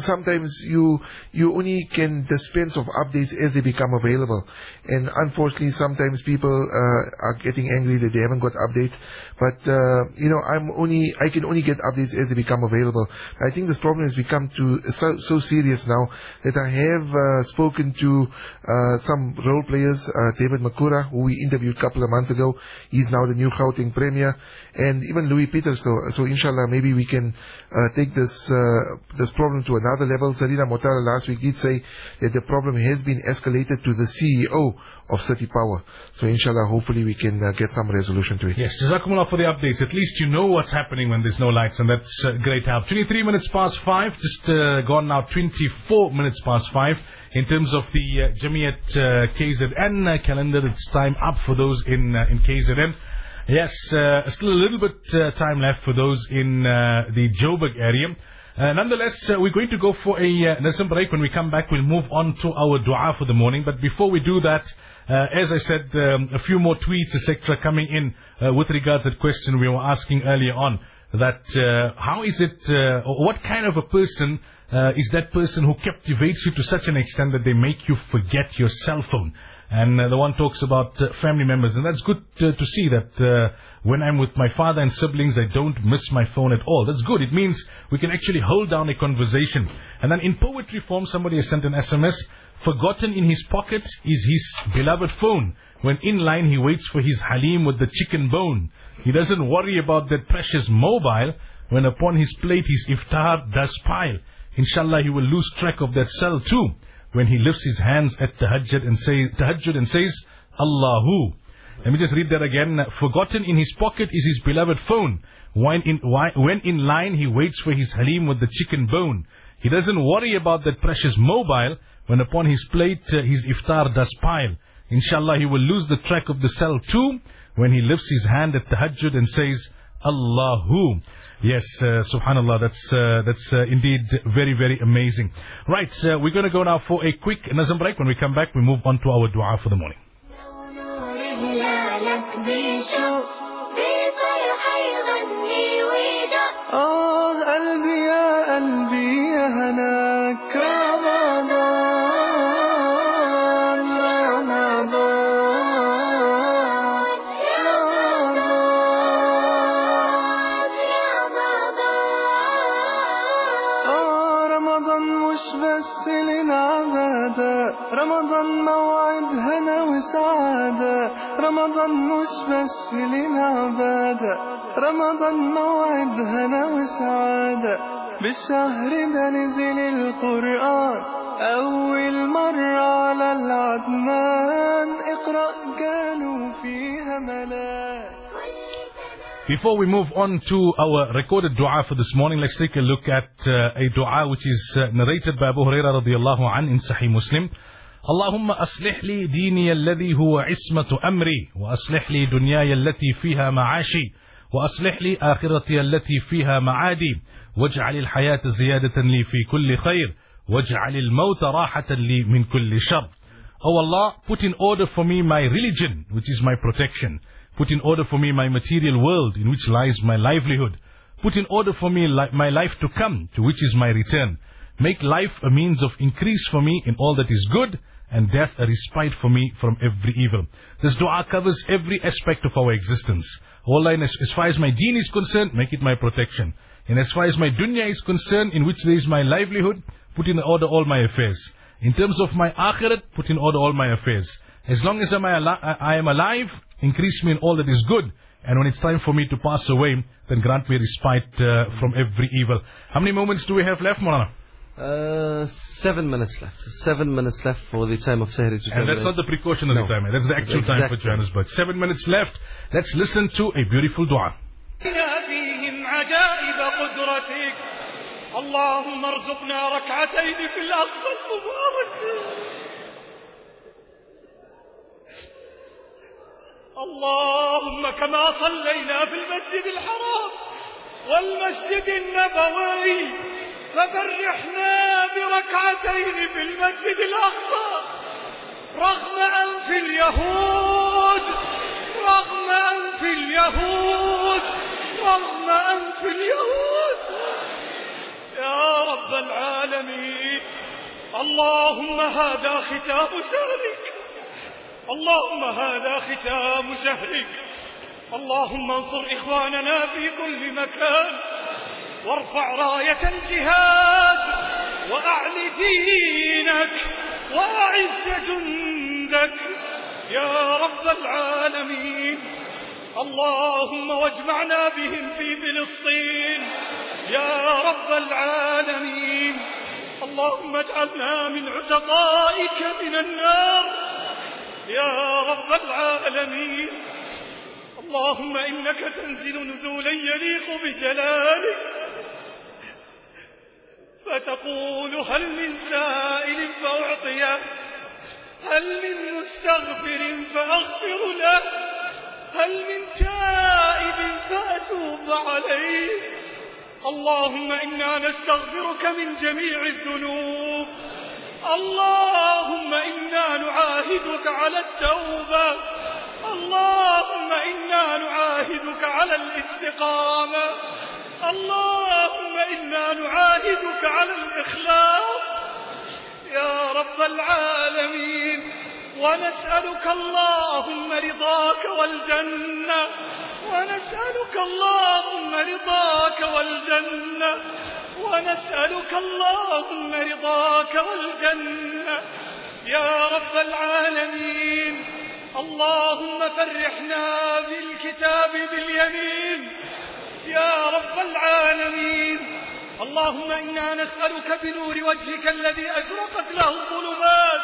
sometimes you you only can dispense of updates as they become available, and unfortunately, sometimes people uh, are getting angry that they haven't got updates. But uh, you know, I'm only I can only get updates as they become available. I think this problem has become to so, so serious now that I have uh, spoken to uh, some role players, uh, David Makhura, who we interviewed a couple of months ago. He's now the new Gauteng Premier, and even Louis Peters. So, so inshallah, maybe we can uh, take this uh, this problem to another level. Zarina Motala last week did say that the problem has been escalated to the CEO of City Power. So inshallah, hopefully we can get some resolution to it. Yes, Jazakumullah for the updates. At least you know what's happening when there's no lights, and that's uh, great help. 23 minutes past 5, just gone now 24 minutes past 5. In terms of the uh, Jamiat uh, KZN uh, calendar, it's time up for those in, uh, in KZN. Yes, uh, still a little bit time left for those in the Joburg area. Uh, nonetheless, uh, we're going to go for a uh, break. When we come back, we'll move on to our dua for the morning. But before we do that, uh, as I said, um, a few more tweets, etc., coming in with regards to the question we were asking earlier on. That how is it? What kind of a person uh, is that person who captivates you to such an extent that they make you forget your cell phone? And uh, the one talks about uh, family members, and that's good uh, to see that uh, when I'm with my father and siblings, I don't miss my phone at all. That's good. It means we can actually hold down a conversation. And then in poetry form, somebody has sent an SMS. Forgotten in his pocket is his beloved phone. When in line, he waits for his halim with the chicken bone. He doesn't worry about that precious mobile when upon his plate his iftar does pile. Inshallah, he will lose track of that cell too when he lifts his hands at tahajjud and, say, tahajjud and says, Allahu. Let me just read that again. Forgotten in his pocket is his beloved phone. When in, when in line, he waits for his halim with the chicken bone. He doesn't worry about that precious mobile when upon his plate uh, his iftar does pile. Inshallah, he will lose the track of the cell too when he lifts his hand at tahajjud and says, Allahu. Yes, uh, subhanallah, that's, uh, that's uh, indeed very, very amazing. Right, uh, we're going to go now for a quick Nazam break. When we come back, we move on to our dua for the morning. رمضان مش بس للعبادة رمضان موعد هنا وسعادة بالشهر ده نزل القرآن أول مرة على العدنان اقرأ قالوا فيها ملاك Before we move on to our recorded dua for this morning, let's take a look at uh, a dua which is uh, narrated by Abu Hurairah radiallahu an in Sahih Muslim. اللهم أصلح لي ديني الذي هو عصمة أمري وأصلح لي دنياي التي فيها معاشي وأصلح لي آخرتي التي فيها معادي واجعل الحياة زيادة لي في كل خير واجعل الموت راحة لي من كل شر Oh Allah, put in order for me my religion, which is my protection. Put in order for me my material world, in which lies my livelihood. Put in order for me li- my life to come, to which is my return. Make life a means of increase for me in all that is good, and death a respite for me from every evil. This dua covers every aspect of our existence. Allah, in as, as far as my deen is concerned, make it my protection. And as far as my dunya is concerned, in which there is my livelihood, put in order all my affairs. In terms of my akhirat, put in order all my affairs. As long as I am alive, increase me in all that is good. And when it's time for me to pass away, then grant me respite uh, from every evil. How many moments do we have left, Morana? Uh, seven minutes left. Seven minutes left for the time of Sahri to And that's not the precautionary No. time. That's the actual That's time exact for Johannesburg. Seven minutes left. Let's listen to a beautiful dua. فيهم عجائب قدرتك اللهم ارزقنا ركعتين في الأقصى المبارك اللهم كما صلينا في المسجد الحرام والمسجد النبوي فبرحنا بركعتين في المسجد الأقصى. رغم أنف اليهود رغم أنف اليهود رغم أنف اليهود. يا رب العالمين اللهم هذا ختام شهرك. اللهم هذا ختام شهرك. اللهم انصر إخواننا في كل مكان. وارفع راية الجهاد وأعل دينك وأعز جندك. يا رب العالمين اللهم واجمعنا بهم في فلسطين. يا رب العالمين اللهم اجعلنا من عتقائك من النار. يا رب العالمين اللهم إنك تنزل نزولا يليق بجلالك. فتقول هل من سائل فأعطيه هل من مستغفر فأغفر له هل من تائب فأتوب عليه. اللهم إنا نستغفرك من جميع الذنوب. اللهم إنا نعاهدك على التوبة. اللهم إنا نعاهدك على الاستقامة. اللهم إنا نعاهدك على الإخلاص. يا رب العالمين ونسألك اللهم رضاك والجنة ونسألك اللهم رضاك والجنة ونسألك اللهم رضاك والجنة. يا رب العالمين اللهم فرحنا بالكتاب باليمين يا رب العالمين. اللهم إنا نسألك بنور وجهك الذي أشرقت له الظلمات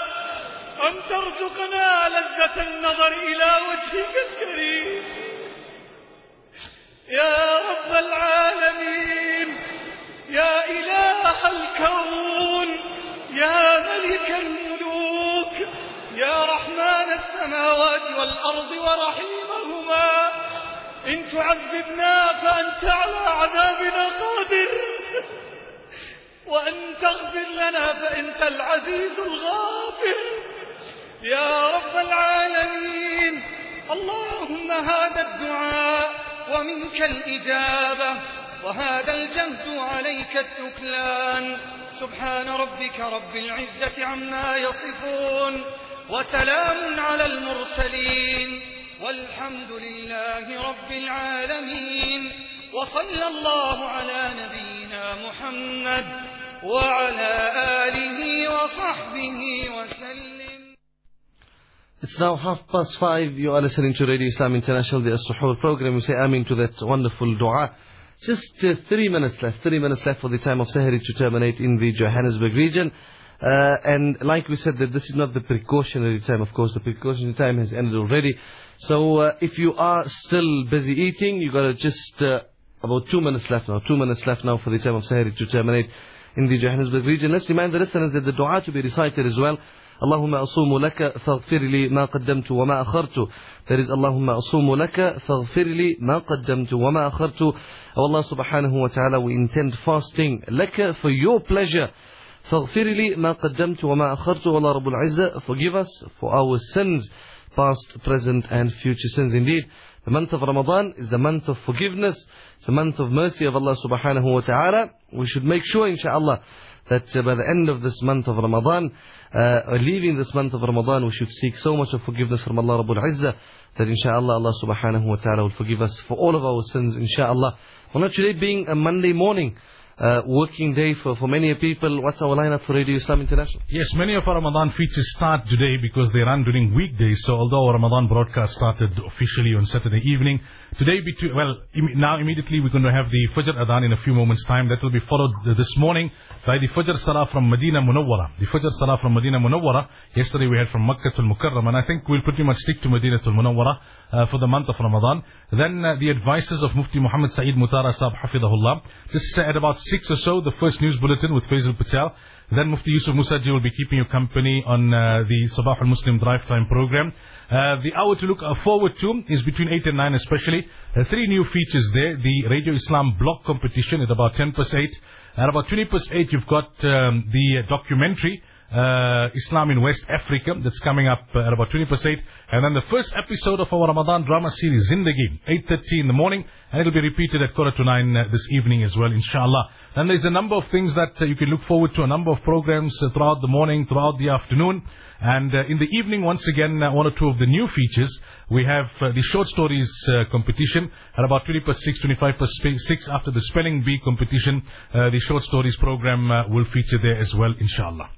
أن ترزقنا لذة النظر إلى وجهك الكريم. يا رب العالمين يا إله الكون يا ملك الملوك يا رحمن السماوات والأرض ورحيمهما. إن تعذبنا فأنت على عذابنا قادر. وأن تغفر لنا فأنت العزيز الغافر. يا رب العالمين اللهم هذا الدعاء ومنك الإجابة وهذا الجهد عليك التكلان. سبحان ربك رب العزة عما يصفون وسلام على المرسلين. والحمد لله رب العالمين وصلى الله على نبينا محمد وعلى آله وصحبه وسلم It's now half past five. You are listening to Radio Islam International, the As-Suhoor program. We say Amin to that wonderful dua. Just uh, three minutes left. Three minutes left for the time of Sahari to terminate in the Johannesburg region. Uh, and like we said, that this is not the precautionary time. Of course, the precautionary time has ended already. So uh, if you are still busy eating, you got to just uh, about two minutes left now. Two minutes left now for the time of Sahari to terminate in the Johannesburg region. Let's remind the listeners that the dua to be recited as well. اللهم أصوم لك فاغفر لي ما قدمت وما أخرت That is اللهم أصوم لك فاغفر لي ما قدمت وما أخرت Oh Allah subhanahu wa ta'ala we intend fasting لك for your pleasure فاغفر لي ما قدمت وما أخرت Oh Allah رب العزة forgive us for our sins past, present and future sins. Indeed the month of Ramadan is the month of forgiveness. It's the month of mercy of Allah subhanahu wa ta'ala. We should make sure inshallah that uh, by the end of this month of Ramadan, uh, or leaving this month of Ramadan, we should seek so much of forgiveness from Allah Rabbul Izzah that inshallah Allah subhanahu wa ta'ala will forgive us for all of our sins, inshallah. Well, not today being a Monday morning, uh, working day for, for many people. What's our lineup for Radio Islam International? Yes, many of our Ramadan features start today because they run during weekdays. So although our Ramadan broadcast started officially on Saturday evening, today, between, well, Im- now immediately we're going to have the Fajr Adhan in a few moments time. That will be followed uh, this morning by the Fajr Salah from Medina Munawwara. The Fajr Salah from Medina Munawwara. Yesterday we had from Makkah al Mukarram and I think we'll pretty much stick to Medina al Munawwara uh, for the month of Ramadan. Then uh, the advices of Mufti Muhammad Saeed Motara Sahib Hafidahullah. Just uh, at about 6 or so, the first news bulletin with Faisal Patel. Then Mufti Yusuf Musaji will be keeping you company on uh, the Sabah al-Muslim Drive Time program. Uh, the hour to look uh, forward to is between 8 and 9 especially. Uh, three new features there. The Radio Islam block competition at about 10 past 8. At about 20 past 8 you've got um, the documentary uh, Islam in West Africa. That's coming up uh, at about 20 past 8. And then the first episode of our Ramadan drama series, Zindagi, 8.30 in the morning. And it'll be repeated at quarter to 9 uh, this evening as well, inshallah. And there's a number of things that uh, you can look forward to, a number of programs uh, throughout the morning, throughout the afternoon. And in the evening, once again, one or two of the new features. We have the short stories competition at about 20 past 6, 25 past 6 after the spelling bee competition. The short stories program will feature there as well, inshallah.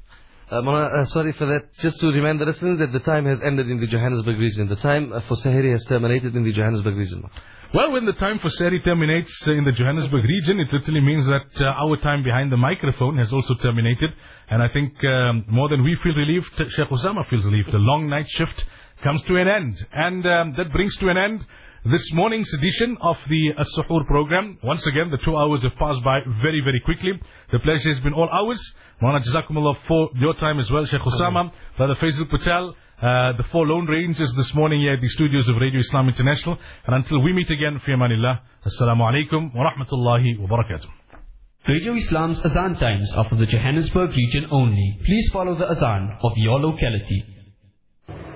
Uh, uh, sorry for that. Just to remind the listeners that the time has ended in the Johannesburg region. The time uh, for Sahari has terminated in the Johannesburg region. Well, when the time for Sari terminates uh, in the Johannesburg region, it literally means that uh, our time behind the microphone has also terminated. And I think um, more than we feel relieved, Sheikh Osama feels relieved. The long night shift comes to an end. And um, that brings to an end this morning's edition of the As-Suhoor program. Once again, the two hours have passed by very, very quickly. The pleasure has been all ours. Mawlana Jazakumullah for your time as well, Sheikh Osama, Brother Faisal Patel, uh, the four Lone Rangers this morning here at the studios of Radio Islam International. And until we meet again, fi amanillah, Assalamu alaikum wa rahmatullahi wa barakatuh. Radio Islam's Azan times are for the Johannesburg region only. Please follow the Azan of your locality.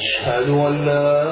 أشهد أن لا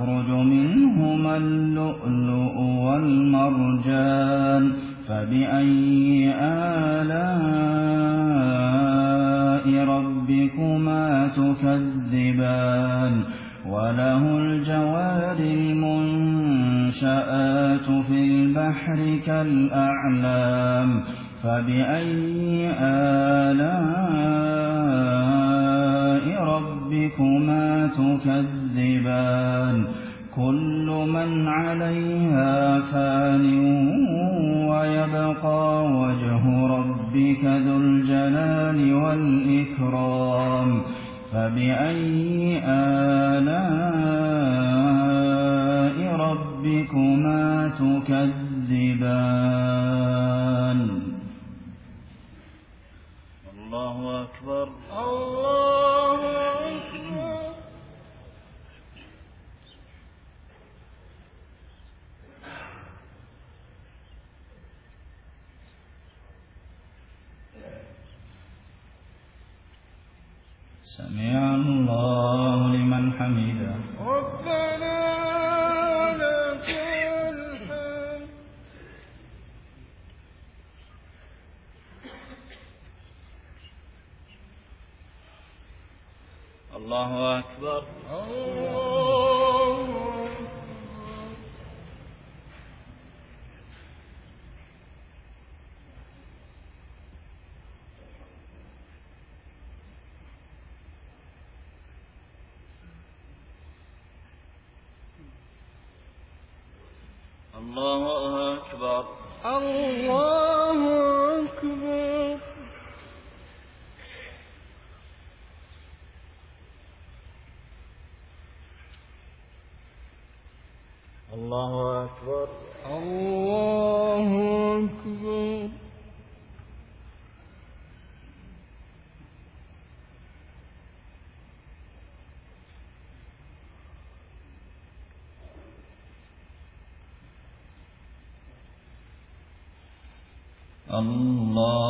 يخرج منهما اللؤلؤ والمرجان فبأي الله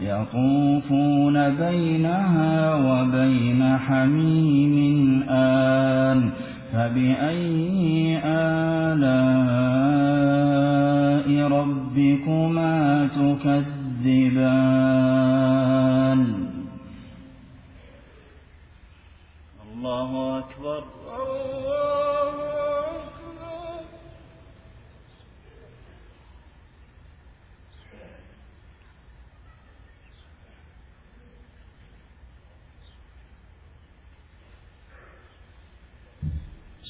يطوفون بينها وبين حميم آن فبأي آلاء ربكما تكذبان؟ الله أكبر.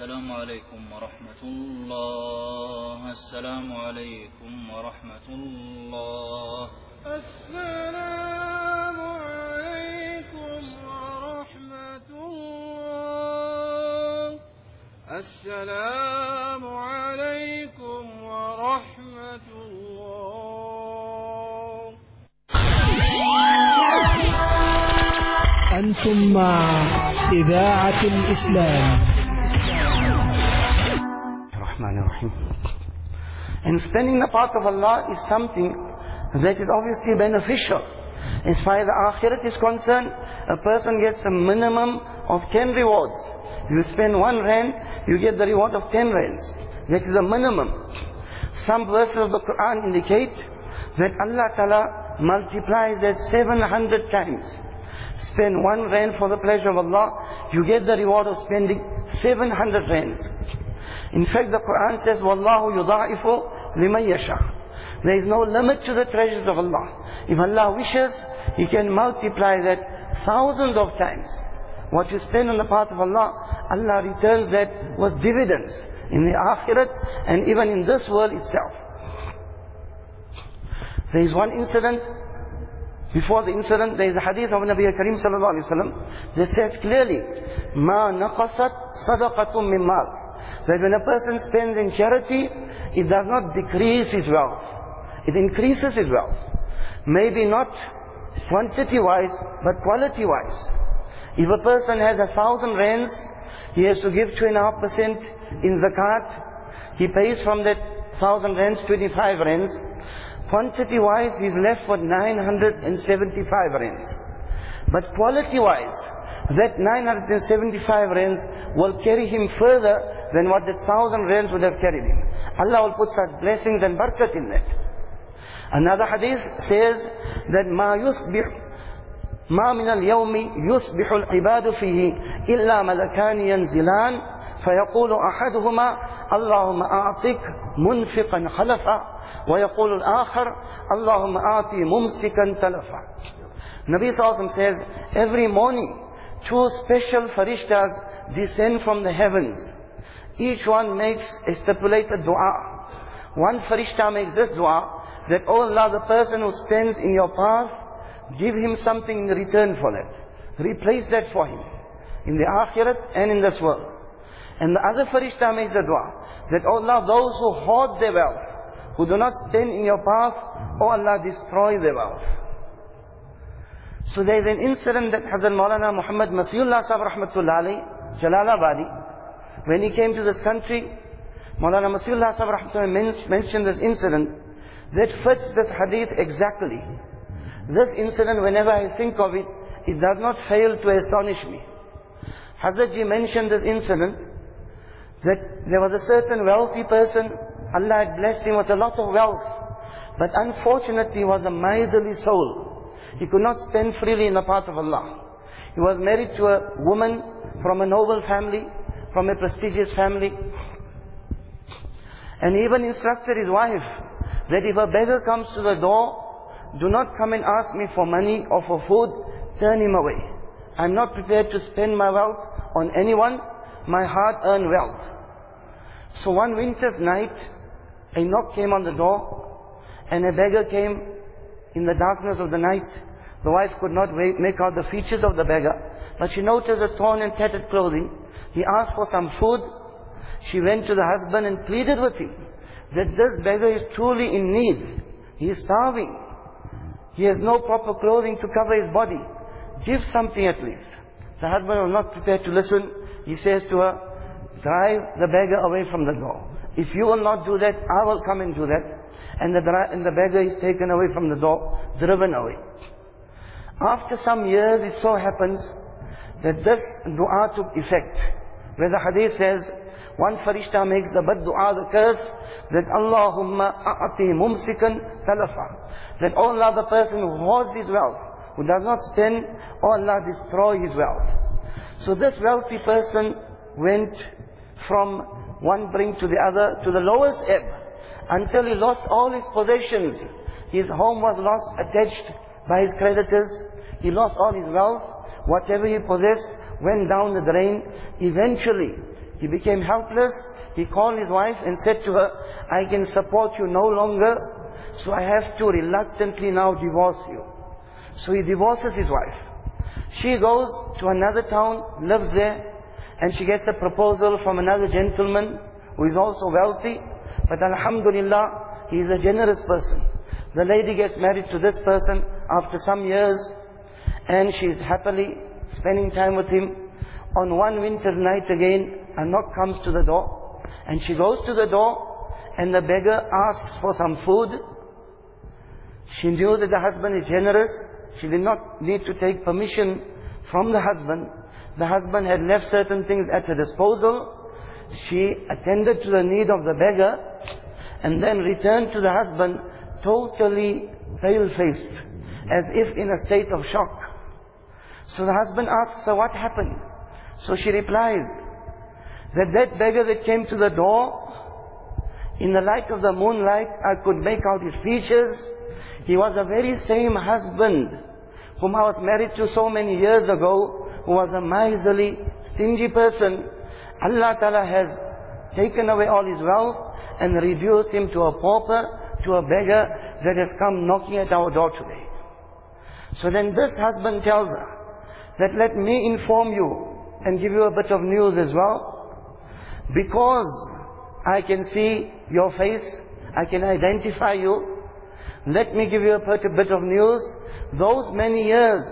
السلام عليكم ورحمة الله. السلام عليكم ورحمة الله. السلام عليكم ورحمة الله. السلام عليكم ورحمة الله. أنتم مع إذاعة الإسلام. And spending the path of Allah is something that is obviously beneficial. As far as the akhirat is concerned, a person gets a minimum of 10 rewards. You spend one rand, you get the reward of 10 rands. That is a minimum. Some verses of the Quran indicate that Allah Ta'ala multiplies that 700 times. Spend one rand for the pleasure of Allah, you get the reward of spending 700 rands. In fact, the Quran says, وَاللَّهُ يُضَاعِفُ لِمَنْ يَشَاءُ There is no limit to the treasures of Allah. If Allah wishes, He can multiply that thousands of times. What you spend on the path of Allah, Allah returns that with dividends in the akhirat and even in this world itself. There is one incident, before the incident, there is a hadith of Nabi Karim sallallahu alayhi that says clearly, "Ma naqasat sadaqatum min mal." That when a person spends in charity, it does not decrease his wealth. It increases his wealth. Maybe not quantity-wise, but quality-wise. If a person has a thousand rands, he has to give two and a half percent in zakat. He pays from that thousand rands, 25 rands. Quantity-wise, he's left with 975 rands. But quality-wise, that 975 rands will carry him further than what that thousand rands would have carried him. Allah will put such blessings and barakat in that. Another hadith says that ما يصبح ما من اليوم يصبح العباد فيه إلا ملكان ينزلان فيقول أحدهما اللهم أعطك منفقا خلفا ويقول الآخر اللهم أعطي ممسكا تلفا Nabi Sallallahu says, every morning two special farishtas descend from the heavens. Each one makes a stipulated dua. One farishta makes this dua, that, oh Allah, the person who spends in your path, give him something in return for that. Replace that for him. In the akhirat and in this world. And the other farishta makes the dua, that, oh Allah, those who hoard their wealth, who do not spend in your path, oh Allah, destroy their wealth. So there is an incident that Hazrat Maulana Muhammad Masiullah Sahib Rahmatullah Jalalabadi, when he came to this country, Maulana Masiullah Sahib mentioned this incident that fits this hadith exactly. This incident, whenever I think of it, it does not fail to astonish me. Hazrat Ji mentioned this incident that there was a certain wealthy person, Allah had blessed him with a lot of wealth, but unfortunately he was a miserly soul. He could not spend freely in the path of Allah. He was married to a woman from a noble family, from a prestigious family. And he even instructed his wife that if a beggar comes to the door, do not come and ask me for money or for food, turn him away. I'm not prepared to spend my wealth on anyone, my hard-earned wealth. So one winter's night, a knock came on the door, and a beggar came in the darkness of the night. The wife could not make out the features of the beggar, but she noticed the torn and tattered clothing. He asked for some food. She went to the husband and pleaded with him that this beggar is truly in need. He is starving. He has no proper clothing to cover his body. Give something at least. The husband was not prepared to listen. He says to her, drive the beggar away from the door. If you will not do that, I will come and do that. And the, and the beggar is taken away from the door, driven away. After some years, it so happens that this dua took effect. Where the hadith says, one farishta makes the bad dua, the curse, that Allahumma a'ati mumsikan talafa. That oh Allah, the person who hoards his wealth, who does not spend, Allah, destroy his wealth. So this wealthy person went from one brink to the other, to the lowest ebb, until he lost all his possessions. His home was lost, attached by his creditors. He lost all his wealth. Whatever he possessed went down the drain. Eventually, he became helpless. He called his wife and said to her, I can support you no longer, so I have to reluctantly now divorce you. So he divorces his wife. She goes to another town, lives there, and she gets a proposal from another gentleman who is also wealthy, but alhamdulillah, he is a generous person. The lady gets married to this person after some years, and she is happily spending time with him. On one winter's night again, a knock comes to the door, and she goes to the door, and the beggar asks for some food. She knew that the husband is generous. She did not need to take permission from the husband. The husband had left certain things at her disposal. She attended to the need of the beggar and then returned to the husband totally pale-faced, as if in a state of shock. So the husband asks her, what happened? So she replies, that that beggar that came to the door, in the light of the moonlight, I could make out his features. He was the very same husband whom I was married to so many years ago, who was a miserly, stingy person. Allah Ta'ala has taken away all his wealth and reduced him to a pauper, to a beggar that has come knocking at our door today. So then this husband tells her that let me inform you and give you a bit of news as well. Because I can see your face, I can identify you. Let me give you a bit, a bit of news. Those many years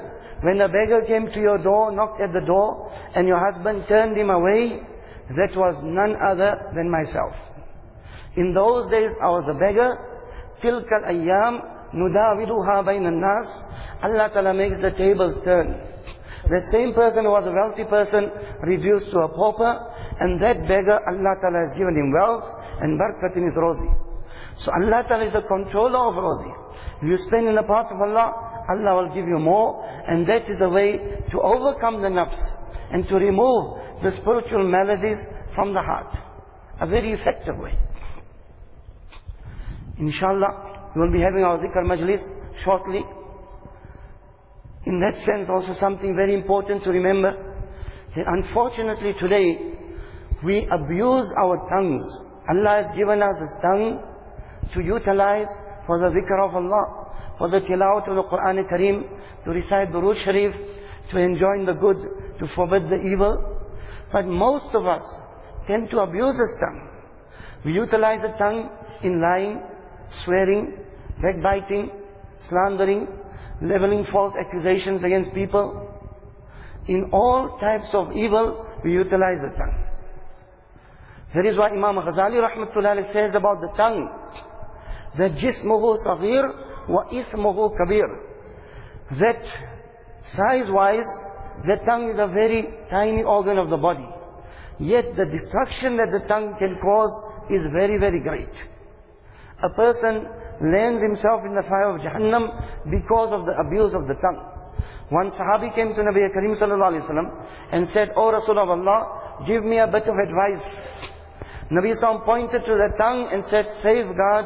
when a beggar came to your door, knocked at the door, and your husband turned him away, that was none other than myself. In those days I was a beggar. تلك الأيام نداولها بين الناس. Allah Ta'ala makes the tables turn. That same person who was a wealthy person reduced to a pauper, and that beggar, Allah Ta'ala has given him wealth and barakat in his rozi. So Allah Ta'ala is the controller of rozi. If you spend in the path of Allah, Allah will give you more, and that is a way to overcome the nafs and to remove the spiritual maladies from the heart. A very effective way. Inshallah, we will be having our dhikr majlis shortly. In that sense, also something very important to remember, that unfortunately today, we abuse our tongues. Allah has given us this tongue to utilize for the dhikr of Allah, for the tilawat of the Quran Kareem, to recite the Durood Sharif, to enjoin the good, to forbid the evil. But most of us tend to abuse this tongue. We utilize the tongue in lying, swearing, backbiting, slandering, leveling false accusations against people. In all types of evil, we utilize the tongue. That is why Imam Ghazali rahmatullah says about the tongue, that jismuhu saghir wa ithmuhu kabir. That size-wise, the tongue is a very tiny organ of the body. Yet the destruction that the tongue can cause is very, very great. A person lands himself in the fire of Jahannam because of the abuse of the tongue. One Sahabi came to Nabi Karim sallallahu alayhi wasallam and said, O Rasul of Allah, give me a bit of advice. Nabi Sallam pointed to the tongue and said, safeguard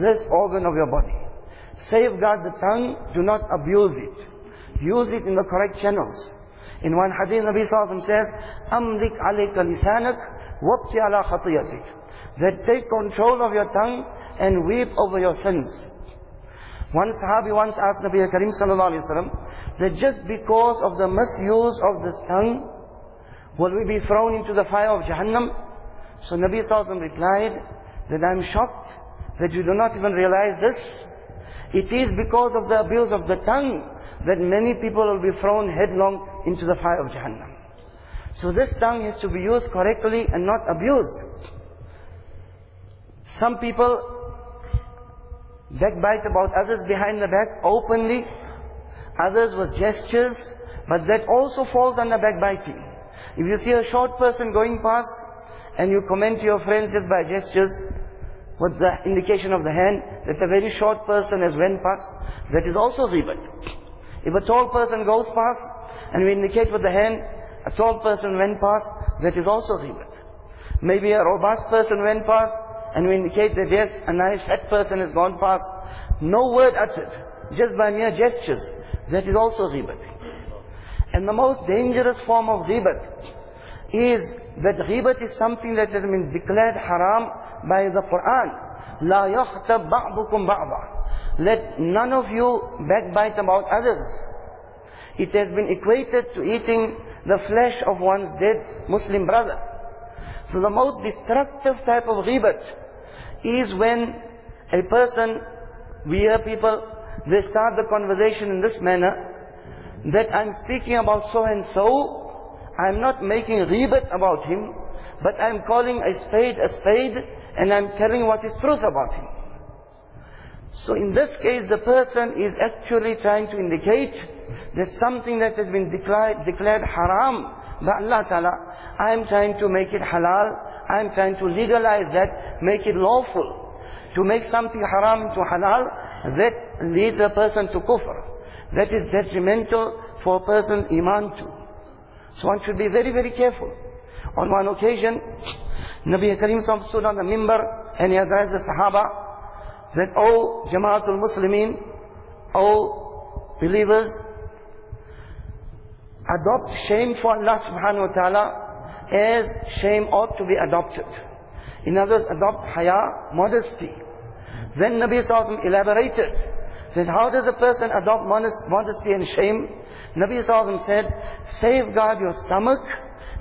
this organ of your body. Safeguard the tongue, do not abuse it. Use it in the correct channels. In one hadith, Nabi Sallam says, أَمْلِكْ عَلَيْكَ لِسَانَكَ وَابْكِ عَلَى خَطِيَتِكَ that take control of your tongue and weep over your sins. One Sahabi once asked Nabi Karim sallallahu alayhi wasallam that just because of the misuse of this tongue, will we be thrown into the fire of Jahannam? So Nabi sallallahu replied that I'm shocked that you do not even realize this. It is because of the abuse of the tongue that many people will be thrown headlong into the fire of Jahannam. So this tongue has to be used correctly and not abused. Some people backbite about others behind the back openly, others with gestures, but that also falls under backbiting. If you see a short person going past and you comment to your friends just by gestures, with the indication of the hand that a very short person has went past, that is also ghibat. If a tall person goes past and we indicate with the hand, a tall person went past, that is also ghibat. Maybe a robust person went past and we indicate that yes, a nice fat person has gone past. No word uttered, just by mere gestures. That is also ghibat. And the most dangerous form of ghibat is that ghibat is something that has been declared haram by the Quran. Law يَخْتَبْ بَعْضُكُمْ بَعْضًا Let none of you backbite about others. It has been equated to eating the flesh of one's dead Muslim brother. So the most destructive type of ghibat is when a person, we hear people, they start the conversation in this manner, that I'm speaking about so and so, I'm not making ghibat about him, but I'm calling a spade a spade, and I'm telling what is truth about him. So in this case, the person is actually trying to indicate that something that has been declared, declared haram by Allah Ta'ala, I'm trying to make it halal, I'm trying to legalize that, make it lawful. To make something haram to halal, that leads a person to kufr. That is detrimental for a person's iman too. So one should be very, very careful. On one occasion, Nabi Karim stood on the mimbar and he advised the Sahaba that, O Jamaatul Muslimin, O believers, adopt shame for Allah subhanahu wa ta'ala as shame ought to be adopted. In other words, adopt haya, modesty. Then Nabi Sallallahu elaborated that how does a person adopt modesty and shame? Nabi Sallallahu said, safeguard your stomach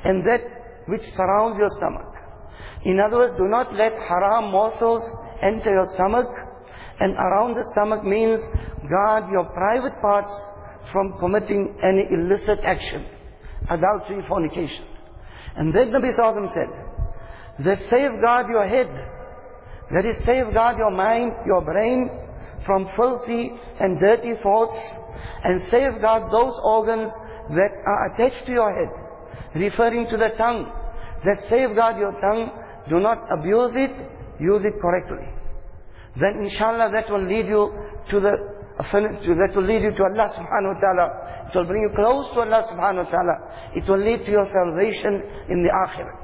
and that which surrounds your stomach. In other words, do not let haram morsels enter your stomach. And around the stomach means guard your private parts from committing any illicit action. Adultery, fornication. And then Nabi Sallallahu said, that safeguard your head. That is safeguard your mind, your brain from filthy and dirty thoughts. And safeguard those organs that are attached to your head. Referring to the tongue. That safeguard your tongue. Do not abuse it. Use it correctly. Then inshallah that will lead you to the that will lead you to Allah subhanahu wa ta'ala. It will bring you close to Allah subhanahu wa ta'ala. It will lead to your salvation in the akhirah.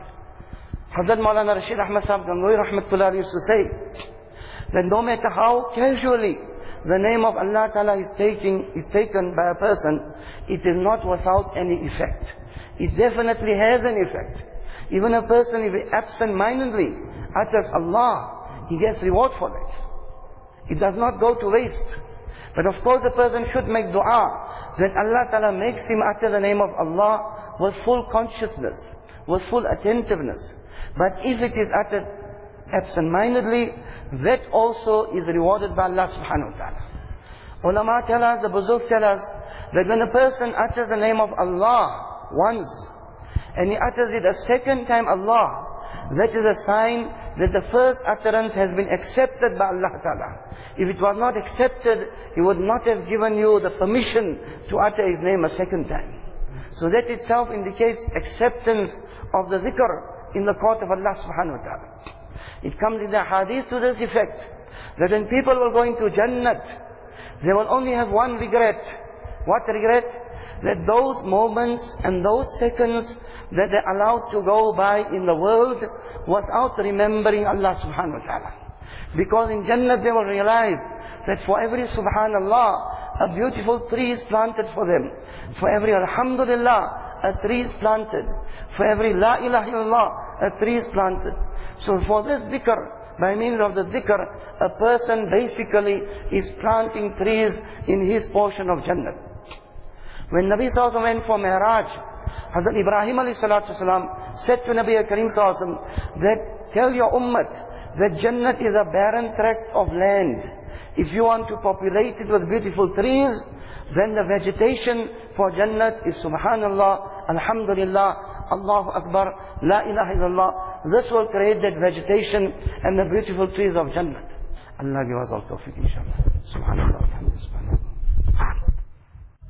Hazrat Maulana Rashid Ahmad Sahib Rahmatullah used to say that no matter how casually the name of Allah Ta'ala is, is taken by a person, it is not without any effect. It definitely has an effect. Even a person, if he absent-mindedly utters Allah, he gets reward for that. It does not go to waste. But of course a person should make dua that Allah Ta'ala makes him utter the name of Allah with full consciousness, with full attentiveness. But if it is uttered absent-mindedly, that also is rewarded by Allah subhanahu wa ta'ala. Ulama tell us, the Buzurg tell us, that when a person utters the name of Allah once, and he utters it a second time Allah, that is a sign that the first utterance has been accepted by Allah Ta'ala. If it was not accepted, He would not have given you the permission to utter His name a second time. So that itself indicates acceptance of the dhikr in the court of Allah subhanahu wa ta'ala. It comes in the hadith to this effect, that when people will go into Jannat, they will only have one regret, What regret? That those moments and those seconds that they are allowed to go by in the world without remembering Allah subhanahu wa ta'ala. Because in Jannah they will realize that for every subhanallah, a beautiful tree is planted for them. For every alhamdulillah, a tree is planted. For every la ilaha illallah, a tree is planted. So for this dhikr, by means of the dhikr, a person basically is planting trees in his portion of Jannah. When Nabi Sallallahu went for Mi'raj, Hazrat Ibrahim alayhi salatu wasalam said to Nabi Karim Sallallahu that tell your ummah that Jannah is a barren tract of land. If you want to populate it with beautiful trees, then the vegetation for Jannah is Subhanallah, Alhamdulillah, Allahu Akbar, La ilaha illallah. This will create that vegetation and the beautiful trees of Jannah. Allah give us all tawfiq inshallah. Subhanallah. Subhanallah.